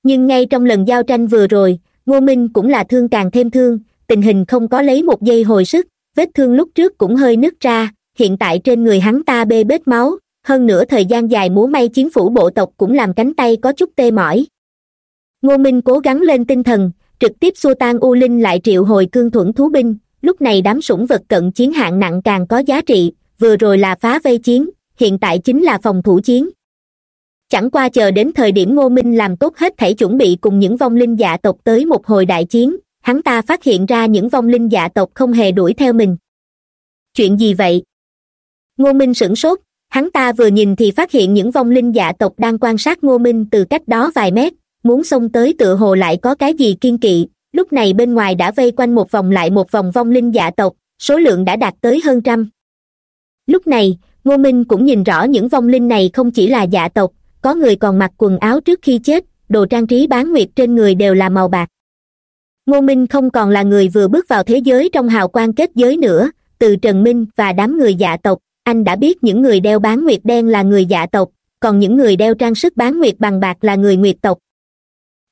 nhưng ngay trong lần giao tranh vừa rồi, ngô minh cũng là thương càng thêm thương, tình hình không có lấy một giây hồi sức, vết thương lúc trước cũng hơi nứt ra, hiện tại trên người hắn ta bê bết máu, hơn nữa thời gian dài múa may chiến phủ bộ tộc cũng làm cánh tay có chút tê mỏi. Ngô minh cố gắng lên tinh thần, trực tiếp xua tan u linh lại triệu hồi cương thuẫn thú binh, lúc này đám sủng vật cận chiến hạng nặng càng có giá trị, vừa rồi là phá vây chiến, hiện tại chính là phòng thủ chiến chẳng qua chờ đến thời điểm ngô minh làm tốt hết thể chuẩn bị cùng những vong linh dạ tộc tới một hồi đại chiến, hắn ta phát hiện ra những vong linh dạ tộc không hề đuổi theo mình. Chuyện gì vậy? Ngô minh sửng sốt, hắn ta vừa nhìn thì phát hiện những vong linh dạ tộc đang quan sát ngô minh từ cách đó vài mét, muốn xông tới tựa hồ lại có cái gì kiên kỵ. Lúc này bên ngoài đã vây quanh một vòng lại một vòng vong linh dạ tộc, số lượng đã đạt tới hơn trăm. Lúc này, ngô minh cũng nhìn rõ những vong linh này không chỉ là dạ tộc có người còn mặc quần áo trước khi chết, đồ trang trí bán nguyệt trên người đều là màu bạc. Ngô minh không còn là người vừa bước vào thế giới trong hào quang kết giới nữa, từ trần minh và đám người dạ tộc, anh đã biết những người đeo bán nguyệt đen là người dạ tộc, còn những người đeo trang sức bán nguyệt bằng bạc là người nguyệt tộc.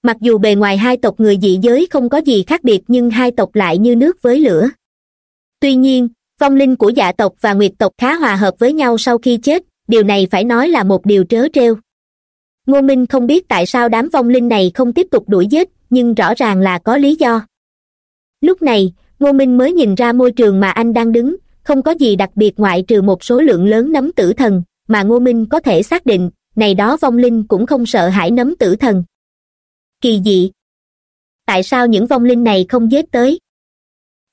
Mặc dù bề ngoài hai tộc người dị giới không có gì khác biệt nhưng hai tộc lại như nước với lửa. Tuy nhiên, vong linh của dạ tộc và nguyệt tộc khá hòa hợp với nhau sau khi chết, điều này phải nói là một điều trớ trêu ngô minh không biết tại sao đám vong linh này không tiếp tục đuổi giết, nhưng rõ ràng là có lý do. Lúc này, ngô minh mới nhìn ra môi trường mà anh đang đứng, không có gì đặc biệt ngoại trừ một số lượng lớn nấm tử thần, mà ngô minh có thể xác định, này đó vong linh cũng không sợ hãi nấm tử thần. Kỳ dị! Tại sao những vong linh này không giết tới?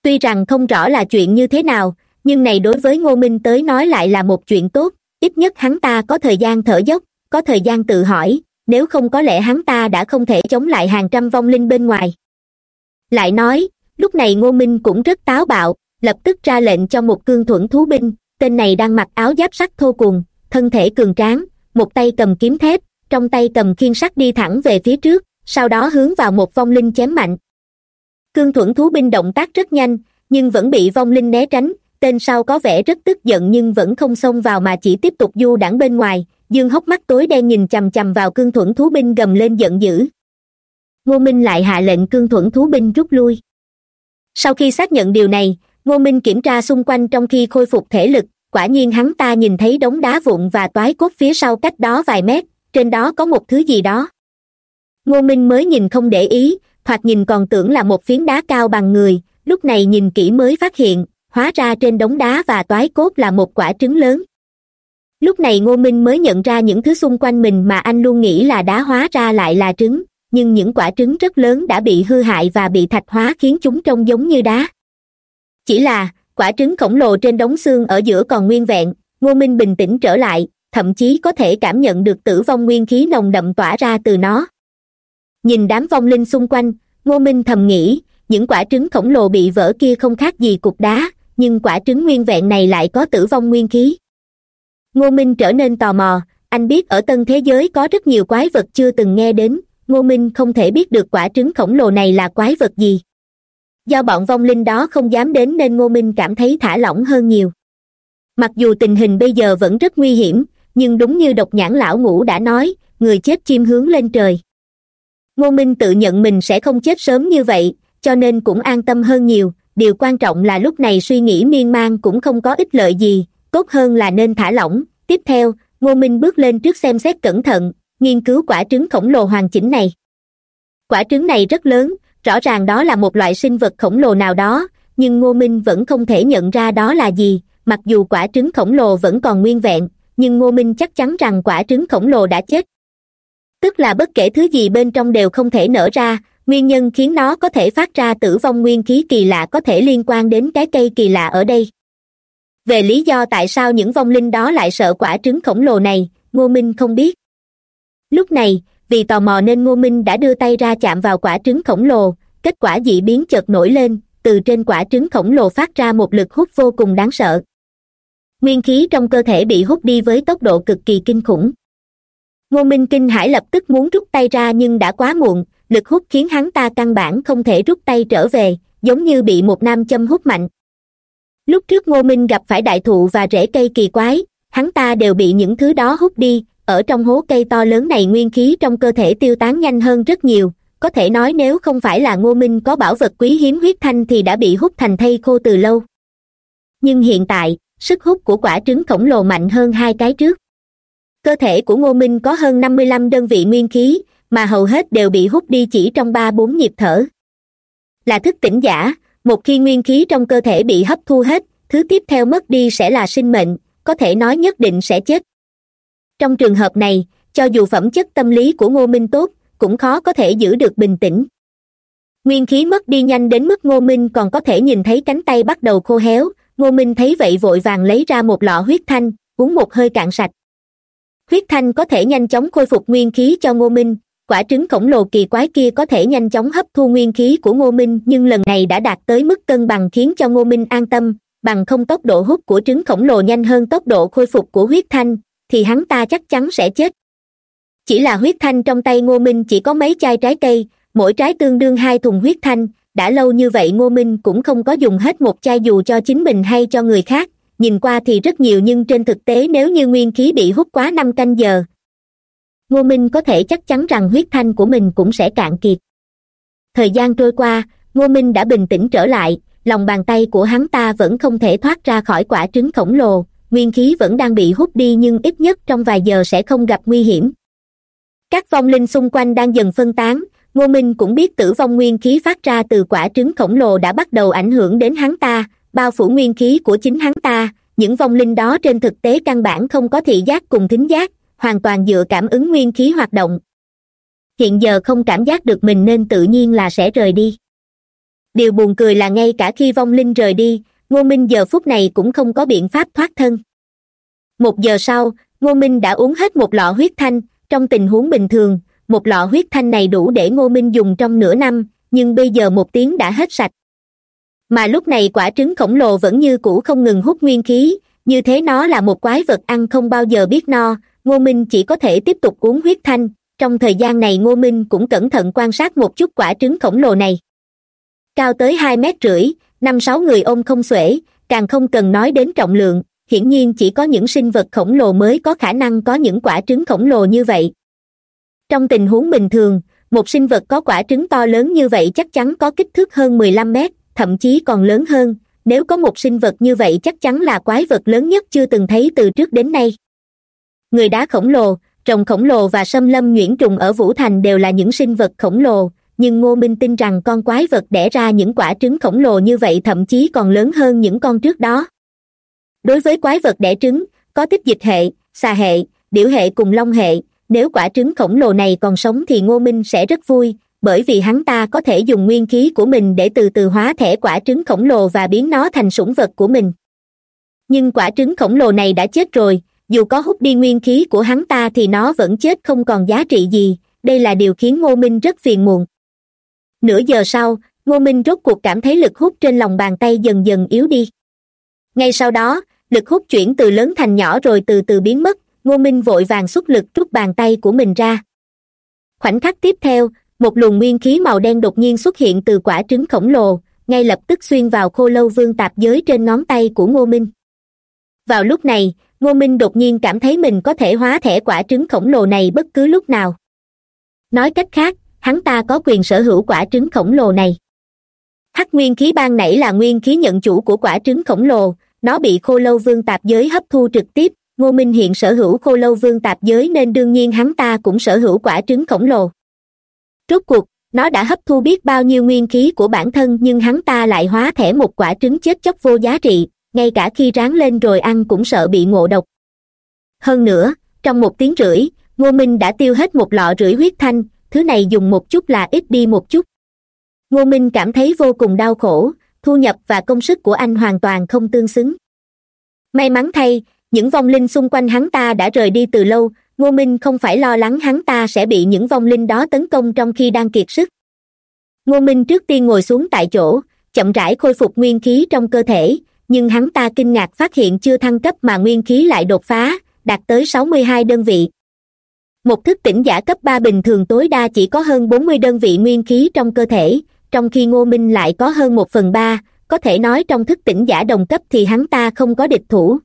Tuy rằng không rõ là chuyện như thế nào, nhưng này đối với ngô minh tới nói lại là một chuyện tốt, ít nhất hắn ta có thời gian thở dốc có thời gian tự hỏi, nếu không có lẽ hắn ta đã không thể chống lại hàng trăm vong linh bên ngoài. Lại nói, lúc này ngô minh cũng rất táo bạo, lập tức ra lệnh cho một cương thuẫn thú binh, tên này đang mặc áo giáp sắt thô cùng, thân thể cường tráng, một tay cầm kiếm thép, trong tay cầm khiên sắt đi thẳng về phía trước, sau đó hướng vào một vong linh chém mạnh. Cương thuẫn thú binh động tác rất nhanh, nhưng vẫn bị vong linh né tránh, tên sau có vẻ rất tức giận nhưng vẫn không xông vào mà chỉ tiếp tục du đảng bên ngoài dương hốc mắt tối đen nhìn chằm chằm vào cương thuẫn thú binh gầm lên giận dữ. Ngô minh lại hạ lệnh cương thuẫn thú binh rút lui. Sau khi xác nhận điều này, ngô minh kiểm tra xung quanh trong khi khôi phục thể lực, quả nhiên hắn ta nhìn thấy đống đá vụn và toái cốt phía sau cách đó vài mét, trên đó có một thứ gì đó. Ngô minh mới nhìn không để ý, thoạt nhìn còn tưởng là một phiến đá cao bằng người, lúc này nhìn kỹ mới phát hiện, hóa ra trên đống đá và toái cốt là một quả trứng lớn lúc này ngô minh mới nhận ra những thứ xung quanh mình mà anh luôn nghĩ là đá hóa ra lại là trứng, nhưng những quả trứng rất lớn đã bị hư hại và bị thạch hóa khiến chúng trông giống như đá. Chỉ là, quả trứng khổng lồ trên đống xương ở giữa còn nguyên vẹn, ngô minh bình tĩnh trở lại, thậm chí có thể cảm nhận được tử vong nguyên khí nồng đậm tỏa ra từ nó. Nhìn đám vong linh xung quanh, ngô minh thầm nghĩ, những quả trứng khổng lồ bị vỡ kia không khác gì cục đá, nhưng quả trứng nguyên vẹn này lại có tử vong nguyên khí ngô minh trở nên tò mò. Anh biết ở tân thế giới có rất nhiều quái vật chưa từng nghe đến. Ngô minh không thể biết được quả trứng khổng lồ này là quái vật gì. Do bọn vong linh đó không dám đến nên ngô minh cảm thấy thả lỏng hơn nhiều. Mặc dù tình hình bây giờ vẫn rất nguy hiểm, nhưng đúng như độc nhãn lão ngũ đã nói, người chết chim hướng lên trời. Ngô minh tự nhận mình sẽ không chết sớm như vậy, cho nên cũng an tâm hơn nhiều. Điều quan trọng là lúc này suy nghĩ miên man cũng không có ích lợi gì tốt hơn là nên thả lỏng. Tiếp theo, ngô minh bước lên trước xem xét cẩn thận, nghiên cứu quả trứng khổng lồ hoàn chỉnh này. Quả trứng này rất lớn, rõ ràng đó là một loại sinh vật khổng lồ nào đó, nhưng ngô minh vẫn không thể nhận ra đó là gì. Mặc dù quả trứng khổng lồ vẫn còn nguyên vẹn, nhưng ngô minh chắc chắn rằng quả trứng khổng lồ đã chết. Tức là bất kể thứ gì bên trong đều không thể nở ra, nguyên nhân khiến nó có thể phát ra tử vong nguyên khí kỳ lạ có thể liên quan đến cái cây kỳ lạ ở đây về lý do tại sao những vong linh đó lại sợ quả trứng khổng lồ này, ngô minh không biết. Lúc này, vì tò mò nên ngô minh đã đưa tay ra chạm vào quả trứng khổng lồ, kết quả dị biến chợt nổi lên, từ trên quả trứng khổng lồ phát ra một lực hút vô cùng đáng sợ. Nguyên khí trong cơ thể bị hút đi với tốc độ cực kỳ kinh khủng. Ngô minh kinh hãi lập tức muốn rút tay ra nhưng đã quá muộn, lực hút khiến hắn ta căn bản không thể rút tay trở về, giống như bị một nam châm hút mạnh lúc trước ngô minh gặp phải đại thụ và rễ cây kỳ quái, hắn ta đều bị những thứ đó hút đi. Ở trong hố cây to lớn này nguyên khí trong cơ thể tiêu tán nhanh hơn rất nhiều. Có thể nói nếu không phải là ngô minh có bảo vật quý hiếm huyết thanh thì đã bị hút thành thây khô từ lâu. Nhưng hiện tại, sức hút của quả trứng khổng lồ mạnh hơn hai cái trước. Cơ thể của ngô minh có hơn năm mươi lăm đơn vị nguyên khí, mà hầu hết đều bị hút đi chỉ trong ba bốn nhịp thở. Là thức tỉnh giả một khi nguyên khí trong cơ thể bị hấp thu hết, thứ tiếp theo mất đi sẽ là sinh mệnh, có thể nói nhất định sẽ chết. Trong trường hợp này, cho dù phẩm chất tâm lý của ngô minh tốt, cũng khó có thể giữ được bình tĩnh. Nguyên khí mất đi nhanh đến mức ngô minh còn có thể nhìn thấy cánh tay bắt đầu khô héo, ngô minh thấy vậy vội vàng lấy ra một lọ huyết thanh, uống một hơi cạn sạch. Huyết thanh có thể nhanh chóng khôi phục nguyên khí cho ngô minh quả trứng khổng lồ kỳ quái kia có thể nhanh chóng hấp thu nguyên khí của ngô minh, nhưng lần này đã đạt tới mức cân bằng khiến cho ngô minh an tâm. Bằng không tốc độ hút của trứng khổng lồ nhanh hơn tốc độ khôi phục của huyết thanh, thì hắn ta chắc chắn sẽ chết. Chỉ là huyết thanh trong tay ngô minh chỉ có mấy chai trái cây, mỗi trái tương đương hai thùng huyết thanh. Đã lâu như vậy ngô minh cũng không có dùng hết một chai dù cho chính mình hay cho người khác. Nhìn qua thì rất nhiều nhưng trên thực tế nếu như nguyên khí bị hút quá năm canh giờ ngô minh có thể chắc chắn rằng huyết thanh của mình cũng sẽ cạn kiệt. Thời gian trôi qua, ngô minh đã bình tĩnh trở lại, lòng bàn tay của hắn ta vẫn không thể thoát ra khỏi quả trứng khổng lồ, nguyên khí vẫn đang bị hút đi nhưng ít nhất trong vài giờ sẽ không gặp nguy hiểm. Các vong linh xung quanh đang dần phân tán, ngô minh cũng biết tử vong nguyên khí phát ra từ quả trứng khổng lồ đã bắt đầu ảnh hưởng đến hắn ta, bao phủ nguyên khí của chính hắn ta, những vong linh đó trên thực tế căn bản không có thị giác cùng thính giác hoàn toàn dựa cảm ứng nguyên khí hoạt động. Hiện giờ không cảm giác được mình nên tự nhiên là sẽ rời đi. Điều buồn cười là ngay cả khi vong linh rời đi, ngô minh giờ phút này cũng không có biện pháp thoát thân. Một giờ sau, ngô minh đã uống hết một lọ huyết thanh, trong tình huống bình thường, một lọ huyết thanh này đủ để ngô minh dùng trong nửa năm, nhưng bây giờ một tiếng đã hết sạch. Mà lúc này quả trứng khổng lồ vẫn như cũ không ngừng hút nguyên khí, như thế nó là một quái vật ăn không bao giờ biết no ngô minh chỉ có thể tiếp tục uống huyết thanh. Trong thời gian này ngô minh cũng cẩn thận quan sát một chút quả trứng khổng lồ này. Cao tới hai mét rưỡi, năm sáu người ôm không xuể, càng không cần nói đến trọng lượng. Hiển nhiên chỉ có những sinh vật khổng lồ mới có khả năng có những quả trứng khổng lồ như vậy. Trong tình huống bình thường, một sinh vật có quả trứng to lớn như vậy chắc chắn có kích thước hơn mười lăm mét, thậm chí còn lớn hơn. Nếu có một sinh vật như vậy chắc chắn là quái vật lớn nhất chưa từng thấy từ trước đến nay người đá khổng lồ, rồng khổng lồ và xâm lâm nhuyễn trùng ở vũ thành đều là những sinh vật khổng lồ, nhưng ngô minh tin rằng con quái vật đẻ ra những quả trứng khổng lồ như vậy thậm chí còn lớn hơn những con trước đó. Đối với quái vật đẻ trứng, có tích dịch hệ, xà hệ, điểu hệ cùng long hệ, nếu quả trứng khổng lồ này còn sống thì ngô minh sẽ rất vui, bởi vì hắn ta có thể dùng nguyên khí của mình để từ từ hóa thể quả trứng khổng lồ và biến nó thành sủng vật của mình. Nhưng quả trứng khổng lồ này đã chết rồi dù có hút đi nguyên khí của hắn ta thì nó vẫn chết không còn giá trị gì. Đây là điều khiến ngô minh rất phiền muộn. Nửa giờ sau, ngô minh rốt cuộc cảm thấy lực hút trên lòng bàn tay dần dần yếu đi. Ngay sau đó, lực hút chuyển từ lớn thành nhỏ rồi từ từ biến mất, ngô minh vội vàng xuất lực rút bàn tay của mình ra. Khoảnh khắc tiếp theo, một luồng nguyên khí màu đen đột nhiên xuất hiện từ quả trứng khổng lồ, ngay lập tức xuyên vào khô lâu vương tạp giới trên ngón tay của ngô minh. Vào lúc này ngô minh đột nhiên cảm thấy mình có thể hóa thẻ quả trứng khổng lồ này bất cứ lúc nào. Nói cách khác, hắn ta có quyền sở hữu quả trứng khổng lồ này. Hắc nguyên khí ban nảy là nguyên khí nhận chủ của quả trứng khổng lồ, nó bị khô lâu vương tạp giới hấp thu trực tiếp. Ngô minh hiện sở hữu khô lâu vương tạp giới nên đương nhiên hắn ta cũng sở hữu quả trứng khổng lồ. Rốt cuộc, nó đã hấp thu biết bao nhiêu nguyên khí của bản thân nhưng hắn ta lại hóa thẻ một quả trứng chết chóc vô giá trị ngay cả khi ráng lên rồi ăn cũng sợ bị ngộ độc. Hơn nữa, trong một tiếng rưỡi, ngô minh đã tiêu hết một lọ rưỡi huyết thanh, thứ này dùng một chút là ít đi một chút. Ngô minh cảm thấy vô cùng đau khổ, thu nhập và công sức của anh hoàn toàn không tương xứng. May mắn thay, những vong linh xung quanh hắn ta đã rời đi từ lâu, ngô minh không phải lo lắng hắn ta sẽ bị những vong linh đó tấn công trong khi đang kiệt sức. Ngô minh trước tiên ngồi xuống tại chỗ, chậm rãi khôi phục nguyên khí trong cơ thể nhưng hắn ta kinh ngạc phát hiện chưa thăng cấp mà nguyên khí lại đột phá, đạt tới sáu mươi hai đơn vị. Một thức tỉnh giả cấp ba bình thường tối đa chỉ có hơn bốn mươi đơn vị nguyên khí trong cơ thể, trong khi ngô minh lại có hơn một phần ba, có thể nói trong thức tỉnh giả đồng cấp thì hắn ta không có địch thủ.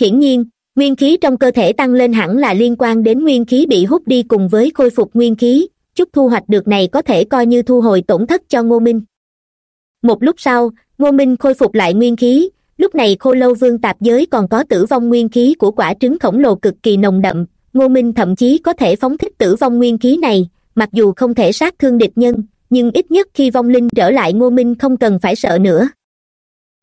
Hiển nhiên, nguyên khí trong cơ thể tăng lên hẳn là liên quan đến nguyên khí bị hút đi cùng với khôi phục nguyên khí, chút thu hoạch được này có thể coi như thu hồi tổn thất cho ngô minh. Một lúc sau ngô minh khôi phục lại nguyên khí. Lúc này khô lâu vương tạp giới còn có tử vong nguyên khí của quả trứng khổng lồ cực kỳ nồng đậm. Ngô minh thậm chí có thể phóng thích tử vong nguyên khí này, mặc dù không thể sát thương địch nhân, nhưng ít nhất khi vong linh trở lại ngô minh không cần phải sợ nữa.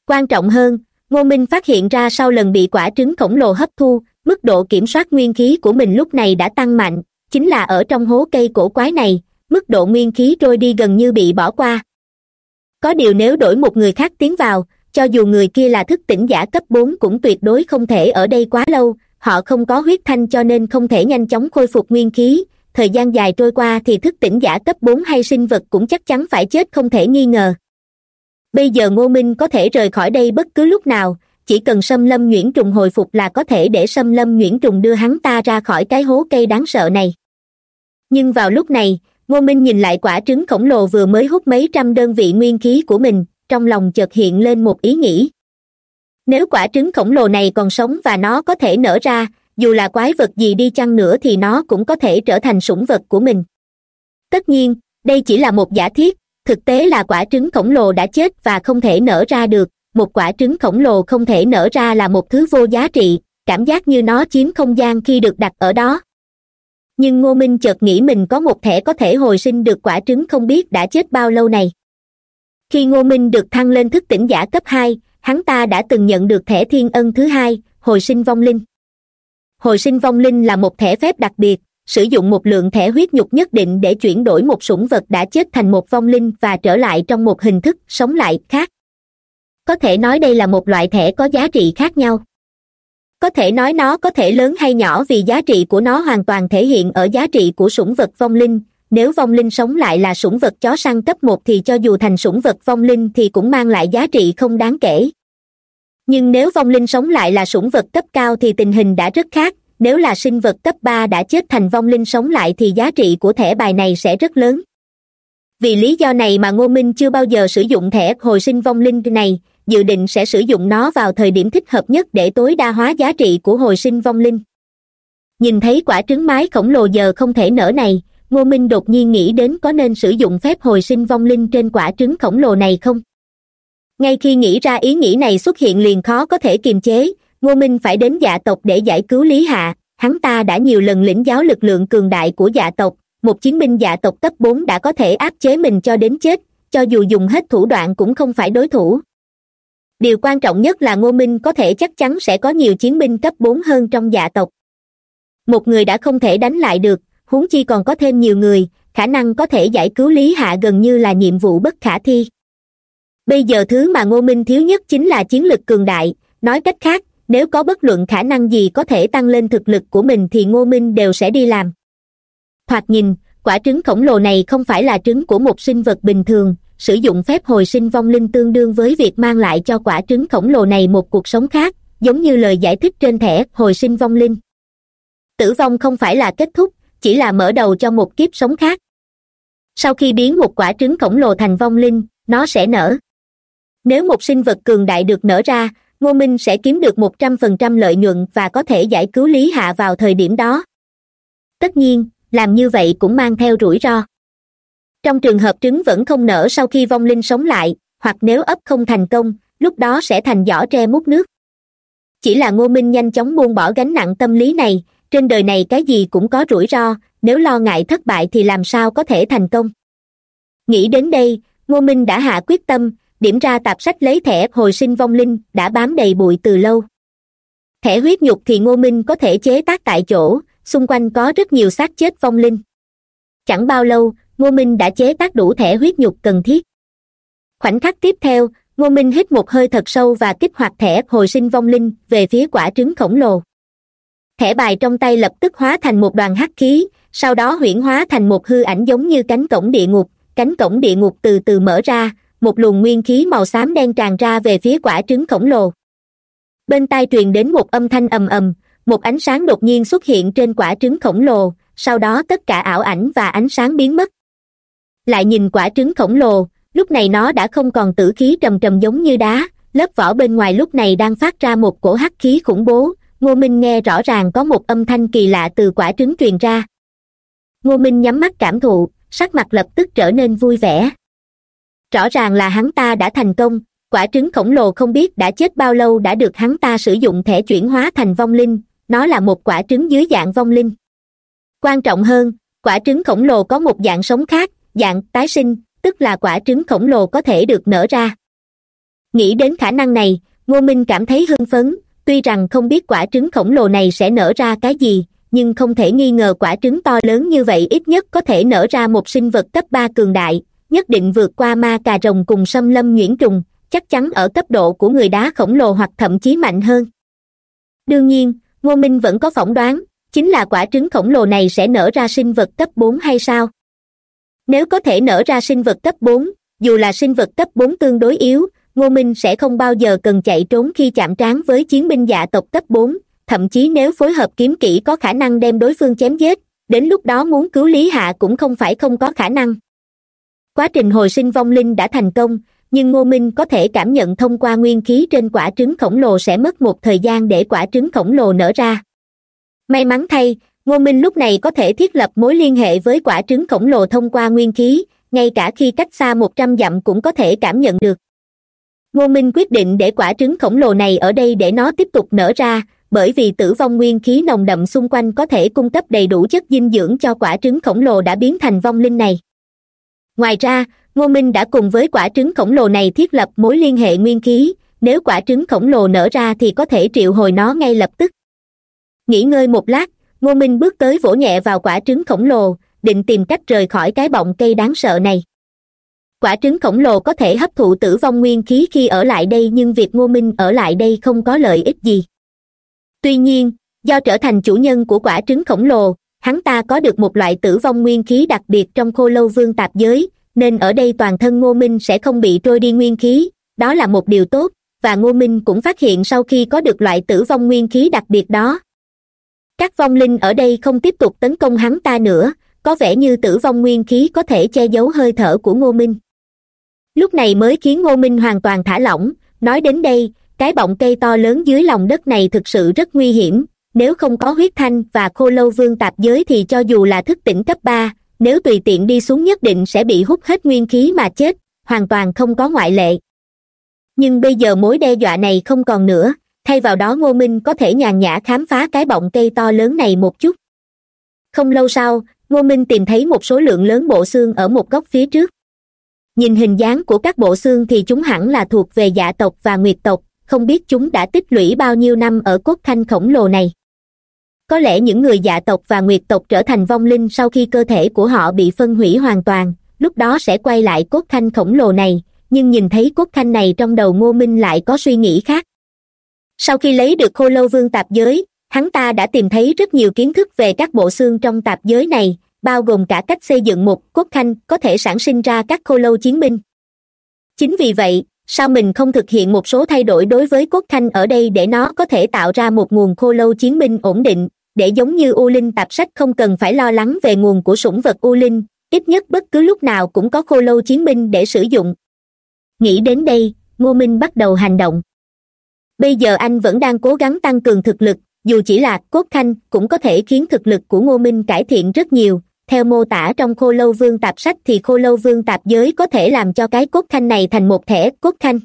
Quan trọng hơn, ngô minh phát hiện ra sau lần bị quả trứng khổng lồ hấp thu, mức độ kiểm soát nguyên khí của mình lúc này đã tăng mạnh, chính là ở trong hố cây cổ quái này, mức độ nguyên khí trôi đi gần như bị bỏ qua có điều nếu đổi một người khác tiến vào, cho dù người kia là thức tỉnh giả cấp bốn cũng tuyệt đối không thể ở đây quá lâu, họ không có huyết thanh cho nên không thể nhanh chóng khôi phục nguyên khí. Thời gian dài trôi qua thì thức tỉnh giả cấp bốn hay sinh vật cũng chắc chắn phải chết không thể nghi ngờ. Bây giờ ngô minh có thể rời khỏi đây bất cứ lúc nào, chỉ cần xâm lâm nhuyễn trùng hồi phục là có thể để xâm lâm nhuyễn trùng đưa hắn ta ra khỏi cái hố cây đáng sợ này. Nhưng vào lúc này ngô minh nhìn lại quả trứng khổng lồ vừa mới hút mấy trăm đơn vị nguyên khí của mình, trong lòng chợt hiện lên một ý nghĩ. Nếu quả trứng khổng lồ này còn sống và nó có thể nở ra, dù là quái vật gì đi chăng nữa thì nó cũng có thể trở thành sủng vật của mình. Tất nhiên, đây chỉ là một giả thiết, thực tế là quả trứng khổng lồ đã chết và không thể nở ra được. Một quả trứng khổng lồ không thể nở ra là một thứ vô giá trị, cảm giác như nó chiếm không gian khi được đặt ở đó nhưng ngô minh chợt nghĩ mình có một thẻ có thể hồi sinh được quả trứng không biết đã chết bao lâu này. Khi ngô minh được thăng lên thức tỉnh giả cấp hai, hắn ta đã từng nhận được thẻ thiên ân thứ hai, hồi sinh vong linh. Hồi sinh vong linh là một thẻ phép đặc biệt, sử dụng một lượng thẻ huyết nhục nhất định để chuyển đổi một sủng vật đã chết thành một vong linh và trở lại trong một hình thức sống lại khác. Có thể nói đây là một loại thẻ có giá trị khác nhau có thể nói nó có thể lớn hay nhỏ vì giá trị của nó hoàn toàn thể hiện ở giá trị của sủng vật vong linh. Nếu vong linh sống lại là sủng vật chó săn cấp một thì cho dù thành sủng vật vong linh thì cũng mang lại giá trị không đáng kể. Nhưng nếu vong linh sống lại là sủng vật cấp cao thì tình hình đã rất khác. Nếu là sinh vật cấp ba đã chết thành vong linh sống lại thì giá trị của thẻ bài này sẽ rất lớn. Vì lý do này mà ngô minh chưa bao giờ sử dụng thẻ hồi sinh vong linh này dự định sẽ sử dụng nó vào thời điểm thích hợp nhất để tối đa hóa giá trị của hồi sinh vong linh. Nhìn thấy quả trứng mái khổng lồ giờ không thể nở này, ngô minh đột nhiên nghĩ đến có nên sử dụng phép hồi sinh vong linh trên quả trứng khổng lồ này không? Ngay khi nghĩ ra ý nghĩ này xuất hiện liền khó có thể kiềm chế, ngô minh phải đến dạ tộc để giải cứu lý hạ. Hắn ta đã nhiều lần lĩnh giáo lực lượng cường đại của dạ tộc, một chiến binh dạ tộc cấp bốn đã có thể áp chế mình cho đến chết, cho dù dùng hết thủ đoạn cũng không phải đối thủ điều quan trọng nhất là ngô minh có thể chắc chắn sẽ có nhiều chiến binh cấp bốn hơn trong dạ tộc. Một người đã không thể đánh lại được, huống chi còn có thêm nhiều người, khả năng có thể giải cứu lý hạ gần như là nhiệm vụ bất khả thi. Bây giờ thứ mà ngô minh thiếu nhất chính là chiến lực cường đại, nói cách khác, nếu có bất luận khả năng gì có thể tăng lên thực lực của mình thì ngô minh đều sẽ đi làm. Thoạt nhìn, quả trứng khổng lồ này không phải là trứng của một sinh vật bình thường sử dụng phép hồi sinh vong linh tương đương với việc mang lại cho quả trứng khổng lồ này một cuộc sống khác, giống như lời giải thích trên thẻ, hồi sinh vong linh. Tử vong không phải là kết thúc, chỉ là mở đầu cho một kiếp sống khác. Sau khi biến một quả trứng khổng lồ thành vong linh, nó sẽ nở. Nếu một sinh vật cường đại được nở ra, ngô minh sẽ kiếm được một trăm phần trăm lợi nhuận và có thể giải cứu lý hạ vào thời điểm đó. Tất nhiên, làm như vậy cũng mang theo rủi ro trong trường hợp trứng vẫn không nở sau khi vong linh sống lại, hoặc nếu ấp không thành công, lúc đó sẽ thành giỏ tre mút nước. Chỉ là ngô minh nhanh chóng buông bỏ gánh nặng tâm lý này, trên đời này cái gì cũng có rủi ro, nếu lo ngại thất bại thì làm sao có thể thành công. Nghĩ đến đây, ngô minh đã hạ quyết tâm, điểm ra tạp sách lấy thẻ hồi sinh vong linh đã bám đầy bụi từ lâu. Thẻ huyết nhục thì ngô minh có thể chế tác tại chỗ, xung quanh có rất nhiều xác chết vong linh. Chẳng bao lâu ngô minh đã chế tác đủ thẻ huyết nhục cần thiết. Khoảnh khắc tiếp theo, ngô minh hít một hơi thật sâu và kích hoạt thẻ hồi sinh vong linh về phía quả trứng khổng lồ. Thẻ bài trong tay lập tức hóa thành một đoàn hắc khí, sau đó huyễn hóa thành một hư ảnh giống như cánh cổng địa ngục. Cánh cổng địa ngục từ từ mở ra, một luồng nguyên khí màu xám đen tràn ra về phía quả trứng khổng lồ. Bên tai truyền đến một âm thanh ầm ầm, một ánh sáng đột nhiên xuất hiện trên quả trứng khổng lồ, sau đó tất cả ảo ảnh và ánh sáng biến mất lại nhìn quả trứng khổng lồ, lúc này nó đã không còn tử khí trầm trầm giống như đá. Lớp vỏ bên ngoài lúc này đang phát ra một cổ hắc khí khủng bố. Ngô minh nghe rõ ràng có một âm thanh kỳ lạ từ quả trứng truyền ra. Ngô minh nhắm mắt cảm thụ, sắc mặt lập tức trở nên vui vẻ. Rõ ràng là hắn ta đã thành công. Quả trứng khổng lồ không biết đã chết bao lâu đã được hắn ta sử dụng thẻ chuyển hóa thành vong linh. Nó là một quả trứng dưới dạng vong linh. Quan trọng hơn, quả trứng khổng lồ có một dạng sống khác dạng tái sinh, tức là quả trứng khổng lồ có thể được nở ra. Nghĩ đến khả năng này, ngô minh cảm thấy hưng phấn, tuy rằng không biết quả trứng khổng lồ này sẽ nở ra cái gì, nhưng không thể nghi ngờ quả trứng to lớn như vậy ít nhất có thể nở ra một sinh vật cấp ba cường đại, nhất định vượt qua ma cà rồng cùng xâm lâm nhuyễn trùng, chắc chắn ở cấp độ của người đá khổng lồ hoặc thậm chí mạnh hơn. Đương nhiên, ngô minh vẫn có phỏng đoán, chính là quả trứng khổng lồ này sẽ nở ra sinh vật cấp bốn hay sao? Nếu có thể nở ra sinh vật cấp bốn, dù là sinh vật cấp bốn tương đối yếu, ngô minh sẽ không bao giờ cần chạy trốn khi chạm trán với chiến binh dạ tộc cấp bốn, thậm chí nếu phối hợp kiếm kỹ có khả năng đem đối phương chém giết, đến lúc đó muốn cứu lý hạ cũng không phải không có khả năng. Quá trình hồi sinh vong linh đã thành công, nhưng ngô minh có thể cảm nhận thông qua nguyên khí trên quả trứng khổng lồ sẽ mất một thời gian để quả trứng khổng lồ nở ra. May mắn thay ngô minh lúc này có thể thiết lập mối liên hệ với quả trứng khổng lồ thông qua nguyên khí, ngay cả khi cách xa một trăm dặm cũng có thể cảm nhận được. Ngô minh quyết định để quả trứng khổng lồ này ở đây để nó tiếp tục nở ra, bởi vì tử vong nguyên khí nồng đậm xung quanh có thể cung cấp đầy đủ chất dinh dưỡng cho quả trứng khổng lồ đã biến thành vong linh này. Ngoài ra, ngô minh đã cùng với quả trứng khổng lồ này thiết lập mối liên hệ nguyên khí, nếu quả trứng khổng lồ nở ra thì có thể triệu hồi nó ngay lập tức. Nghỉ ngơi một lát ngô minh bước tới vỗ nhẹ vào quả trứng khổng lồ, định tìm cách rời khỏi cái bọng cây đáng sợ này. Quả trứng khổng lồ có thể hấp thụ tử vong nguyên khí khi ở lại đây nhưng việc ngô minh ở lại đây không có lợi ích gì. Tuy nhiên, do trở thành chủ nhân của quả trứng khổng lồ, hắn ta có được một loại tử vong nguyên khí đặc biệt trong khô lâu vương tạp giới, nên ở đây toàn thân ngô minh sẽ không bị trôi đi nguyên khí, đó là một điều tốt, và ngô minh cũng phát hiện sau khi có được loại tử vong nguyên khí đặc biệt đó các vong linh ở đây không tiếp tục tấn công hắn ta nữa, có vẻ như tử vong nguyên khí có thể che giấu hơi thở của ngô minh. Lúc này mới khiến ngô minh hoàn toàn thả lỏng, nói đến đây, cái bọng cây to lớn dưới lòng đất này thực sự rất nguy hiểm, nếu không có huyết thanh và khô lâu vương tạp giới thì cho dù là thức tỉnh cấp ba, nếu tùy tiện đi xuống nhất định sẽ bị hút hết nguyên khí mà chết, hoàn toàn không có ngoại lệ. Nhưng bây giờ mối đe dọa này không còn nữa thay vào đó ngô minh có thể nhàn nhã khám phá cái bọng cây to lớn này một chút. Không lâu sau, ngô minh tìm thấy một số lượng lớn bộ xương ở một góc phía trước. Nhìn hình dáng của các bộ xương thì chúng hẳn là thuộc về dạ tộc và nguyệt tộc, không biết chúng đã tích lũy bao nhiêu năm ở cốt thanh khổng lồ này. Có lẽ những người dạ tộc và nguyệt tộc trở thành vong linh sau khi cơ thể của họ bị phân hủy hoàn toàn, lúc đó sẽ quay lại cốt thanh khổng lồ này, nhưng nhìn thấy cốt thanh này trong đầu ngô minh lại có suy nghĩ khác sau khi lấy được khô lâu vương tạp giới, hắn ta đã tìm thấy rất nhiều kiến thức về các bộ xương trong tạp giới này, bao gồm cả cách xây dựng một cốt thanh có thể sản sinh ra các khô lâu chiến binh. Chính vì vậy, sao mình không thực hiện một số thay đổi đối với cốt thanh ở đây để nó có thể tạo ra một nguồn khô lâu chiến binh ổn định, để giống như u linh tạp sách không cần phải lo lắng về nguồn của sủng vật u linh, ít nhất bất cứ lúc nào cũng có khô lâu chiến binh để sử dụng. Nghĩ đến đây, ngô minh bắt đầu hành động bây giờ anh vẫn đang cố gắng tăng cường thực lực, dù chỉ là cốt thanh cũng có thể khiến thực lực của ngô minh cải thiện rất nhiều. Theo mô tả trong khô lâu vương tạp sách thì khô lâu vương tạp giới có thể làm cho cái cốt khanh này thành một thẻ cốt khanh.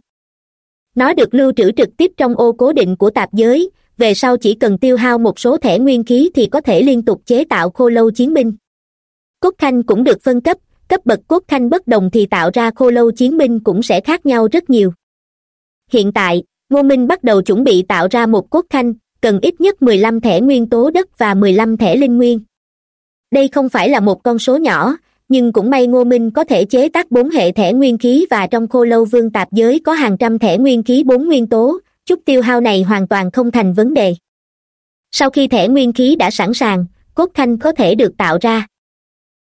Nó được lưu trữ trực tiếp trong ô cố định của tạp giới, về sau chỉ cần tiêu hao một số thẻ nguyên khí thì có thể liên tục chế tạo khô lâu chiến binh. Cốt khanh cũng được phân cấp cấp bậc cốt khanh bất đồng thì tạo ra khô lâu chiến binh cũng sẽ khác nhau rất nhiều. Hiện tại ngô minh bắt đầu chuẩn bị tạo ra một cốt khanh cần ít nhất mười lăm thẻ nguyên tố đất và mười lăm thẻ linh nguyên. Đây không phải là một con số nhỏ, nhưng cũng may ngô minh có thể chế tác bốn hệ thẻ nguyên khí và trong khô lâu vương tạp giới có hàng trăm thẻ nguyên khí bốn nguyên tố, chút tiêu hao này hoàn toàn không thành vấn đề. Sau khi thẻ nguyên khí đã sẵn sàng, cốt khanh có thể được tạo ra.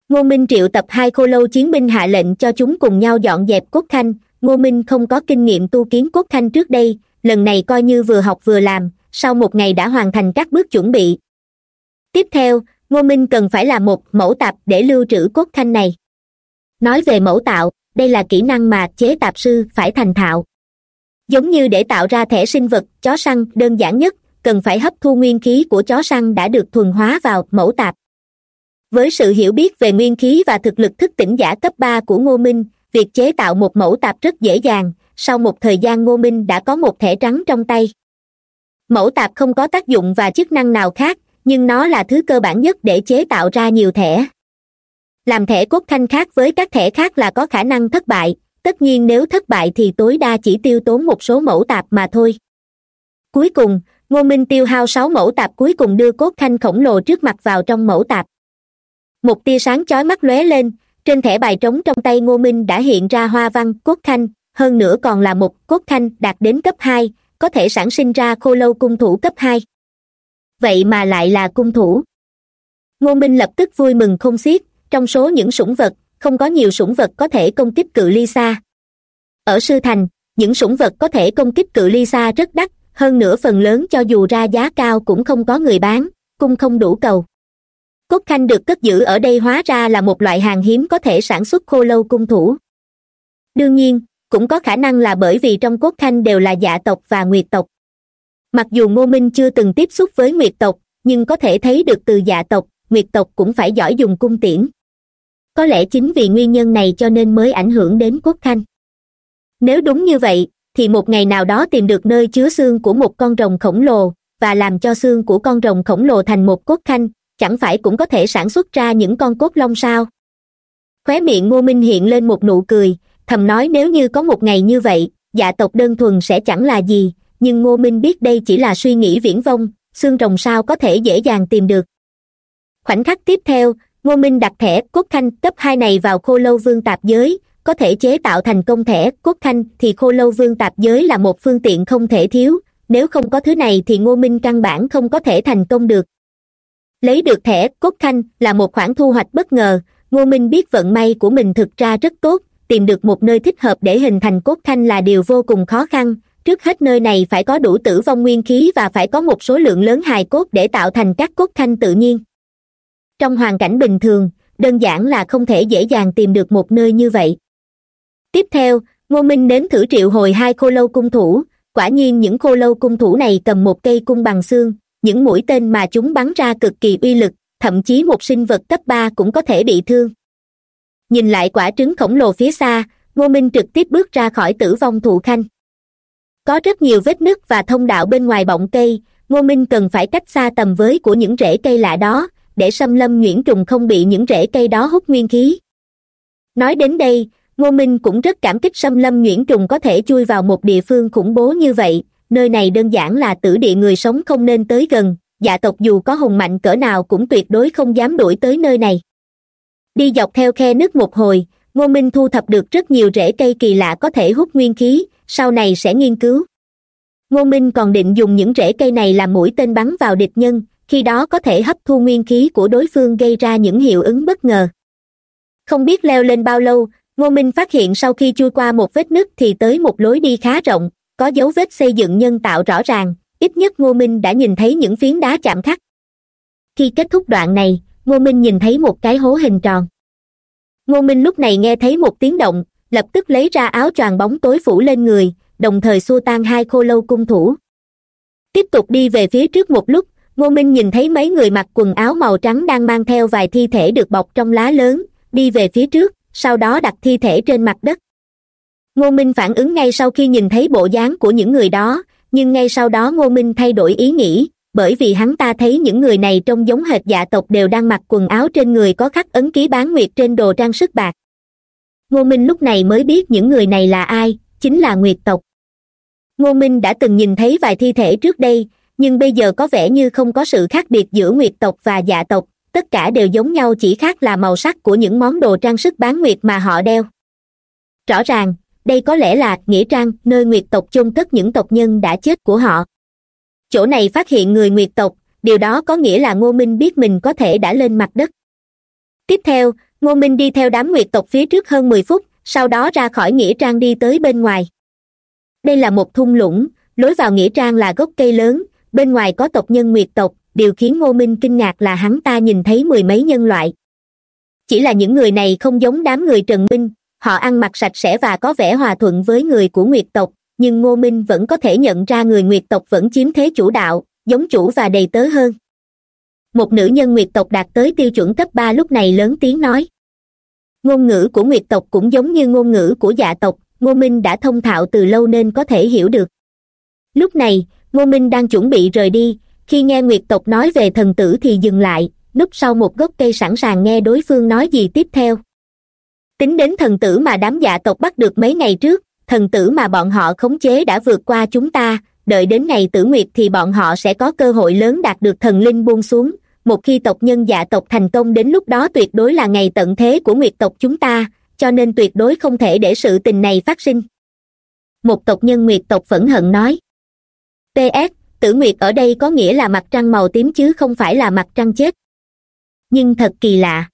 Ngô minh triệu tập hai khô lâu chiến binh hạ lệnh cho chúng cùng nhau dọn dẹp cốt khanh ngô minh không có kinh nghiệm tu kiến cốt khanh trước đây lần này coi như vừa học vừa làm, sau một ngày đã hoàn thành các bước chuẩn bị. Tiếp theo, ngô minh cần phải làm một mẫu tạp để lưu trữ cốt khanh này. Nói về mẫu tạo, đây là kỹ năng mà chế tạp sư phải thành thạo. Giống như để tạo ra thẻ sinh vật, chó săn đơn giản nhất, cần phải hấp thu nguyên khí của chó săn đã được thuần hóa vào mẫu tạp. Với sự hiểu biết về nguyên khí và thực lực thức tỉnh giả cấp ba của ngô minh, việc chế tạo một mẫu tạp rất dễ dàng sau một thời gian ngô minh đã có một thẻ trắng trong tay. Mẫu tạp không có tác dụng và chức năng nào khác, nhưng nó là thứ cơ bản nhất để chế tạo ra nhiều thẻ. Làm thẻ cốt khanh khác với các thẻ khác là có khả năng thất bại, tất nhiên nếu thất bại thì tối đa chỉ tiêu tốn một số mẫu tạp mà thôi. Cuối cùng, ngô minh tiêu hao sáu mẫu tạp cuối cùng đưa cốt khanh khổng lồ trước mặt vào trong mẫu tạp. Một tia sáng chói mắt lóe lên, trên thẻ bài trống trong tay ngô minh đã hiện ra hoa văn cốt khanh hơn nữa còn là một cốt khanh đạt đến cấp hai, có thể sản sinh ra khô lâu cung thủ cấp hai. Vậy mà lại là cung thủ. Ngô minh lập tức vui mừng không xiết, trong số những sủng vật, không có nhiều sủng vật có thể công kích cự ly xa. Ở sư thành, những sủng vật có thể công kích cự ly xa rất đắt, hơn nữa phần lớn cho dù ra giá cao cũng không có người bán, cung không đủ cầu. Cốt khanh được cất giữ ở đây hóa ra là một loại hàng hiếm có thể sản xuất khô lâu cung thủ. Đương nhiên cũng có khả năng là bởi vì trong cốt khanh đều là dạ tộc và nguyệt tộc. Mặc dù ngô minh chưa từng tiếp xúc với nguyệt tộc, nhưng có thể thấy được từ dạ tộc, nguyệt tộc cũng phải giỏi dùng cung tiễn. Có lẽ chính vì nguyên nhân này cho nên mới ảnh hưởng đến cốt khanh. Nếu đúng như vậy, thì một ngày nào đó tìm được nơi chứa xương của một con rồng khổng lồ, và làm cho xương của con rồng khổng lồ thành một cốt khanh, chẳng phải cũng có thể sản xuất ra những con cốt long sao? Khóe miệng ngô minh hiện lên một nụ cười thầm nói nếu như có một ngày như vậy dạ tộc đơn thuần sẽ chẳng là gì, nhưng ngô minh biết đây chỉ là suy nghĩ viễn vông, xương rồng sao có thể dễ dàng tìm được. Khoảnh khắc tiếp theo, ngô minh đặt thẻ cốt khanh cấp hai này vào khô lâu vương tạp giới, có thể chế tạo thành công thẻ cốt khanh thì khô lâu vương tạp giới là một phương tiện không thể thiếu, nếu không có thứ này thì ngô minh căn bản không có thể thành công được. Lấy được thẻ cốt khanh là một khoản thu hoạch bất ngờ, ngô minh biết vận may của mình thực ra rất tốt tìm được một nơi thích hợp để hình thành cốt thanh là điều vô cùng khó khăn. Trước hết nơi này phải có đủ tử vong nguyên khí và phải có một số lượng lớn hài cốt để tạo thành các cốt thanh tự nhiên. Trong hoàn cảnh bình thường, đơn giản là không thể dễ dàng tìm được một nơi như vậy. Tiếp theo, ngô minh đến thử triệu hồi hai khô lâu cung thủ. Quả nhiên những khô lâu cung thủ này cầm một cây cung bằng xương, những mũi tên mà chúng bắn ra cực kỳ uy lực, thậm chí một sinh vật cấp ba cũng có thể bị thương nhìn lại quả trứng khổng lồ phía xa, ngô minh trực tiếp bước ra khỏi tử vong thụ khanh. Có rất nhiều vết nứt và thông đạo bên ngoài bọng cây, ngô minh cần phải cách xa tầm với của những rễ cây lạ đó, để xâm lâm nhuyễn trùng không bị những rễ cây đó hút nguyên khí. Nói đến đây, ngô minh cũng rất cảm kích xâm lâm nhuyễn trùng có thể chui vào một địa phương khủng bố như vậy, nơi này đơn giản là tử địa người sống không nên tới gần dạ tộc dù có hùng mạnh cỡ nào cũng tuyệt đối không dám đuổi tới nơi này đi dọc theo khe nước một hồi, ngô minh thu thập được rất nhiều rễ cây kỳ lạ có thể hút nguyên khí, sau này sẽ nghiên cứu. Ngô minh còn định dùng những rễ cây này làm mũi tên bắn vào địch nhân, khi đó có thể hấp thu nguyên khí của đối phương gây ra những hiệu ứng bất ngờ. Không biết leo lên bao lâu, ngô minh phát hiện sau khi chui qua một vết nứt thì tới một lối đi khá rộng, có dấu vết xây dựng nhân tạo rõ ràng, ít nhất ngô minh đã nhìn thấy những phiến đá chạm khắc. Khi kết thúc đoạn này ngô minh nhìn thấy một cái hố hình tròn. Ngô minh lúc này nghe thấy một tiếng động, lập tức lấy ra áo choàng bóng tối phủ lên người, đồng thời xua tan hai khô lâu cung thủ. Tiếp tục đi về phía trước một lúc, ngô minh nhìn thấy mấy người mặc quần áo màu trắng đang mang theo vài thi thể được bọc trong lá lớn, đi về phía trước, sau đó đặt thi thể trên mặt đất. Ngô minh phản ứng ngay sau khi nhìn thấy bộ dáng của những người đó, nhưng ngay sau đó ngô minh thay đổi ý nghĩ bởi vì hắn ta thấy những người này trông giống hệt dạ tộc đều đang mặc quần áo trên người có khắc ấn ký bán nguyệt trên đồ trang sức bạc. Ngô minh lúc này mới biết những người này là ai, chính là nguyệt tộc. Ngô minh đã từng nhìn thấy vài thi thể trước đây, nhưng bây giờ có vẻ như không có sự khác biệt giữa nguyệt tộc và dạ tộc, tất cả đều giống nhau chỉ khác là màu sắc của những món đồ trang sức bán nguyệt mà họ đeo. Rõ ràng, đây có lẽ là nghĩa trang nơi nguyệt tộc chôn cất những tộc nhân đã chết của họ chỗ này phát hiện người nguyệt tộc, điều đó có nghĩa là ngô minh biết mình có thể đã lên mặt đất. Tiếp theo, ngô minh đi theo đám nguyệt tộc phía trước hơn mười phút, sau đó ra khỏi nghĩa trang đi tới bên ngoài. Đây là một thung lũng, lối vào nghĩa trang là gốc cây lớn, bên ngoài có tộc nhân nguyệt tộc, điều khiến ngô minh kinh ngạc là hắn ta nhìn thấy mười mấy nhân loại. Chỉ là những người này không giống đám người trần minh, họ ăn mặc sạch sẽ và có vẻ hòa thuận với người của nguyệt tộc nhưng ngô minh vẫn có thể nhận ra người nguyệt tộc vẫn chiếm thế chủ đạo, giống chủ và đầy tớ hơn. Một nữ nhân nguyệt tộc đạt tới tiêu chuẩn cấp ba lúc này lớn tiếng nói. Ngôn ngữ của nguyệt tộc cũng giống như ngôn ngữ của dạ tộc, ngô minh đã thông thạo từ lâu nên có thể hiểu được. Lúc này, ngô minh đang chuẩn bị rời đi, khi nghe nguyệt tộc nói về thần tử thì dừng lại, núp sau một gốc cây sẵn sàng nghe đối phương nói gì tiếp theo. Tính đến thần tử mà đám dạ tộc bắt được mấy ngày trước thần tử mà bọn họ khống chế đã vượt qua chúng ta, đợi đến ngày tử nguyệt thì bọn họ sẽ có cơ hội lớn đạt được thần linh buông xuống. Một khi tộc nhân dạ tộc thành công đến lúc đó tuyệt đối là ngày tận thế của nguyệt tộc chúng ta, cho nên tuyệt đối không thể để sự tình này phát sinh. Một tộc nhân nguyệt tộc phẫn hận nói. Ps tử nguyệt ở đây có nghĩa là mặt trăng màu tím chứ không phải là mặt trăng chết. Nhưng thật kỳ lạ.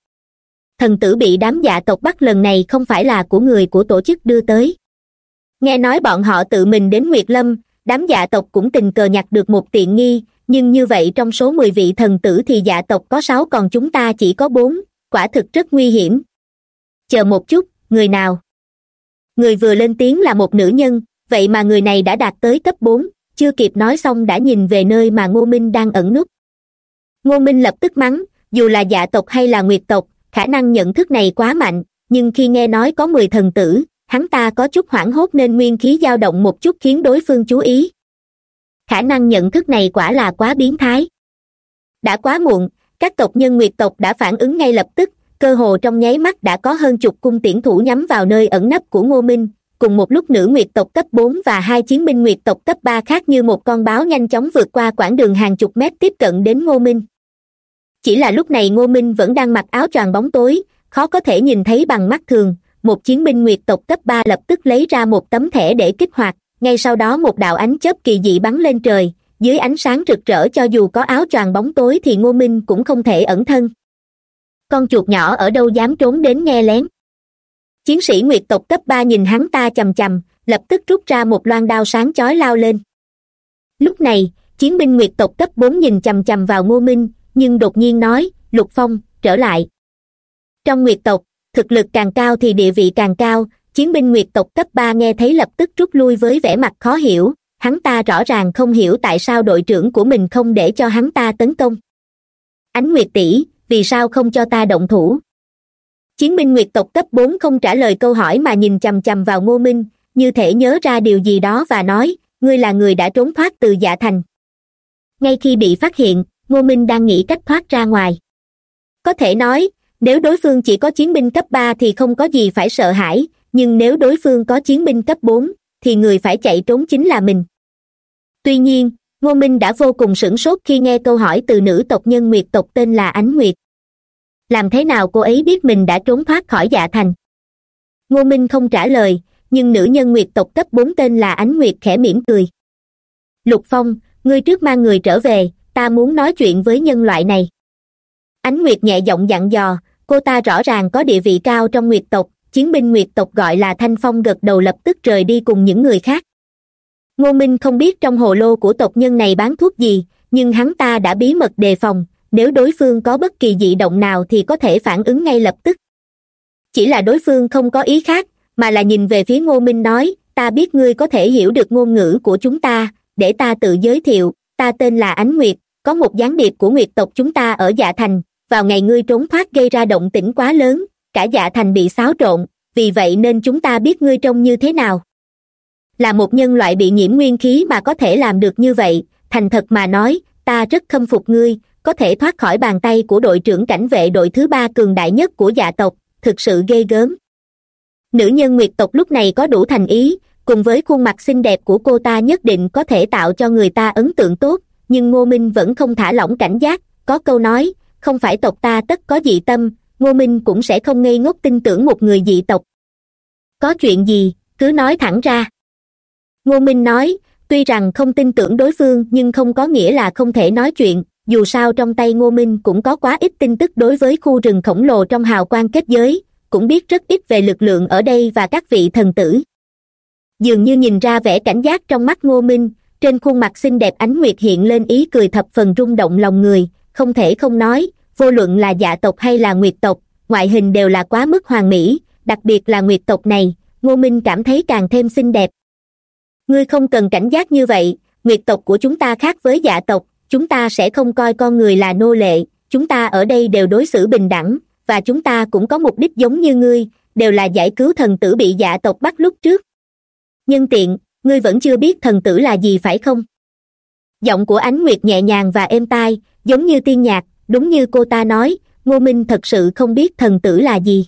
Thần tử bị đám dạ tộc bắt lần này không phải là của người của tổ chức đưa tới nghe nói bọn họ tự mình đến nguyệt lâm, đám dạ tộc cũng tình cờ nhặt được một tiện nghi, nhưng như vậy trong số mười vị thần tử thì dạ tộc có sáu còn chúng ta chỉ có bốn, quả thực rất nguy hiểm. Chờ một chút, người nào? Người vừa lên tiếng là một nữ nhân, vậy mà người này đã đạt tới cấp bốn, chưa kịp nói xong đã nhìn về nơi mà ngô minh đang ẩn núp. Ngô minh lập tức mắng, dù là dạ tộc hay là nguyệt tộc, khả năng nhận thức này quá mạnh, nhưng khi nghe nói có mười thần tử hắn ta có chút hoảng hốt nên nguyên khí dao động một chút khiến đối phương chú ý. Khả năng nhận thức này quả là quá biến thái. Đã quá muộn, các tộc nhân nguyệt tộc đã phản ứng ngay lập tức, cơ hồ trong nháy mắt đã có hơn chục cung tiễn thủ nhắm vào nơi ẩn nấp của ngô minh. Cùng một lúc nữ nguyệt tộc cấp bốn và hai chiến binh nguyệt tộc cấp ba khác như một con báo nhanh chóng vượt qua quãng đường hàng chục mét tiếp cận đến ngô minh. Chỉ là lúc này ngô minh vẫn đang mặc áo choàng bóng tối, khó có thể nhìn thấy bằng mắt thường một chiến binh nguyệt tộc cấp ba lập tức lấy ra một tấm thẻ để kích hoạt, ngay sau đó một đạo ánh chớp kỳ dị bắn lên trời, dưới ánh sáng rực rỡ cho dù có áo choàng bóng tối thì ngô minh cũng không thể ẩn thân. Con chuột nhỏ ở đâu dám trốn đến nghe lén? Chiến sĩ nguyệt tộc cấp ba nhìn hắn ta c h ầ m c h ầ m lập tức rút ra một loan đao sáng chói lao lên. Lúc này, chiến binh nguyệt tộc cấp bốn nhìn c h ầ m c h ầ m vào ngô minh, nhưng đột nhiên nói, lục phong, trở lại. Trong nguyệt tộc thực lực càng cao thì địa vị càng cao, chiến binh nguyệt tộc cấp ba nghe thấy lập tức rút lui với vẻ mặt khó hiểu, hắn ta rõ ràng không hiểu tại sao đội trưởng của mình không để cho hắn ta tấn công. Ánh nguyệt tỷ, vì sao không cho ta động thủ? Chiến binh nguyệt tộc cấp bốn không trả lời câu hỏi mà nhìn chằm chằm vào ngô minh, như thể nhớ ra điều gì đó và nói, ngươi là người đã trốn thoát từ dạ thành. Ngay khi bị phát hiện, ngô minh đang nghĩ cách thoát ra ngoài. Có thể nói nếu đối phương chỉ có chiến binh cấp ba thì không có gì phải sợ hãi, nhưng nếu đối phương có chiến binh cấp bốn, thì người phải chạy trốn chính là mình. Tuy nhiên, ngô minh đã vô cùng sửng sốt khi nghe câu hỏi từ nữ tộc nhân nguyệt tộc tên là ánh nguyệt. Làm thế nào cô ấy biết mình đã trốn thoát khỏi dạ thành? Ngô minh không trả lời, nhưng nữ nhân nguyệt tộc cấp bốn tên là ánh nguyệt khẽ mỉm cười. Lục phong, ngươi trước mang người trở về, ta muốn nói chuyện với nhân loại này. Ánh nguyệt nhẹ giọng dặn dò cô ta rõ ràng có địa vị cao trong nguyệt tộc, chiến binh nguyệt tộc gọi là thanh phong gật đầu lập tức rời đi cùng những người khác. Ngô minh không biết trong hồ lô của tộc nhân này bán thuốc gì, nhưng hắn ta đã bí mật đề phòng, nếu đối phương có bất kỳ dị động nào thì có thể phản ứng ngay lập tức. Chỉ là đối phương không có ý khác, mà là nhìn về phía ngô minh nói, ta biết ngươi có thể hiểu được ngôn ngữ của chúng ta, để ta tự giới thiệu, ta tên là ánh nguyệt, có một gián điệp của nguyệt tộc chúng ta ở dạ thành vào ngày ngươi trốn thoát gây ra động tĩnh quá lớn, cả dạ thành bị xáo trộn, vì vậy nên chúng ta biết ngươi trông như thế nào. Là một nhân loại bị nhiễm nguyên khí mà có thể làm được như vậy, thành thật mà nói, ta rất khâm phục ngươi, có thể thoát khỏi bàn tay của đội trưởng cảnh vệ đội thứ ba cường đại nhất của dạ tộc, thực sự ghê gớm. Nữ nhân nguyệt tộc lúc này có đủ thành ý, cùng với khuôn mặt xinh đẹp của cô ta nhất định có thể tạo cho người ta ấn tượng tốt, nhưng ngô minh vẫn không thả lỏng cảnh giác, có câu nói không phải tộc ta tất có dị tâm, ngô minh cũng sẽ không ngây ngốc tin tưởng một người dị tộc. Có chuyện gì, cứ nói thẳng ra. Ngô minh nói, tuy rằng không tin tưởng đối phương nhưng không có nghĩa là không thể nói chuyện, dù sao trong tay ngô minh cũng có quá ít tin tức đối với khu rừng khổng lồ trong hào quang kết giới, cũng biết rất ít về lực lượng ở đây và các vị thần tử. Dường như nhìn ra vẻ cảnh giác trong mắt ngô minh, trên khuôn mặt xinh đẹp ánh nguyệt hiện lên ý cười thập phần rung động lòng người không thể không nói, vô luận là dạ tộc hay là nguyệt tộc, ngoại hình đều là quá mức hoàn mỹ, đặc biệt là nguyệt tộc này, ngô minh cảm thấy càng thêm xinh đẹp. Ngươi không cần cảnh giác như vậy, nguyệt tộc của chúng ta khác với dạ tộc, chúng ta sẽ không coi con người là nô lệ, chúng ta ở đây đều đối xử bình đẳng, và chúng ta cũng có mục đích giống như ngươi, đều là giải cứu thần tử bị dạ tộc bắt lúc trước. Nhân tiện, ngươi vẫn chưa biết thần tử là gì phải không? Giọng của ánh nguyệt nhẹ nhàng và êm tai giống như tiên nhạc, đúng như cô ta nói, ngô minh thật sự không biết thần tử là gì.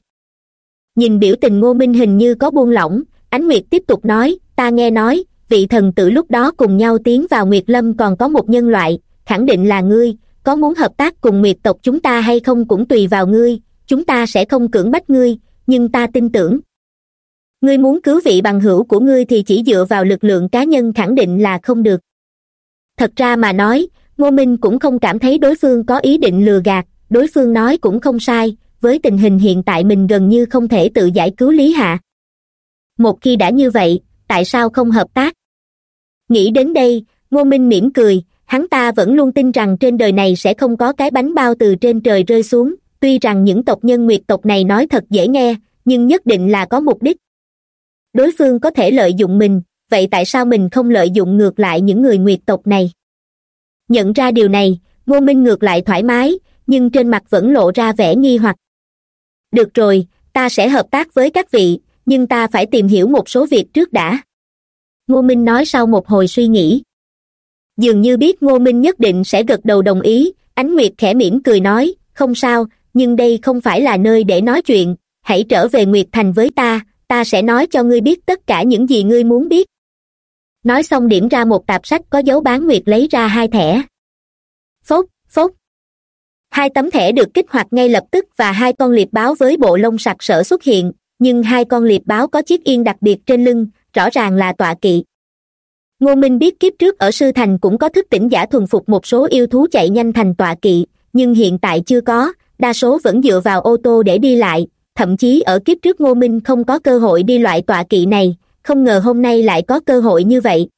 Nhìn biểu tình ngô minh hình như có buông lỏng, ánh nguyệt tiếp tục nói, ta nghe nói, vị thần tử lúc đó cùng nhau tiến vào nguyệt lâm còn có một nhân loại, khẳng định là ngươi, có muốn hợp tác cùng nguyệt tộc chúng ta hay không cũng tùy vào ngươi, chúng ta sẽ không cưỡng bách ngươi, nhưng ta tin tưởng. Ngươi muốn cứu vị bằng hữu của ngươi thì chỉ dựa vào lực lượng cá nhân khẳng định là không được. Thật ra mà nói ngô minh cũng không cảm thấy đối phương có ý định lừa gạt, đối phương nói cũng không sai, với tình hình hiện tại mình gần như không thể tự giải cứu lý hạ. Một khi đã như vậy, tại sao không hợp tác? Nghĩ đến đây, ngô minh mỉm cười, hắn ta vẫn luôn tin rằng trên đời này sẽ không có cái bánh bao từ trên trời rơi xuống, tuy rằng những tộc nhân nguyệt tộc này nói thật dễ nghe, nhưng nhất định là có mục đích. Đối phương có thể lợi dụng mình, vậy tại sao mình không lợi dụng ngược lại những người nguyệt tộc này? Nhận ra điều này, ngô minh ngược lại thoải mái, nhưng trên mặt vẫn lộ ra vẻ nghi hoặc. Được rồi, ta sẽ hợp tác với các vị, nhưng ta phải tìm hiểu một số việc trước đã. Ngô minh nói sau một hồi suy nghĩ. Dường như biết ngô minh nhất định sẽ gật đầu đồng ý, ánh nguyệt khẽ mỉm cười nói, không sao, nhưng đây không phải là nơi để nói chuyện, hãy trở về nguyệt thành với ta ta sẽ nói cho ngươi biết tất cả những gì ngươi muốn biết nói xong điểm ra một tạp sách có dấu bán nguyệt lấy ra hai thẻ. Phốc phốc hai tấm thẻ được kích hoạt ngay lập tức và hai con liệp báo với bộ lông sặc sỡ xuất hiện, nhưng hai con liệp báo có chiếc yên đặc biệt trên lưng, rõ ràng là tọa kỵ. Ngô minh biết kiếp trước ở sư thành cũng có thức tỉnh giả thuần phục một số yêu thú chạy nhanh thành tọa kỵ, nhưng hiện tại chưa có, đa số vẫn dựa vào ô tô để đi lại, thậm chí ở kiếp trước ngô minh không có cơ hội đi loại tọa kỵ này không ngờ hôm nay lại có cơ hội như vậy.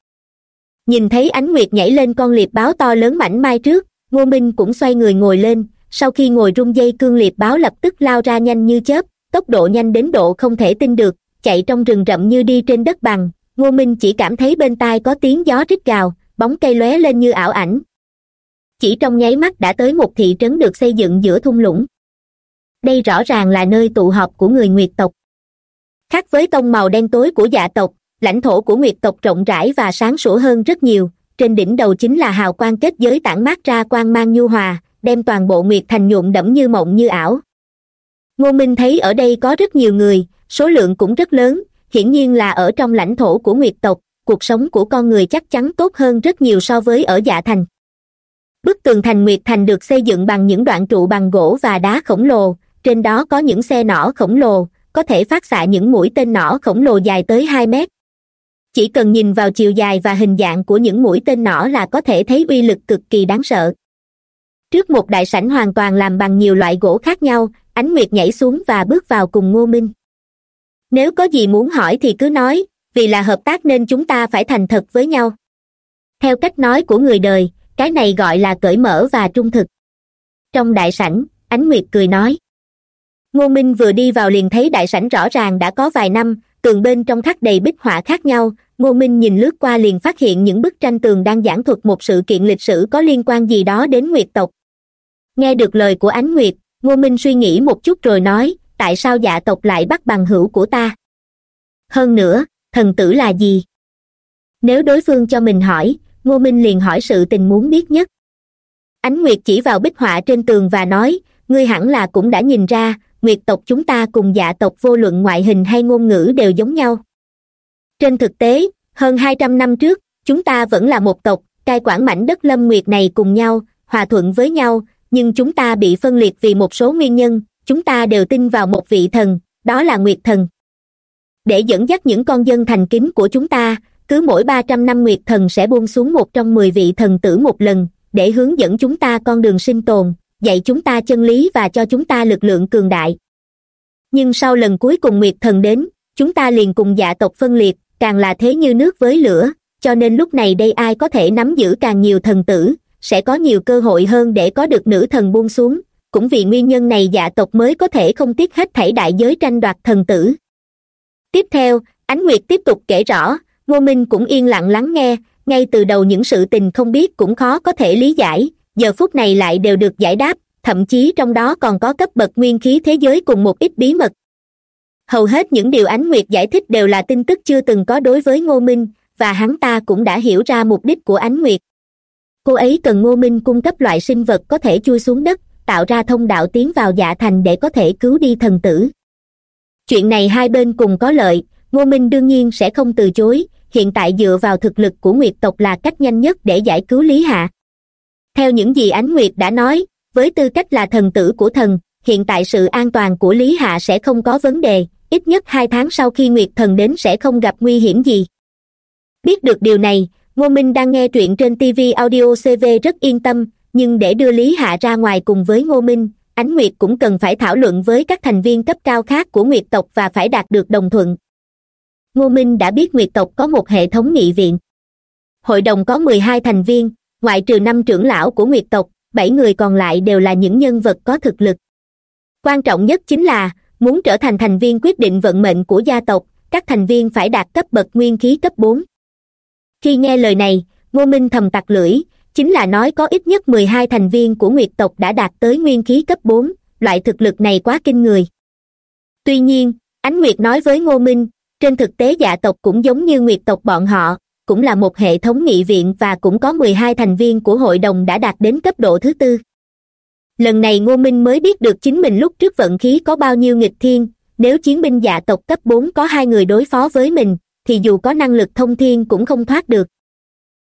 Nhìn thấy ánh nguyệt nhảy lên con liệp báo to lớn mảnh mai trước, ngô minh cũng xoay người ngồi lên, sau khi ngồi rung dây cương liệp báo lập tức lao ra nhanh như chớp, tốc độ nhanh đến độ không thể tin được, chạy trong rừng rậm như đi trên đất bằng, ngô minh chỉ cảm thấy bên tai có tiếng gió rít gào, bóng cây lóe lên như ảo ảnh. Chỉ trong nháy mắt đã tới một thị trấn được xây dựng giữa thung lũng. Đây rõ ràng là nơi tụ họp của người nguyệt tộc khác với tông màu đen tối của dạ tộc, lãnh thổ của nguyệt tộc rộng rãi và sáng sủa hơn rất nhiều. Trên đỉnh đầu chính là hào quang kết giới tản mát ra quang mang nhu hòa, đem toàn bộ nguyệt thành nhuộm đẫm như mộng như ảo. Ngô minh thấy ở đây có rất nhiều người, số lượng cũng rất lớn, hiển nhiên là ở trong lãnh thổ của nguyệt tộc, cuộc sống của con người chắc chắn tốt hơn rất nhiều so với ở dạ thành. Bức tường thành nguyệt thành được xây dựng bằng những đoạn trụ bằng gỗ và đá khổng lồ, trên đó có những xe nỏ khổng lồ có thể phát xạ những mũi tên nỏ khổng lồ dài tới hai mét. Chỉ cần nhìn vào chiều dài và hình dạng của những mũi tên nỏ là có thể thấy uy lực cực kỳ đáng sợ. Trước một đại sảnh hoàn toàn làm bằng nhiều loại gỗ khác nhau, ánh nguyệt nhảy xuống và bước vào cùng ngô minh. Nếu có gì muốn hỏi thì cứ nói, vì là hợp tác nên chúng ta phải thành thật với nhau. Theo cách nói của người đời, cái này gọi là cởi mở và trung thực. Trong đại sảnh, ánh nguyệt cười nói ngô minh vừa đi vào liền thấy đại sảnh rõ ràng đã có vài năm, tường bên trong khắc đầy bích họa khác nhau. Ngô minh nhìn lướt qua liền phát hiện những bức tranh tường đang giảng thuật một sự kiện lịch sử có liên quan gì đó đến nguyệt tộc. Nghe được lời của ánh nguyệt, ngô minh suy nghĩ một chút rồi nói, tại sao dạ tộc lại bắt bằng hữu của ta? Hơn nữa, thần tử là gì? Nếu đối phương cho mình hỏi, ngô minh liền hỏi sự tình muốn biết nhất. Ánh nguyệt chỉ vào bích họa trên tường và nói, ngươi hẳn là cũng đã nhìn ra nguyệt tộc chúng ta cùng dạ tộc vô luận ngoại hình hay ngôn ngữ đều giống nhau. Trên thực tế, hơn hai trăm năm trước, chúng ta vẫn là một tộc, cai quản mảnh đất lâm nguyệt này cùng nhau, hòa thuận với nhau, nhưng chúng ta bị phân liệt vì một số nguyên nhân, chúng ta đều tin vào một vị thần, đó là nguyệt thần. Để dẫn dắt những con dân thành kính của chúng ta, cứ mỗi ba trăm năm nguyệt thần sẽ buông xuống một trong mười vị thần tử một lần, để hướng dẫn chúng ta con đường sinh tồn dạy chúng ta chân lý và cho chúng ta lực lượng cường đại. Nhưng sau lần cuối cùng nguyệt thần đến, chúng ta liền cùng dạ tộc phân liệt, càng là thế như nước với lửa, cho nên lúc này đây ai có thể nắm giữ càng nhiều thần tử, sẽ có nhiều cơ hội hơn để có được nữ thần buông xuống, cũng vì nguyên nhân này dạ tộc mới có thể không tiếc hết thảy đại giới tranh đoạt thần tử. Tiếp theo, ánh nguyệt tiếp tục kể rõ, ngô minh cũng yên lặng lắng nghe, ngay từ đầu những sự tình không biết cũng khó có thể lý giải giờ phút này lại đều được giải đáp, thậm chí trong đó còn có cấp bậc nguyên khí thế giới cùng một ít bí mật. Hầu hết những điều ánh nguyệt giải thích đều là tin tức chưa từng có đối với ngô minh, và hắn ta cũng đã hiểu ra mục đích của ánh nguyệt. Cô ấy cần ngô minh cung cấp loại sinh vật có thể chui xuống đất, tạo ra thông đạo tiến vào dạ thành để có thể cứu đi thần tử. Chuyện này hai bên cùng có lợi, ngô minh đương nhiên sẽ không từ chối, hiện tại dựa vào thực lực của nguyệt tộc là cách nhanh nhất để giải cứu lý hạ theo những gì ánh nguyệt đã nói, với tư cách là thần tử của thần, hiện tại sự an toàn của lý hạ sẽ không có vấn đề, ít nhất hai tháng sau khi nguyệt thần đến sẽ không gặp nguy hiểm gì. Biết được điều này, ngô minh đang nghe truyện trên tv audio cv rất yên tâm, nhưng để đưa lý hạ ra ngoài cùng với ngô minh, ánh nguyệt cũng cần phải thảo luận với các thành viên cấp cao khác của nguyệt tộc và phải đạt được đồng thuận. Ngô minh đã biết nguyệt tộc có một hệ thống nghị viện. Hội đồng có mười hai thành viên ngoại trừ năm trưởng lão của nguyệt tộc, bảy người còn lại đều là những nhân vật có thực lực. Quan trọng nhất chính là, muốn trở thành thành viên quyết định vận mệnh của gia tộc, các thành viên phải đạt cấp bậc nguyên khí cấp bốn. Khi nghe lời này, ngô minh thầm tặc lưỡi, chính là nói có ít nhất mười hai thành viên của nguyệt tộc đã đạt tới nguyên khí cấp bốn, loại thực lực này quá kinh người. Tuy nhiên, ánh nguyệt nói với ngô minh, trên thực tế dạ tộc cũng giống như nguyệt tộc bọn họ cũng là một hệ thống nghị viện và cũng có mười hai thành viên của hội đồng đã đạt đến cấp độ thứ tư. Lần này ngô minh mới biết được chính mình lúc trước vận khí có bao nhiêu nghịch thiên, nếu chiến binh dạ tộc cấp bốn có hai người đối phó với mình, thì dù có năng lực thông thiên cũng không thoát được.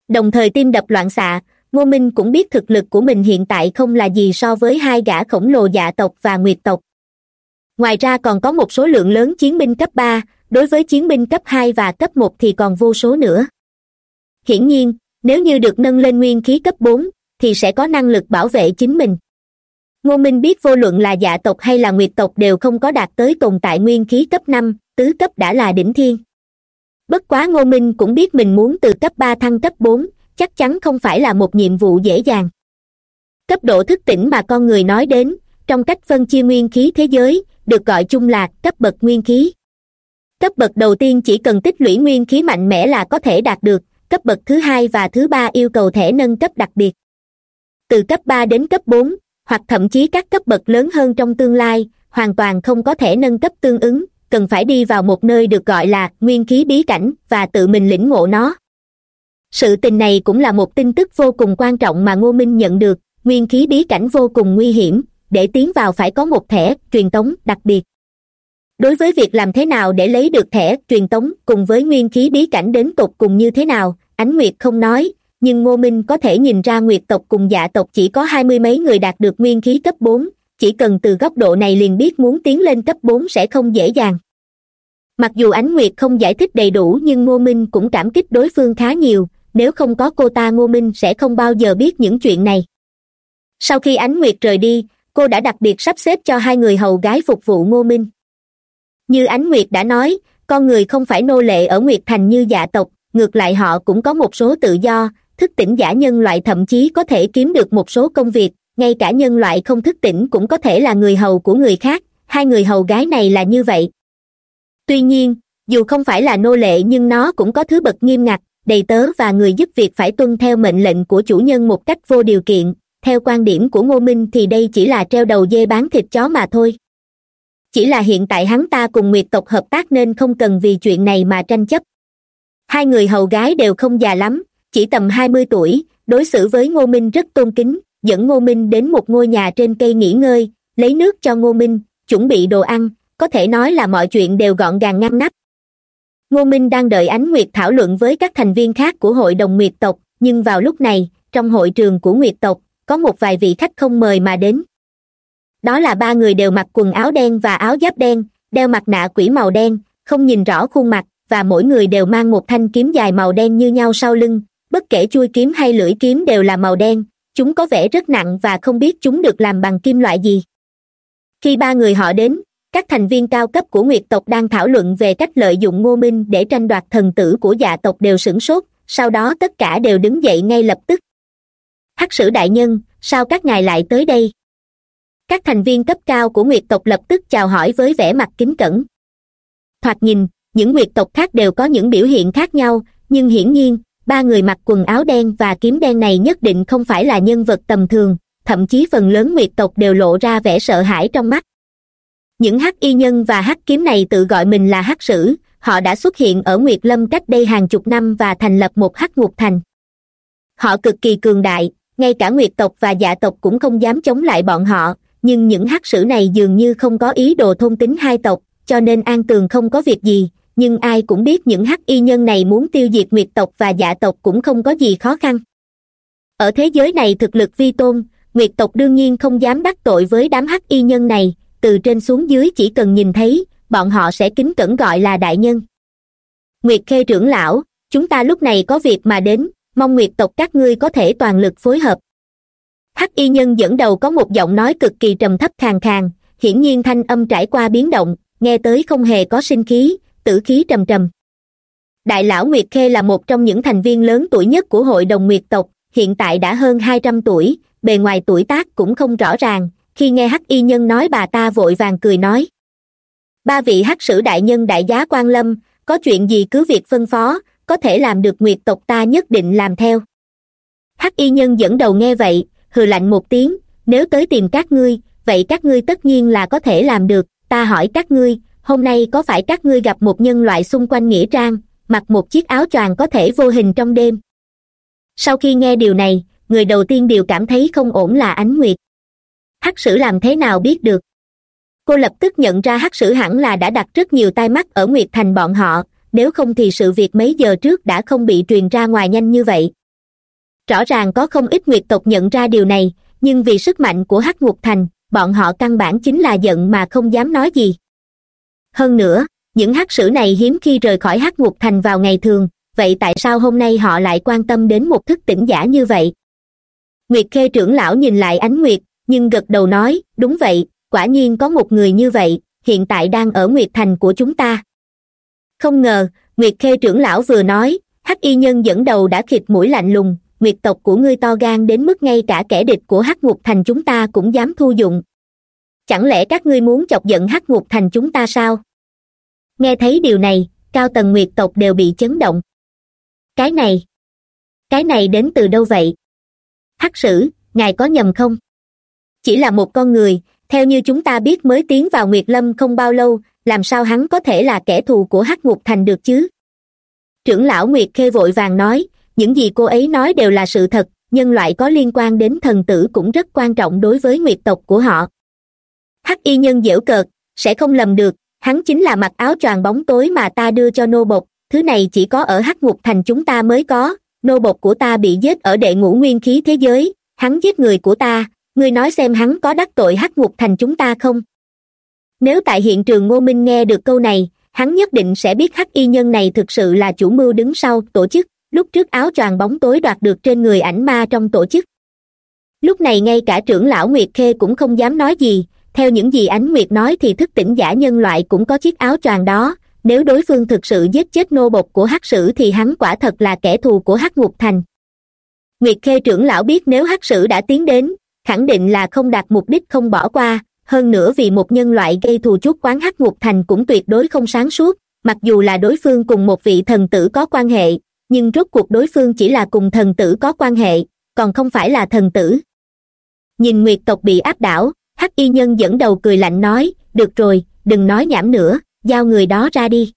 Đồng thời tim đập loạn xạ, ngô minh cũng biết thực lực của mình hiện tại không là gì so với hai gã khổng lồ dạ tộc và nguyệt tộc. Ngoài ra còn có một số lượng lớn chiến binh cấp ba, đối với chiến binh cấp hai và cấp một thì còn vô số nữa hiển nhiên, nếu như được nâng lên nguyên khí cấp bốn, thì sẽ có năng lực bảo vệ chính mình. Ngô minh biết vô luận là dạ tộc hay là nguyệt tộc đều không có đạt tới tồn tại nguyên khí cấp năm, tứ cấp đã là đỉnh thiên. Bất quá ngô minh cũng biết mình muốn từ cấp ba thăng cấp bốn, chắc chắn không phải là một nhiệm vụ dễ dàng. Cấp độ thức tỉnh mà con người nói đến, trong cách phân chia nguyên khí thế giới, được gọi chung là cấp bậc nguyên khí. Cấp bậc đầu tiên chỉ cần tích lũy nguyên khí mạnh mẽ là có thể đạt được cấp bậc thứ hai và thứ ba yêu cầu thẻ nâng cấp đặc biệt. Từ cấp ba đến cấp bốn, hoặc thậm chí các cấp bậc lớn hơn trong tương lai, hoàn toàn không có thể nâng cấp tương ứng, cần phải đi vào một nơi được gọi là nguyên khí bí cảnh và tự mình lĩnh ngộ nó. Sự tình này cũng là một tin tức vô cùng quan trọng mà ngô minh nhận được, nguyên khí bí cảnh vô cùng nguy hiểm, để tiến vào phải có một thẻ truyền tống đặc biệt. Đối với việc làm thế nào để lấy được thẻ truyền tống cùng với nguyên khí bí cảnh đến tột cùng như thế nào ánh nguyệt không nói, nhưng ngô minh có thể nhìn ra nguyệt tộc cùng dạ tộc chỉ có hai mươi mấy người đạt được nguyên khí cấp bốn, chỉ cần từ góc độ này liền biết muốn tiến lên cấp bốn sẽ không dễ dàng. Mặc dù ánh nguyệt không giải thích đầy đủ nhưng ngô minh cũng cảm kích đối phương khá nhiều, nếu không có cô ta ngô minh sẽ không bao giờ biết những chuyện này. Sau khi ánh nguyệt rời đi, cô đã đặc biệt sắp xếp cho hai người hầu gái phục vụ ngô minh. Như ánh nguyệt đã nói, con người không phải nô lệ ở nguyệt thành như dạ tộc ngược lại họ cũng có một số tự do, thức tỉnh giả nhân loại thậm chí có thể kiếm được một số công việc, ngay cả nhân loại không thức tỉnh cũng có thể là người hầu của người khác, hai người hầu gái này là như vậy. Tuy nhiên, dù không phải là nô lệ nhưng nó cũng có thứ bậc nghiêm ngặt, đầy tớ và người giúp việc phải tuân theo mệnh lệnh của chủ nhân một cách vô điều kiện, theo quan điểm của ngô minh thì đây chỉ là treo đầu dê bán thịt chó mà thôi. Chỉ là hiện tại hắn ta cùng nguyệt tộc hợp tác nên không cần vì chuyện này mà tranh chấp hai người hầu gái đều không già lắm, chỉ tầm hai mươi tuổi, đối xử với ngô minh rất tôn kính, dẫn ngô minh đến một ngôi nhà trên cây nghỉ ngơi, lấy nước cho ngô minh, chuẩn bị đồ ăn, có thể nói là mọi chuyện đều gọn gàng ngăn nắp. Ngô minh đang đợi ánh nguyệt thảo luận với các thành viên khác của hội đồng nguyệt tộc, nhưng vào lúc này, trong hội trường của nguyệt tộc, có một vài vị khách không mời mà đến. Đó là ba người đều mặc quần áo đen và áo giáp đen, đeo mặt nạ quỷ màu đen, không nhìn rõ khuôn mặt và mỗi người đều mang một thanh kiếm dài màu đen như nhau sau lưng. Bất kể chui kiếm hay lưỡi kiếm đều là màu đen. Chúng có vẻ rất nặng và không biết chúng được làm bằng kim loại gì. Khi ba người họ đến, các thành viên cao cấp của nguyệt tộc đang thảo luận về cách lợi dụng ngô minh để tranh đoạt thần tử của dạ tộc đều sửng sốt, sau đó tất cả đều đứng dậy ngay lập tức. Hắc sử đại nhân, sao các ngài lại tới đây? Các thành viên cấp cao của nguyệt tộc lập tức chào hỏi với vẻ mặt kính cẩn. Thoạt nhìn những nguyệt tộc khác đều có những biểu hiện khác nhau, nhưng hiển nhiên, ba người mặc quần áo đen và kiếm đen này nhất định không phải là nhân vật tầm thường, thậm chí phần lớn nguyệt tộc đều lộ ra vẻ sợ hãi trong mắt. Những hắc y nhân và hắc kiếm này tự gọi mình là hắc sử, họ đã xuất hiện ở nguyệt lâm cách đây hàng chục năm và thành lập một hắc ngục thành. Họ cực kỳ cường đại, ngay cả nguyệt tộc và dạ tộc cũng không dám chống lại bọn họ, nhưng những hắc sử này dường như không có ý đồ thôn tính hai tộc, cho nên an tường không có việc gì nhưng ai cũng biết những hắc y nhân này muốn tiêu diệt nguyệt tộc và dạ tộc cũng không có gì khó khăn. Ở thế giới này thực lực vi tôn, nguyệt tộc đương nhiên không dám đắc tội với đám hắc y nhân này, từ trên xuống dưới chỉ cần nhìn thấy, bọn họ sẽ kính cẩn gọi là đại nhân. Nguyệt khê trưởng lão, chúng ta lúc này có việc mà đến, mong nguyệt tộc các ngươi có thể toàn lực phối hợp. Hắc y nhân dẫn đầu có một giọng nói cực kỳ trầm thấp khàn khàn, hiển nhiên thanh âm trải qua biến động, nghe tới không hề có sinh khí tử khí trầm trầm. Đại lão nguyệt khê là một trong những thành viên lớn tuổi nhất của hội đồng nguyệt tộc, hiện tại đã hơn hai trăm tuổi, bề ngoài tuổi tác cũng không rõ ràng, khi nghe hắc y nhân nói bà ta vội vàng cười nói. Ba vị hắc sử đại nhân đại giá quan lâm, có chuyện gì cứ việc phân phó, có thể làm được nguyệt tộc ta nhất định làm theo. Hắc y nhân dẫn đầu nghe vậy, hừ lạnh một tiếng, nếu tới tìm các ngươi, vậy các ngươi tất nhiên là có thể làm được, ta hỏi các ngươi hôm nay có phải các ngươi gặp một nhân loại xung quanh nghĩa trang, mặc một chiếc áo choàng có thể vô hình trong đêm? Sau khi nghe điều này, người đầu tiên đều cảm thấy không ổn là ánh nguyệt. Hắc sử làm thế nào biết được? Cô lập tức nhận ra hắc sử hẳn là đã đặt rất nhiều tai mắt ở nguyệt thành bọn họ, nếu không thì sự việc mấy giờ trước đã không bị truyền ra ngoài nhanh như vậy. Rõ ràng có không ít nguyệt tộc nhận ra điều này, nhưng vì sức mạnh của hắc ngục thành, bọn họ căn bản chính là giận mà không dám nói gì hơn nữa, những hắc sử này hiếm khi rời khỏi hắc ngục thành vào ngày thường, vậy tại sao hôm nay họ lại quan tâm đến một thức tỉnh giả như vậy? Nguyệt khê trưởng lão nhìn lại ánh nguyệt, nhưng gật đầu nói, đúng vậy, quả nhiên có một người như vậy, hiện tại đang ở nguyệt thành của chúng ta. Không ngờ, nguyệt khê trưởng lão vừa nói, hắc y nhân dẫn đầu đã khịt mũi lạnh lùng, nguyệt tộc của ngươi to gan đến mức ngay cả kẻ địch của hắc ngục thành chúng ta cũng dám thu dụng chẳng lẽ các ngươi muốn chọc giận hắc ngục thành chúng ta sao? Nghe thấy điều này, cao Tần nguyệt tộc đều bị chấn động. Cái này cái này đến từ đâu vậy? Hắc sử, ngài có nhầm không? Chỉ là một con người, theo như chúng ta biết mới tiến vào nguyệt lâm không bao lâu, làm sao hắn có thể là kẻ thù của hắc ngục thành được chứ? Trưởng lão nguyệt khê vội vàng nói, những gì cô ấy nói đều là sự thật, nhân loại có liên quan đến thần tử cũng rất quan trọng đối với nguyệt tộc của họ hắc y nhân dễu cợt, sẽ không lầm được, hắn chính là mặc áo choàng bóng tối mà ta đưa cho nô Bột. thứ này chỉ có ở hắc ngục thành chúng ta mới có, nô Bột của ta bị giết ở đệ ngũ nguyên khí thế giới, hắn giết người của ta, ngươi nói xem hắn có đắc tội hắc ngục thành chúng ta không nếu tại hiện trường ngô minh nghe được câu này, hắn nhất định sẽ biết hắc y nhân này thực sự là chủ mưu đứng sau tổ chức, lúc trước áo choàng bóng tối đoạt được trên người ảnh ma trong tổ chức lúc này ngay cả trưởng lão nguyệt khê cũng không dám nói gì theo những gì ánh nguyệt nói thì thức tỉnh giả nhân loại cũng có chiếc áo choàng đó. Nếu đối phương thực sự giết chết nô bộc của hắc sử thì hắn quả thật là kẻ thù của hắc ngục thành. Nguyệt khê trưởng lão biết nếu hắc sử đã tiến đến, khẳng định là không đạt mục đích không bỏ qua. Hơn nữa vì một nhân loại gây thù chuốc quán hắc ngục thành cũng tuyệt đối không sáng suốt. Mặc dù là đối phương cùng một vị thần tử có quan hệ, nhưng rốt cuộc đối phương chỉ là cùng thần tử có quan hệ, còn không phải là thần tử. Nhìn nguyệt tộc bị áp đảo hắc y nhân dẫn đầu cười lạnh nói, được rồi, đừng nói nhảm nữa, giao người đó ra đi.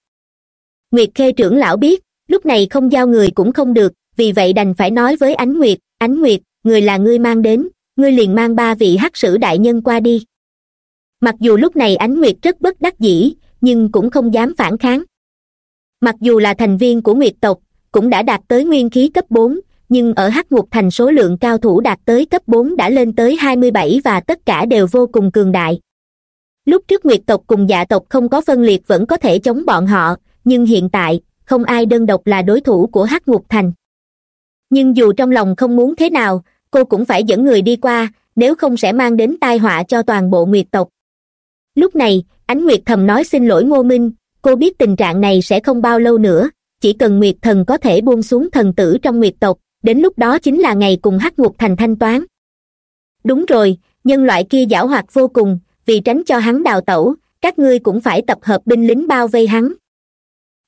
Nguyệt khê trưởng lão biết, lúc này không giao người cũng không được, vì vậy đành phải nói với ánh nguyệt ánh nguyệt, người là ngươi mang đến, ngươi liền mang ba vị hắc sử đại nhân qua đi. Mặc dù lúc này ánh nguyệt rất bất đắc dĩ, nhưng cũng không dám phản kháng. Mặc dù là thành viên của nguyệt tộc, cũng đã đạt tới nguyên khí cấp bốn nhưng ở hắc ngục thành số lượng cao thủ đạt tới cấp bốn đã lên tới hai mươi bảy và tất cả đều vô cùng cường đại. Lúc trước nguyệt tộc cùng dạ tộc không có phân liệt vẫn có thể chống bọn họ, nhưng hiện tại, không ai đơn độc là đối thủ của hắc ngục thành. Nhưng dù trong lòng không muốn thế nào, cô cũng phải dẫn người đi qua, nếu không sẽ mang đến tai họa cho toàn bộ nguyệt tộc. Lúc này, ánh nguyệt thầm nói xin lỗi ngô minh, cô biết tình trạng này sẽ không bao lâu nữa, chỉ cần nguyệt thần có thể buông xuống thần tử trong nguyệt tộc đến lúc đó chính là ngày cùng hắc ngục thành thanh toán. Đúng rồi, nhân loại kia giảo hoạt vô cùng, vì tránh cho hắn đào tẩu, các ngươi cũng phải tập hợp binh lính bao vây hắn.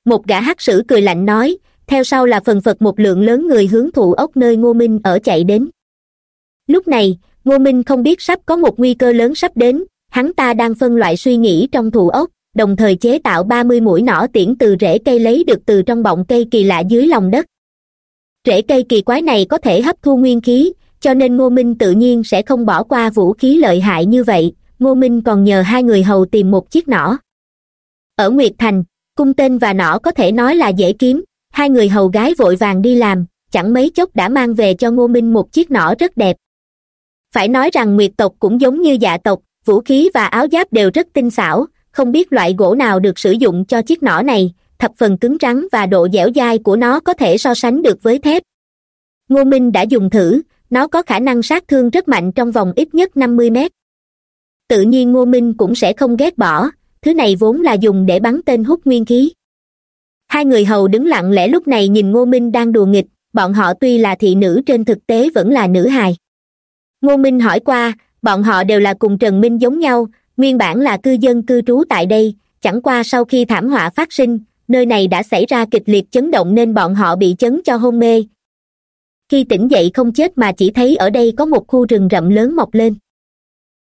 Một gã hắc sử cười lạnh nói, theo sau là phần phật một lượng lớn người hướng thụ ốc nơi ngô minh ở chạy đến. Lúc này, ngô minh không biết sắp có một nguy cơ lớn sắp đến, hắn ta đang phân loại suy nghĩ trong thụ ốc, đồng thời chế tạo ba mươi mũi nỏ tiễn từ rễ cây lấy được từ trong bọng cây kỳ lạ dưới lòng đất rễ cây kỳ quái này có thể hấp thu nguyên khí, cho nên ngô minh tự nhiên sẽ không bỏ qua vũ khí lợi hại như vậy. Ngô minh còn nhờ hai người hầu tìm một chiếc nỏ. Ở nguyệt thành, cung tên và nỏ có thể nói là dễ kiếm. Hai người hầu gái vội vàng đi làm, chẳng mấy chốc đã mang về cho ngô minh một chiếc nỏ rất đẹp. Phải nói rằng nguyệt tộc cũng giống như dạ tộc, vũ khí và áo giáp đều rất tinh xảo, không biết loại gỗ nào được sử dụng cho chiếc nỏ này thập phần cứng rắn và độ dẻo dai của nó có thể so sánh được với thép. Ngô minh đã dùng thử, nó có khả năng sát thương rất mạnh trong vòng ít nhất năm mươi mét. Tự nhiên ngô minh cũng sẽ không ghét bỏ, thứ này vốn là dùng để bắn tên hút nguyên khí. Hai người hầu đứng lặng lẽ lúc này nhìn ngô minh đang đùa nghịch, bọn họ tuy là thị nữ trên thực tế vẫn là nữ hài. Ngô minh hỏi qua, bọn họ đều là cùng trần minh giống nhau, nguyên bản là cư dân cư trú tại đây, chẳng qua sau khi thảm họa phát sinh nơi này đã xảy ra kịch liệt chấn động nên bọn họ bị chấn cho hôn mê. Khi tỉnh dậy không chết mà chỉ thấy ở đây có một khu rừng rậm lớn mọc lên.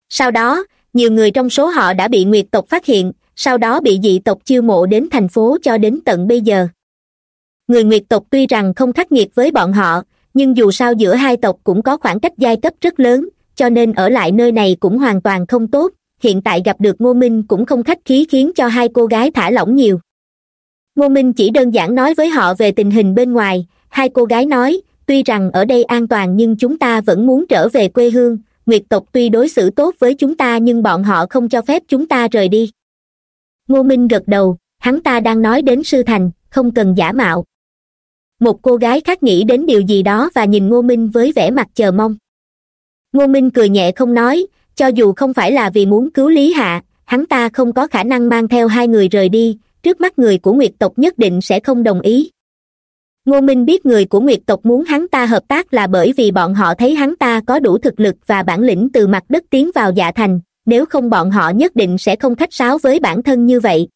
Sau đó, nhiều người trong số họ đã bị nguyệt tộc phát hiện, sau đó bị dị tộc chiêu mộ đến thành phố cho đến tận bây giờ. Người nguyệt tộc tuy rằng không khắc nghiệt với bọn họ, nhưng dù sao giữa hai tộc cũng có khoảng cách giai cấp rất lớn, cho nên ở lại nơi này cũng hoàn toàn không tốt, hiện tại gặp được ngô minh cũng không khách khí khiến cho hai cô gái thả lỏng nhiều ngô minh chỉ đơn giản nói với họ về tình hình bên ngoài. Hai cô gái nói, tuy rằng ở đây an toàn nhưng chúng ta vẫn muốn trở về quê hương. Nguyệt tộc tuy đối xử tốt với chúng ta nhưng bọn họ không cho phép chúng ta rời đi. Ngô minh gật đầu, hắn ta đang nói đến sư thành, không cần giả mạo. Một cô gái khác nghĩ đến điều gì đó và nhìn ngô minh với vẻ mặt chờ mong. Ngô minh cười nhẹ không nói, cho dù không phải là vì muốn cứu lý hạ, hắn ta không có khả năng mang theo hai người rời đi trước mắt người của nguyệt tộc nhất định sẽ không đồng ý. Ngô minh biết người của nguyệt tộc muốn hắn ta hợp tác là bởi vì bọn họ thấy hắn ta có đủ thực lực và bản lĩnh từ mặt đất tiến vào dạ thành, nếu không bọn họ nhất định sẽ không khách sáo với bản thân như vậy.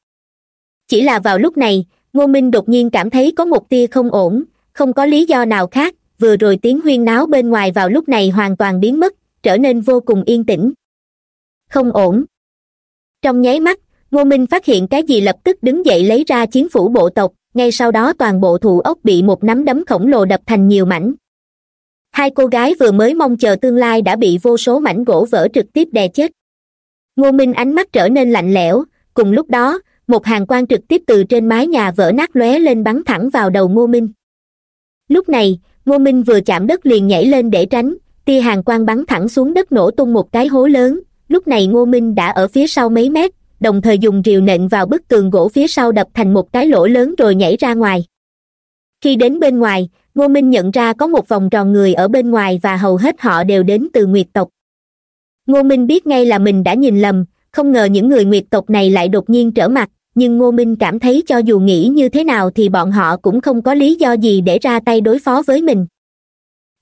Chỉ là vào lúc này, ngô minh đột nhiên cảm thấy có một tia không ổn, không có lý do nào khác, vừa rồi tiếng huyên náo bên ngoài vào lúc này hoàn toàn biến mất, trở nên vô cùng yên tĩnh. Không ổn. Trong nháy mắt ngô minh phát hiện cái gì lập tức đứng dậy lấy ra chiến phủ bộ tộc, ngay sau đó toàn bộ thụ ốc bị một nắm đấm khổng lồ đập thành nhiều mảnh. Hai cô gái vừa mới mong chờ tương lai đã bị vô số mảnh gỗ vỡ trực tiếp đè chết. Ngô minh ánh mắt trở nên lạnh lẽo, cùng lúc đó, một hàng quan trực tiếp từ trên mái nhà vỡ nát lóe lên bắn thẳng vào đầu ngô minh. Lúc này, ngô minh vừa chạm đất liền nhảy lên để tránh, tia hàng quan bắn thẳng xuống đất nổ tung một cái hố lớn, lúc này ngô minh đã ở phía sau mấy mét đồng thời dùng rìu nện vào bức tường gỗ phía sau đập thành một cái lỗ lớn rồi nhảy ra ngoài. Khi đến bên ngoài, ngô minh nhận ra có một vòng tròn người ở bên ngoài và hầu hết họ đều đến từ nguyệt tộc. Ngô minh biết ngay là mình đã nhìn lầm, không ngờ những người nguyệt tộc này lại đột nhiên trở mặt, nhưng ngô minh cảm thấy cho dù nghĩ như thế nào thì bọn họ cũng không có lý do gì để ra tay đối phó với mình.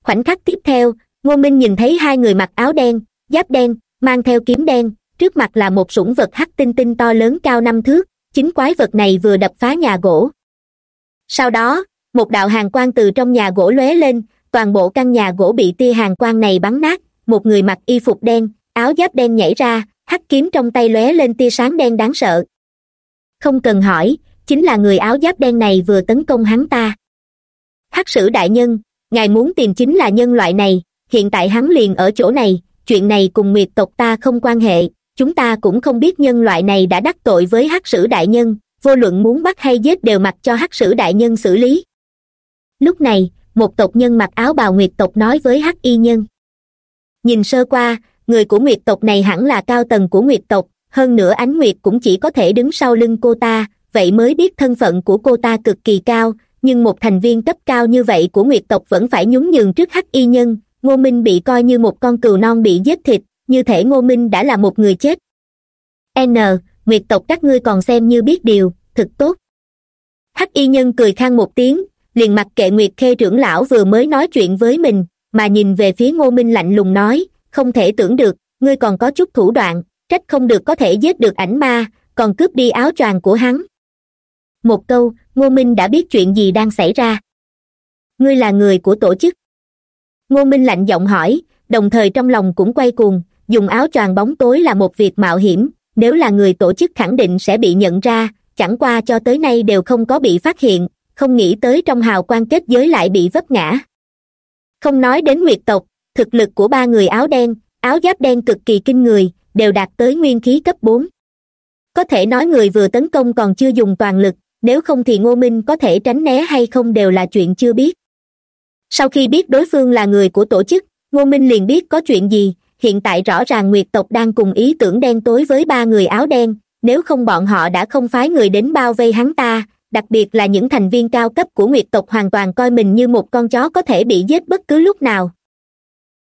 Khoảnh khắc tiếp theo, ngô minh nhìn thấy hai người mặc áo đen, giáp đen, mang theo kiếm đen trước mặt là một sủng vật hắc tinh tinh to lớn cao năm thước, chính quái vật này vừa đập phá nhà gỗ. Sau đó, một đạo hàng quang từ trong nhà gỗ lóe lên, toàn bộ căn nhà gỗ bị tia hàng quang này bắn nát, một người mặc y phục đen, áo giáp đen nhảy ra, hắc kiếm trong tay lóe lên tia sáng đen đáng sợ. Không cần hỏi, chính là người áo giáp đen này vừa tấn công hắn ta. Hắc sử đại nhân, ngài muốn tìm chính là nhân loại này, hiện tại hắn liền ở chỗ này, chuyện này cùng nguyệt tộc ta không quan hệ chúng ta cũng không biết nhân loại này đã đắc tội với hắc sử đại nhân, vô luận muốn bắt hay giết đều mặc cho hắc sử đại nhân xử lý. Lúc này, một tộc nhân mặc áo bào nguyệt tộc nói với hắc y nhân. Nhìn sơ qua, người của nguyệt tộc này hẳn là cao tầng của nguyệt tộc, hơn nữa ánh nguyệt cũng chỉ có thể đứng sau lưng cô ta, vậy mới biết thân phận của cô ta cực kỳ cao, nhưng một thành viên cấp cao như vậy của nguyệt tộc vẫn phải nhún nhường trước hắc y nhân, ngô minh bị coi như một con cừu non bị giết thịt như thể ngô minh đã là một người chết. N, nguyệt tộc các ngươi còn xem như biết điều, thực tốt. Hắc y nhân cười khang một tiếng, liền mặc kệ nguyệt khê trưởng lão vừa mới nói chuyện với mình, mà nhìn về phía ngô minh lạnh lùng nói, không thể tưởng được, ngươi còn có chút thủ đoạn, trách không được có thể giết được ảnh ma, còn cướp đi áo choàng của hắn. Một câu, ngô minh đã biết chuyện gì đang xảy ra. Ngươi là người của tổ chức. Ngô minh lạnh giọng hỏi, đồng thời trong lòng cũng quay cuồng dùng áo choàng bóng tối là một việc mạo hiểm, nếu là người tổ chức khẳng định sẽ bị nhận ra, chẳng qua cho tới nay đều không có bị phát hiện, không nghĩ tới trong hào quan kết giới lại bị vấp ngã. Không nói đến nguyệt tộc, thực lực của ba người áo đen, áo giáp đen cực kỳ kinh người, đều đạt tới nguyên khí cấp bốn. Có thể nói người vừa tấn công còn chưa dùng toàn lực, nếu không thì ngô minh có thể tránh né hay không đều là chuyện chưa biết. Sau khi biết đối phương là người của tổ chức, ngô minh liền biết có chuyện gì hiện tại rõ ràng nguyệt tộc đang cùng ý tưởng đen tối với ba người áo đen, nếu không bọn họ đã không phái người đến bao vây hắn ta, đặc biệt là những thành viên cao cấp của nguyệt tộc hoàn toàn coi mình như một con chó có thể bị giết bất cứ lúc nào.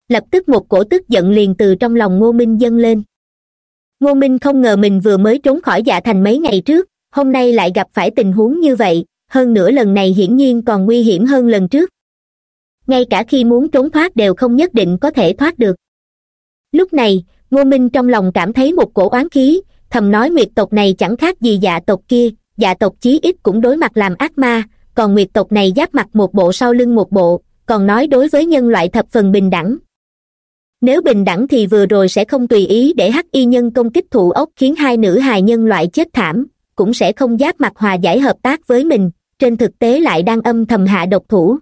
Lập tức một cổ tức giận liền từ trong lòng ngô minh dâng lên. Ngô minh không ngờ mình vừa mới trốn khỏi dạ thành mấy ngày trước, hôm nay lại gặp phải tình huống như vậy, hơn nữa lần này hiển nhiên còn nguy hiểm hơn lần trước. Ngay cả khi muốn trốn thoát đều không nhất định có thể thoát được lúc này, ngô minh trong lòng cảm thấy một cổ oán khí, thầm nói nguyệt tộc này chẳng khác gì dạ tộc kia dạ tộc chí ít cũng đối mặt làm ác ma, còn nguyệt tộc này giáp mặt một bộ sau lưng một bộ, còn nói đối với nhân loại thập phần bình đẳng. Nếu bình đẳng thì vừa rồi sẽ không tùy ý để hắc y nhân công kích thụ ốc khiến hai nữ hài nhân loại chết thảm, cũng sẽ không giáp mặt hòa giải hợp tác với mình, trên thực tế lại đang âm thầm hạ độc thủ.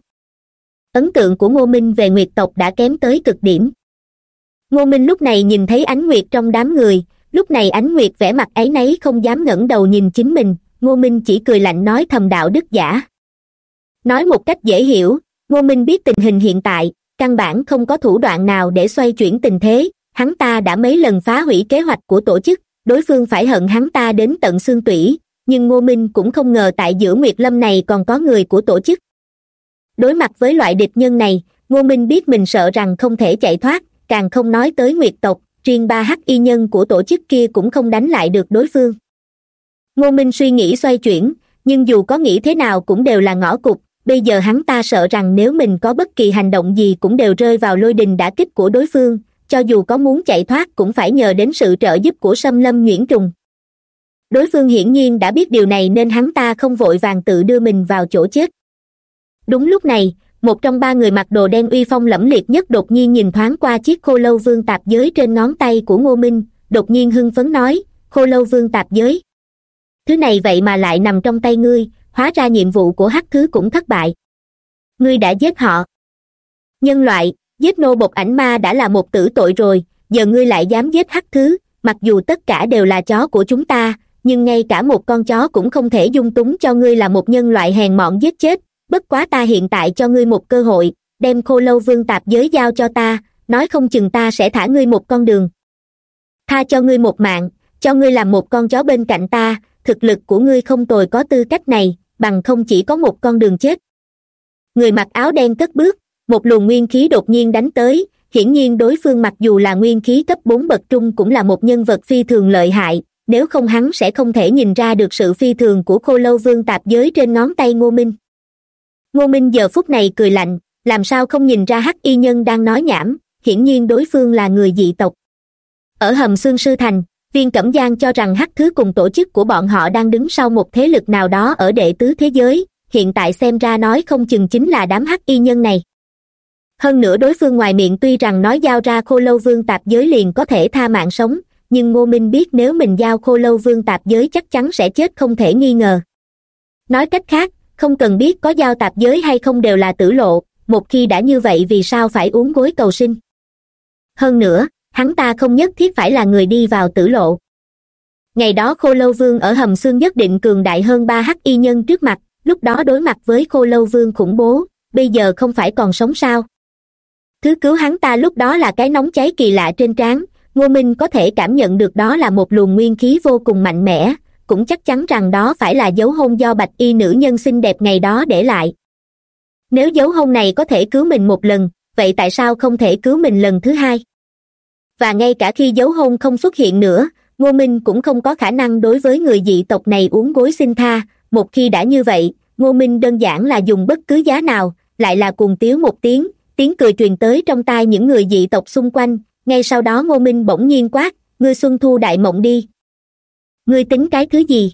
Ấn tượng của ngô minh về nguyệt tộc đã kém tới cực điểm ngô minh lúc này nhìn thấy ánh nguyệt trong đám người, lúc này ánh nguyệt vẻ mặt ấy nấy không dám ngẩng đầu nhìn chính mình, ngô minh chỉ cười lạnh nói thầm đạo đức giả. Nói một cách dễ hiểu, ngô minh biết tình hình hiện tại, căn bản không có thủ đoạn nào để xoay chuyển tình thế, hắn ta đã mấy lần phá hủy kế hoạch của tổ chức, đối phương phải hận hắn ta đến tận xương tủy, nhưng ngô minh cũng không ngờ tại giữa nguyệt lâm này còn có người của tổ chức. Đối mặt với loại địch nhân này, ngô minh biết mình sợ rằng không thể chạy thoát càng không nói tới nguyệt tộc, riêng ba hắc y nhân của tổ chức kia cũng không đánh lại được đối phương. Ngô minh suy nghĩ xoay chuyển, nhưng dù có nghĩ thế nào cũng đều là ngõ cụt, bây giờ hắn ta sợ rằng nếu mình có bất kỳ hành động gì cũng đều rơi vào lôi đình đã kích của đối phương, cho dù có muốn chạy thoát cũng phải nhờ đến sự trợ giúp của sâm lâm nhuyễn trùng. Đối phương hiển nhiên đã biết điều này nên hắn ta không vội vàng tự đưa mình vào chỗ chết. Đúng lúc này một trong ba người mặc đồ đen uy phong lẫm liệt nhất đột nhiên nhìn thoáng qua chiếc khô lâu vương tạp giới trên ngón tay của ngô minh, đột nhiên hưng phấn nói, khô lâu vương tạp giới, thứ này vậy mà lại nằm trong tay ngươi, hóa ra nhiệm vụ của hắc thứ cũng thất bại. Ngươi đã giết họ. Nhân loại, giết nô bộc ảnh ma đã là một tử tội rồi, giờ ngươi lại dám giết hắc thứ, mặc dù tất cả đều là chó của chúng ta, nhưng ngay cả một con chó cũng không thể dung túng cho ngươi là một nhân loại hèn mọn giết chết bất quá ta hiện tại cho ngươi một cơ hội, đem khô lâu vương tạp giới giao cho ta, nói không chừng ta sẽ thả ngươi một con đường. Tha cho ngươi một mạng, cho ngươi làm một con chó bên cạnh ta, thực lực của ngươi không tồi có tư cách này, bằng không chỉ có một con đường chết. Người mặc áo đen cất bước, một luồng nguyên khí đột nhiên đánh tới, hiển nhiên đối phương mặc dù là nguyên khí cấp bốn bậc trung cũng là một nhân vật phi thường lợi hại, nếu không hắn sẽ không thể nhìn ra được sự phi thường của khô lâu vương tạp giới trên ngón tay ngô minh ngô minh giờ phút này cười lạnh, làm sao không nhìn ra hắc y nhân đang nói nhảm, hiển nhiên đối phương là người dị tộc. Ở hầm xương sư thành, viên cẩm giang cho rằng hắc thứ cùng tổ chức của bọn họ đang đứng sau một thế lực nào đó ở đệ tứ thế giới, hiện tại xem ra nói không chừng chính là đám hắc y nhân này. Hơn nữa đối phương ngoài miệng tuy rằng nói giao ra khô lâu vương tạp giới liền có thể tha mạng sống, nhưng ngô minh biết nếu mình giao khô lâu vương tạp giới chắc chắn sẽ chết không thể nghi ngờ. Nói cách khác không cần biết có giao tạp giới hay không đều là tử lộ, một khi đã như vậy vì sao phải uống gối cầu sinh? Hơn nữa, hắn ta không nhất thiết phải là người đi vào tử lộ. Ngày đó khô lâu vương ở hầm xương nhất định cường đại hơn ba hắc y nhân trước mặt, lúc đó đối mặt với khô lâu vương khủng bố, bây giờ không phải còn sống sao? Thứ cứu hắn ta lúc đó là cái nóng cháy kỳ lạ trên trán, ngô minh có thể cảm nhận được đó là một luồng nguyên khí vô cùng mạnh mẽ cũng chắc chắn rằng đó phải là dấu hôn do bạch y nữ nhân xinh đẹp ngày đó để lại. Nếu dấu hôn này có thể cứu mình một lần, vậy tại sao không thể cứu mình lần thứ hai? Và ngay cả khi dấu hôn không xuất hiện nữa, ngô minh cũng không có khả năng đối với người dị tộc này uống gối xin tha. Một khi đã như vậy, ngô minh đơn giản là dùng bất cứ giá nào, lại là cuồng tiếu một tiếng tiếng cười truyền tới trong tai những người dị tộc xung quanh. Ngay sau đó ngô minh bỗng nhiên quát, ngươi xuân thu đại mộng đi ngươi tính cái thứ gì?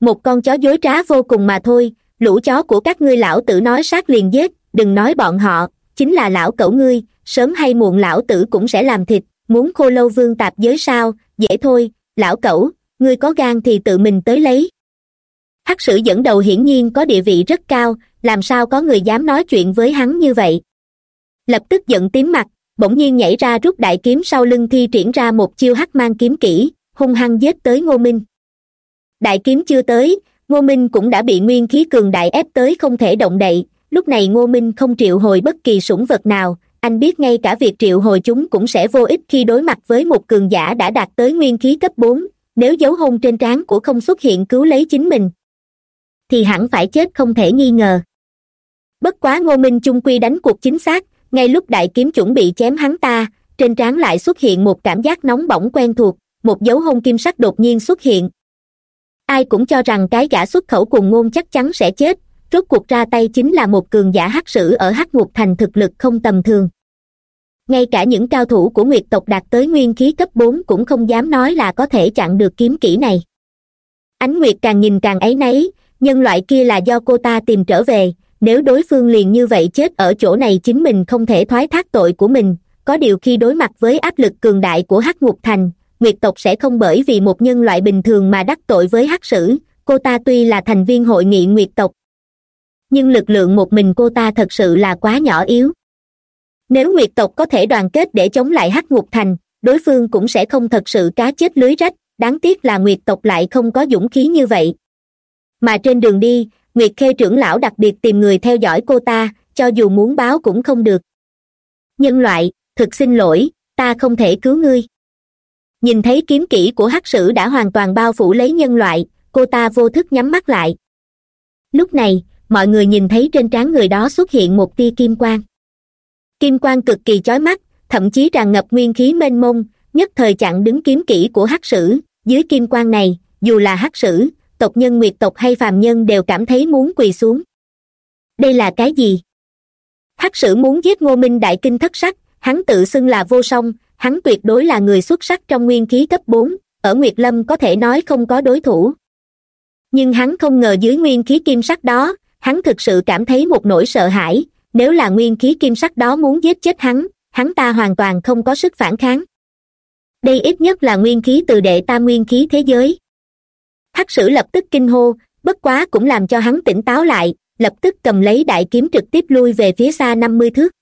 Một con chó dối trá vô cùng mà thôi, lũ chó của các ngươi lão tử nói sát liền giết, đừng nói bọn họ, chính là lão cẩu ngươi, sớm hay muộn lão tử cũng sẽ làm thịt, muốn khô lâu vương tạp giới sao, dễ thôi, lão cẩu, ngươi có gan thì tự mình tới lấy. Hắc sử dẫn đầu hiển nhiên có địa vị rất cao, làm sao có người dám nói chuyện với hắn như vậy? Lập tức giận tím mặt, bỗng nhiên nhảy ra rút đại kiếm sau lưng thi triển ra một chiêu hắc mang kiếm kỹ hung hăng giết tới ngô minh. Đại kiếm chưa tới, ngô minh cũng đã bị nguyên khí cường đại ép tới không thể động đậy. Lúc này ngô minh không triệu hồi bất kỳ sủng vật nào. Anh biết ngay cả việc triệu hồi chúng cũng sẽ vô ích khi đối mặt với một cường giả đã đạt tới nguyên khí cấp bốn. Nếu dấu hôn trên trán của không xuất hiện cứu lấy chính mình, thì hẳn phải chết không thể nghi ngờ. Bất quá ngô minh chung quy đánh cuộc chính xác, ngay lúc đại kiếm chuẩn bị chém hắn ta, trên trán lại xuất hiện một cảm giác nóng bỏng quen thuộc một dấu hôn kim sắc đột nhiên xuất hiện. Ai cũng cho rằng cái gã xuất khẩu cùng ngôn chắc chắn sẽ chết, rốt cuộc ra tay chính là một cường giả hắc sử ở hắc ngục thành thực lực không tầm thường. Ngay cả những cao thủ của nguyệt tộc đạt tới nguyên khí cấp bốn cũng không dám nói là có thể chặn được kiếm kỹ này. Ánh nguyệt càng nhìn càng áy náy nhân loại kia là do cô ta tìm trở về, nếu đối phương liền như vậy chết ở chỗ này chính mình không thể thoái thác tội của mình, có điều khi đối mặt với áp lực cường đại của hắc ngục thành nguyệt tộc sẽ không bởi vì một nhân loại bình thường mà đắc tội với hắc sử, cô ta tuy là thành viên hội nghị nguyệt tộc. Nhưng lực lượng một mình cô ta thật sự là quá nhỏ yếu. Nếu nguyệt tộc có thể đoàn kết để chống lại hắc ngục thành, đối phương cũng sẽ không thật sự cá chết lưới rách, đáng tiếc là nguyệt tộc lại không có dũng khí như vậy. Mà trên đường đi, nguyệt khê trưởng lão đặc biệt tìm người theo dõi cô ta, cho dù muốn báo cũng không được. Nhân loại, thực xin lỗi, ta không thể cứu ngươi nhìn thấy kiếm kỹ của hắc sử đã hoàn toàn bao phủ lấy nhân loại, cô ta vô thức nhắm mắt lại. Lúc này, mọi người nhìn thấy trên trán người đó xuất hiện một tia kim quang. Kim quang cực kỳ chói mắt, thậm chí tràn ngập nguyên khí mênh mông, nhất thời chặn đứng kiếm kỹ của hắc sử. Dưới kim quang này, dù là hắc sử, tộc nhân nguyệt tộc hay phàm nhân đều cảm thấy muốn quỳ xuống. Đây là cái gì? Hắc sử muốn giết ngô minh đại kinh thất sắc, hắn tự xưng là vô song hắn tuyệt đối là người xuất sắc trong nguyên khí cấp bốn, ở nguyệt lâm có thể nói không có đối thủ. Nhưng hắn không ngờ dưới nguyên khí kim sắc đó, hắn thực sự cảm thấy một nỗi sợ hãi, nếu là nguyên khí kim sắc đó muốn giết chết hắn hắn ta hoàn toàn không có sức phản kháng. Đây ít nhất là nguyên khí từ đệ tam nguyên khí thế giới. Hắc sử lập tức kinh hô, bất quá cũng làm cho hắn tỉnh táo lại, lập tức cầm lấy đại kiếm trực tiếp lui về phía xa năm mươi thước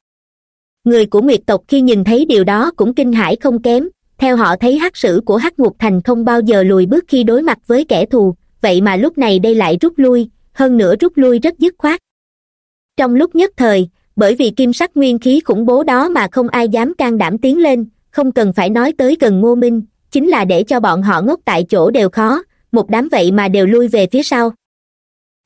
người của nguyệt tộc khi nhìn thấy điều đó cũng kinh hãi không kém. Theo họ thấy hắc sử của hắc ngục thành không bao giờ lùi bước khi đối mặt với kẻ thù, vậy mà lúc này đây lại rút lui, hơn nữa rút lui rất dứt khoát. Trong lúc nhất thời, bởi vì kim sắc nguyên khí khủng bố đó mà không ai dám can đảm tiến lên, không cần phải nói tới gần ngô minh, chính là để cho bọn họ ngốc tại chỗ đều khó, một đám vậy mà đều lui về phía sau.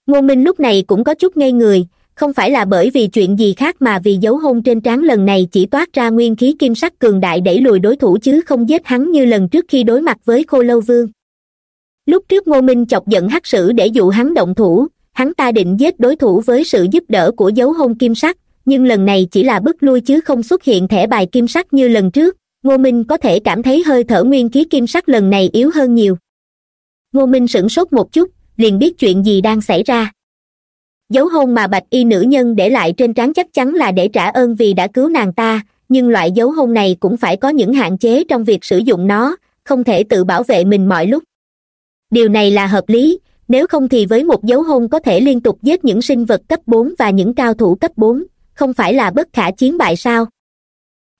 Ngô minh lúc này cũng có chút ngây người không phải là bởi vì chuyện gì khác mà vì dấu hôn trên trán lần này chỉ toát ra nguyên khí kim sắc cường đại đẩy lùi đối thủ chứ không giết hắn như lần trước khi đối mặt với khô lâu vương. Lúc trước ngô minh chọc giận hắc sử để dụ hắn động thủ, hắn ta định giết đối thủ với sự giúp đỡ của dấu hôn kim sắc, nhưng lần này chỉ là bước lui chứ không xuất hiện thẻ bài kim sắc như lần trước, ngô minh có thể cảm thấy hơi thở nguyên khí kim sắc lần này yếu hơn nhiều. Ngô minh sửng sốt một chút, liền biết chuyện gì đang xảy ra dấu hôn mà bạch y nữ nhân để lại trên trán chắc chắn là để trả ơn vì đã cứu nàng ta, nhưng loại dấu hôn này cũng phải có những hạn chế trong việc sử dụng nó, không thể tự bảo vệ mình mọi lúc. Điều này là hợp lý, nếu không thì với một dấu hôn có thể liên tục giết những sinh vật cấp bốn và những cao thủ cấp bốn, không phải là bất khả chiến bại sao?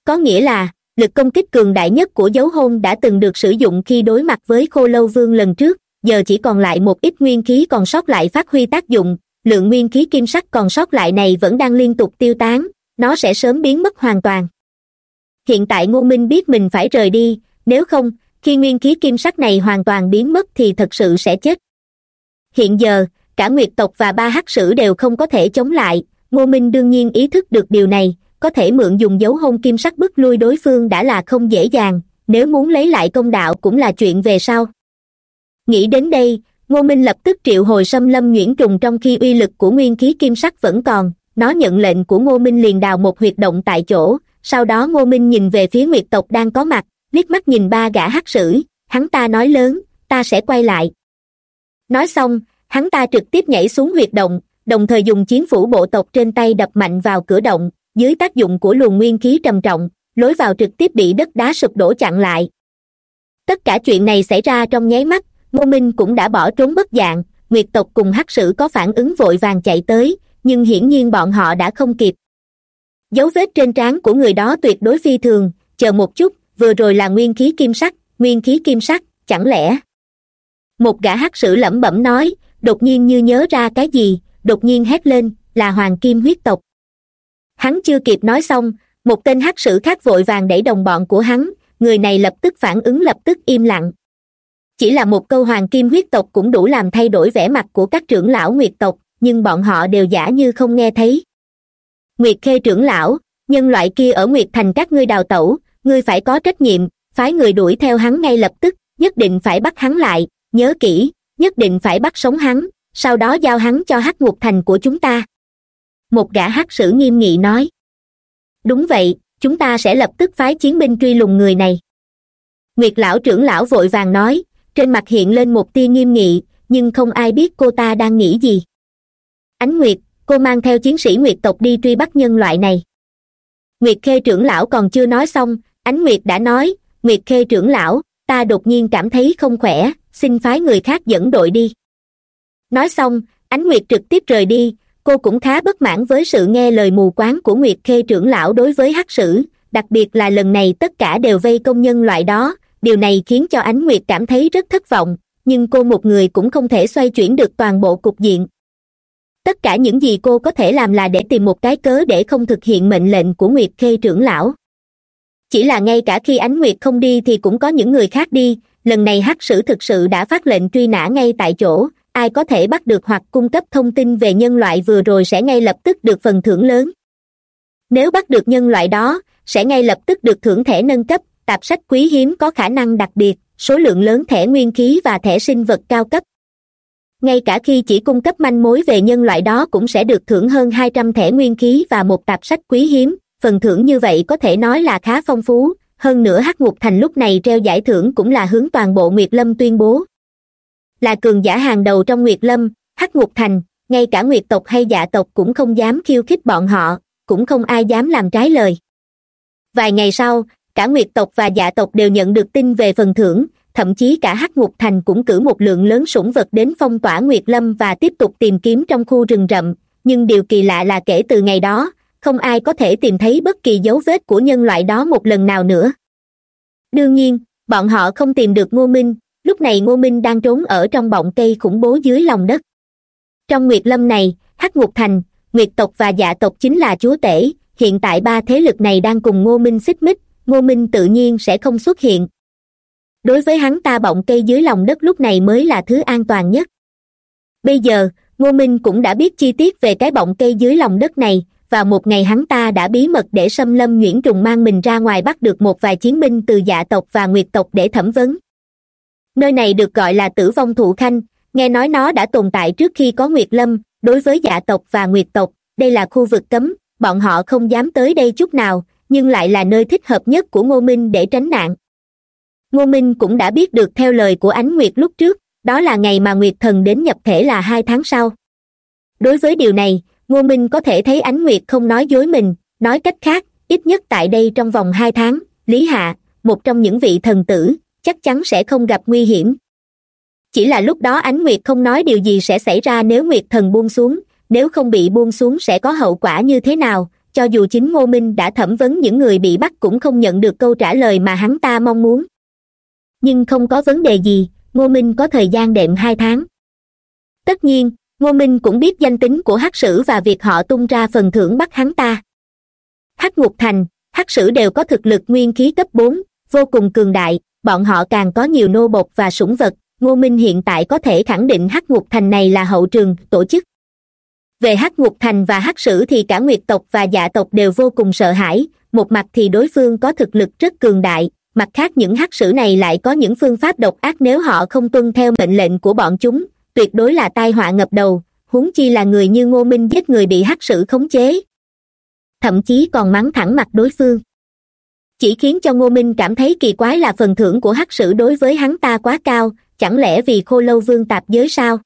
Có nghĩa là, lực công kích cường đại nhất của dấu hôn đã từng được sử dụng khi đối mặt với khô lâu vương lần trước, giờ chỉ còn lại một ít nguyên khí còn sót lại phát huy tác dụng lượng nguyên khí kim sắc còn sót lại này vẫn đang liên tục tiêu tán, nó sẽ sớm biến mất hoàn toàn. Hiện tại ngô minh biết mình phải rời đi, nếu không, khi nguyên khí kim sắc này hoàn toàn biến mất thì thật sự sẽ chết. Hiện giờ, cả nguyệt tộc và ba hắc sử đều không có thể chống lại, ngô minh đương nhiên ý thức được điều này, có thể mượn dùng dấu hôn kim sắc bức lui đối phương đã là không dễ dàng, nếu muốn lấy lại công đạo cũng là chuyện về sau. Nghĩ đến đây ngô minh lập tức triệu hồi xâm lâm nhuyễn trùng trong khi uy lực của nguyên khí kim sắc vẫn còn. Nó nhận lệnh của ngô minh liền đào một huyệt động tại chỗ. Sau đó ngô minh nhìn về phía nguyệt tộc đang có mặt, liếc mắt nhìn ba gã hắc sử. Hắn ta nói lớn, ta sẽ quay lại. Nói xong, hắn ta trực tiếp nhảy xuống huyệt động, đồng thời dùng chiến phủ bộ tộc trên tay đập mạnh vào cửa động, dưới tác dụng của luồng nguyên khí trầm trọng, lối vào trực tiếp bị đất đá sụp đổ chặn lại. Tất cả chuyện này xảy ra trong nháy mắt ngô minh cũng đã bỏ trốn bất dạng, nguyệt tộc cùng hắc sử có phản ứng vội vàng chạy tới, nhưng hiển nhiên bọn họ đã không kịp. Dấu vết trên trán của người đó tuyệt đối phi thường, chờ một chút, vừa rồi là nguyên khí kim sắc, nguyên khí kim sắc, chẳng lẽ? Một gã hắc sử lẩm bẩm nói, đột nhiên như nhớ ra cái gì, đột nhiên hét lên, là hoàng kim huyết tộc. Hắn chưa kịp nói xong, một tên hắc sử khác vội vàng đẩy đồng bọn của hắn, người này lập tức phản ứng lập tức im lặng chỉ là một câu hoàng kim huyết tộc cũng đủ làm thay đổi vẻ mặt của các trưởng lão nguyệt tộc, nhưng bọn họ đều giả như không nghe thấy. Nguyệt khê trưởng lão, nhân loại kia ở nguyệt thành các ngươi đào tẩu, ngươi phải có trách nhiệm, phái người đuổi theo hắn ngay lập tức, nhất định phải bắt hắn lại, nhớ kỹ, nhất định phải bắt sống hắn, sau đó giao hắn cho hắc ngục thành của chúng ta. Một gã hắc sử nghiêm nghị nói. Đúng vậy, chúng ta sẽ lập tức phái chiến binh truy lùng người này. Nguyệt lão trưởng lão vội vàng nói trên mặt hiện lên một tia nghiêm nghị, nhưng không ai biết cô ta đang nghĩ gì. Ánh nguyệt, cô mang theo chiến sĩ nguyệt tộc đi truy bắt nhân loại này. Nguyệt khê trưởng lão còn chưa nói xong, ánh nguyệt đã nói, nguyệt khê trưởng lão, ta đột nhiên cảm thấy không khỏe, xin phái người khác dẫn đội đi. Nói xong, ánh nguyệt trực tiếp rời đi, cô cũng khá bất mãn với sự nghe lời mù quáng của nguyệt khê trưởng lão đối với hắc sử, đặc biệt là lần này tất cả đều vây công nhân loại đó điều này khiến cho ánh nguyệt cảm thấy rất thất vọng, nhưng cô một người cũng không thể xoay chuyển được toàn bộ cục diện. Tất cả những gì cô có thể làm là để tìm một cái cớ để không thực hiện mệnh lệnh của nguyệt khê trưởng lão. Chỉ là ngay cả khi ánh nguyệt không đi thì cũng có những người khác đi, lần này hắc sử thực sự đã phát lệnh truy nã ngay tại chỗ, ai có thể bắt được hoặc cung cấp thông tin về nhân loại vừa rồi sẽ ngay lập tức được phần thưởng lớn. Nếu bắt được nhân loại đó, sẽ ngay lập tức được thưởng thẻ nâng cấp tạp sách quý hiếm có khả năng đặc biệt, số lượng lớn thẻ nguyên khí và thẻ sinh vật cao cấp. Ngay cả khi chỉ cung cấp manh mối về nhân loại đó cũng sẽ được thưởng hơn hai trăm thẻ nguyên khí và một tạp sách quý hiếm, phần thưởng như vậy có thể nói là khá phong phú, hơn nữa hắc ngục thành lúc này treo giải thưởng cũng là hướng toàn bộ nguyệt lâm tuyên bố. Là cường giả hàng đầu trong nguyệt lâm, hắc ngục thành, ngay cả nguyệt tộc hay dạ tộc cũng không dám khiêu khích bọn họ, cũng không ai dám làm trái lời. Vài ngày sau cả nguyệt tộc và dạ tộc đều nhận được tin về phần thưởng, thậm chí cả hắc ngục thành cũng cử một lượng lớn sủng vật đến phong tỏa nguyệt lâm và tiếp tục tìm kiếm trong khu rừng rậm. Nhưng điều kỳ lạ là kể từ ngày đó, không ai có thể tìm thấy bất kỳ dấu vết của nhân loại đó một lần nào nữa. Đương nhiên, bọn họ không tìm được ngô minh, lúc này ngô minh đang trốn ở trong bọng cây khủng bố dưới lòng đất. Trong nguyệt lâm này, hắc ngục thành, nguyệt tộc và dạ tộc chính là chúa tể, hiện tại ba thế lực này đang cùng ngô minh xích mích ngô minh tự nhiên sẽ không xuất hiện. Đối với hắn ta bọng cây dưới lòng đất lúc này mới là thứ an toàn nhất. Bây giờ, ngô minh cũng đã biết chi tiết về cái bọng cây dưới lòng đất này, và một ngày hắn ta đã bí mật để xâm lâm nhuyễn trùng mang mình ra ngoài bắt được một vài chiến binh từ dạ tộc và nguyệt tộc để thẩm vấn. Nơi này được gọi là tử vong thụ khanh, nghe nói nó đã tồn tại trước khi có nguyệt lâm, đối với dạ tộc và nguyệt tộc, đây là khu vực cấm, bọn họ không dám tới đây chút nào nhưng lại là nơi thích hợp nhất của ngô minh để tránh nạn. Ngô minh cũng đã biết được theo lời của ánh nguyệt lúc trước, đó là ngày mà nguyệt thần đến nhập thể là hai tháng sau. Đối với điều này, ngô minh có thể thấy ánh nguyệt không nói dối mình, nói cách khác, ít nhất tại đây trong vòng hai tháng, lý hạ, một trong những vị thần tử, chắc chắn sẽ không gặp nguy hiểm. Chỉ là lúc đó ánh nguyệt không nói điều gì sẽ xảy ra nếu nguyệt thần buông xuống, nếu không bị buông xuống sẽ có hậu quả như thế nào cho dù chính ngô minh đã thẩm vấn những người bị bắt cũng không nhận được câu trả lời mà hắn ta mong muốn. Nhưng không có vấn đề gì, ngô minh có thời gian đệm hai tháng. Tất nhiên, ngô minh cũng biết danh tính của hắc sử và việc họ tung ra phần thưởng bắt hắn ta. Hắc ngục thành, hắc sử đều có thực lực nguyên khí cấp bốn, vô cùng cường đại, bọn họ càng có nhiều nô bột và sủng vật. Ngô minh hiện tại có thể khẳng định hắc ngục thành này là hậu trường, tổ chức về hắc ngục thành và hắc sử thì cả nguyệt tộc và dạ tộc đều vô cùng sợ hãi, một mặt thì đối phương có thực lực rất cường đại, mặt khác những hắc sử này lại có những phương pháp độc ác nếu họ không tuân theo mệnh lệnh của bọn chúng, tuyệt đối là tai họa ngập đầu, huống chi là người như ngô minh giết người bị hắc sử khống chế. Thậm chí còn mắng thẳng mặt đối phương. Chỉ khiến cho ngô minh cảm thấy kỳ quái là phần thưởng của hắc sử đối với hắn ta quá cao, chẳng lẽ vì khô lâu vương tạp giới sao?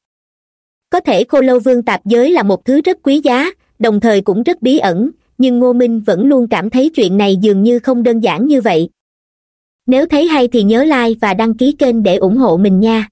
Có thể khô lâu vương tạp giới là một thứ rất quý giá, đồng thời cũng rất bí ẩn, nhưng ngô minh vẫn luôn cảm thấy chuyện này dường như không đơn giản như vậy. Nếu thấy hay thì nhớ like và đăng ký kênh để ủng hộ mình nha.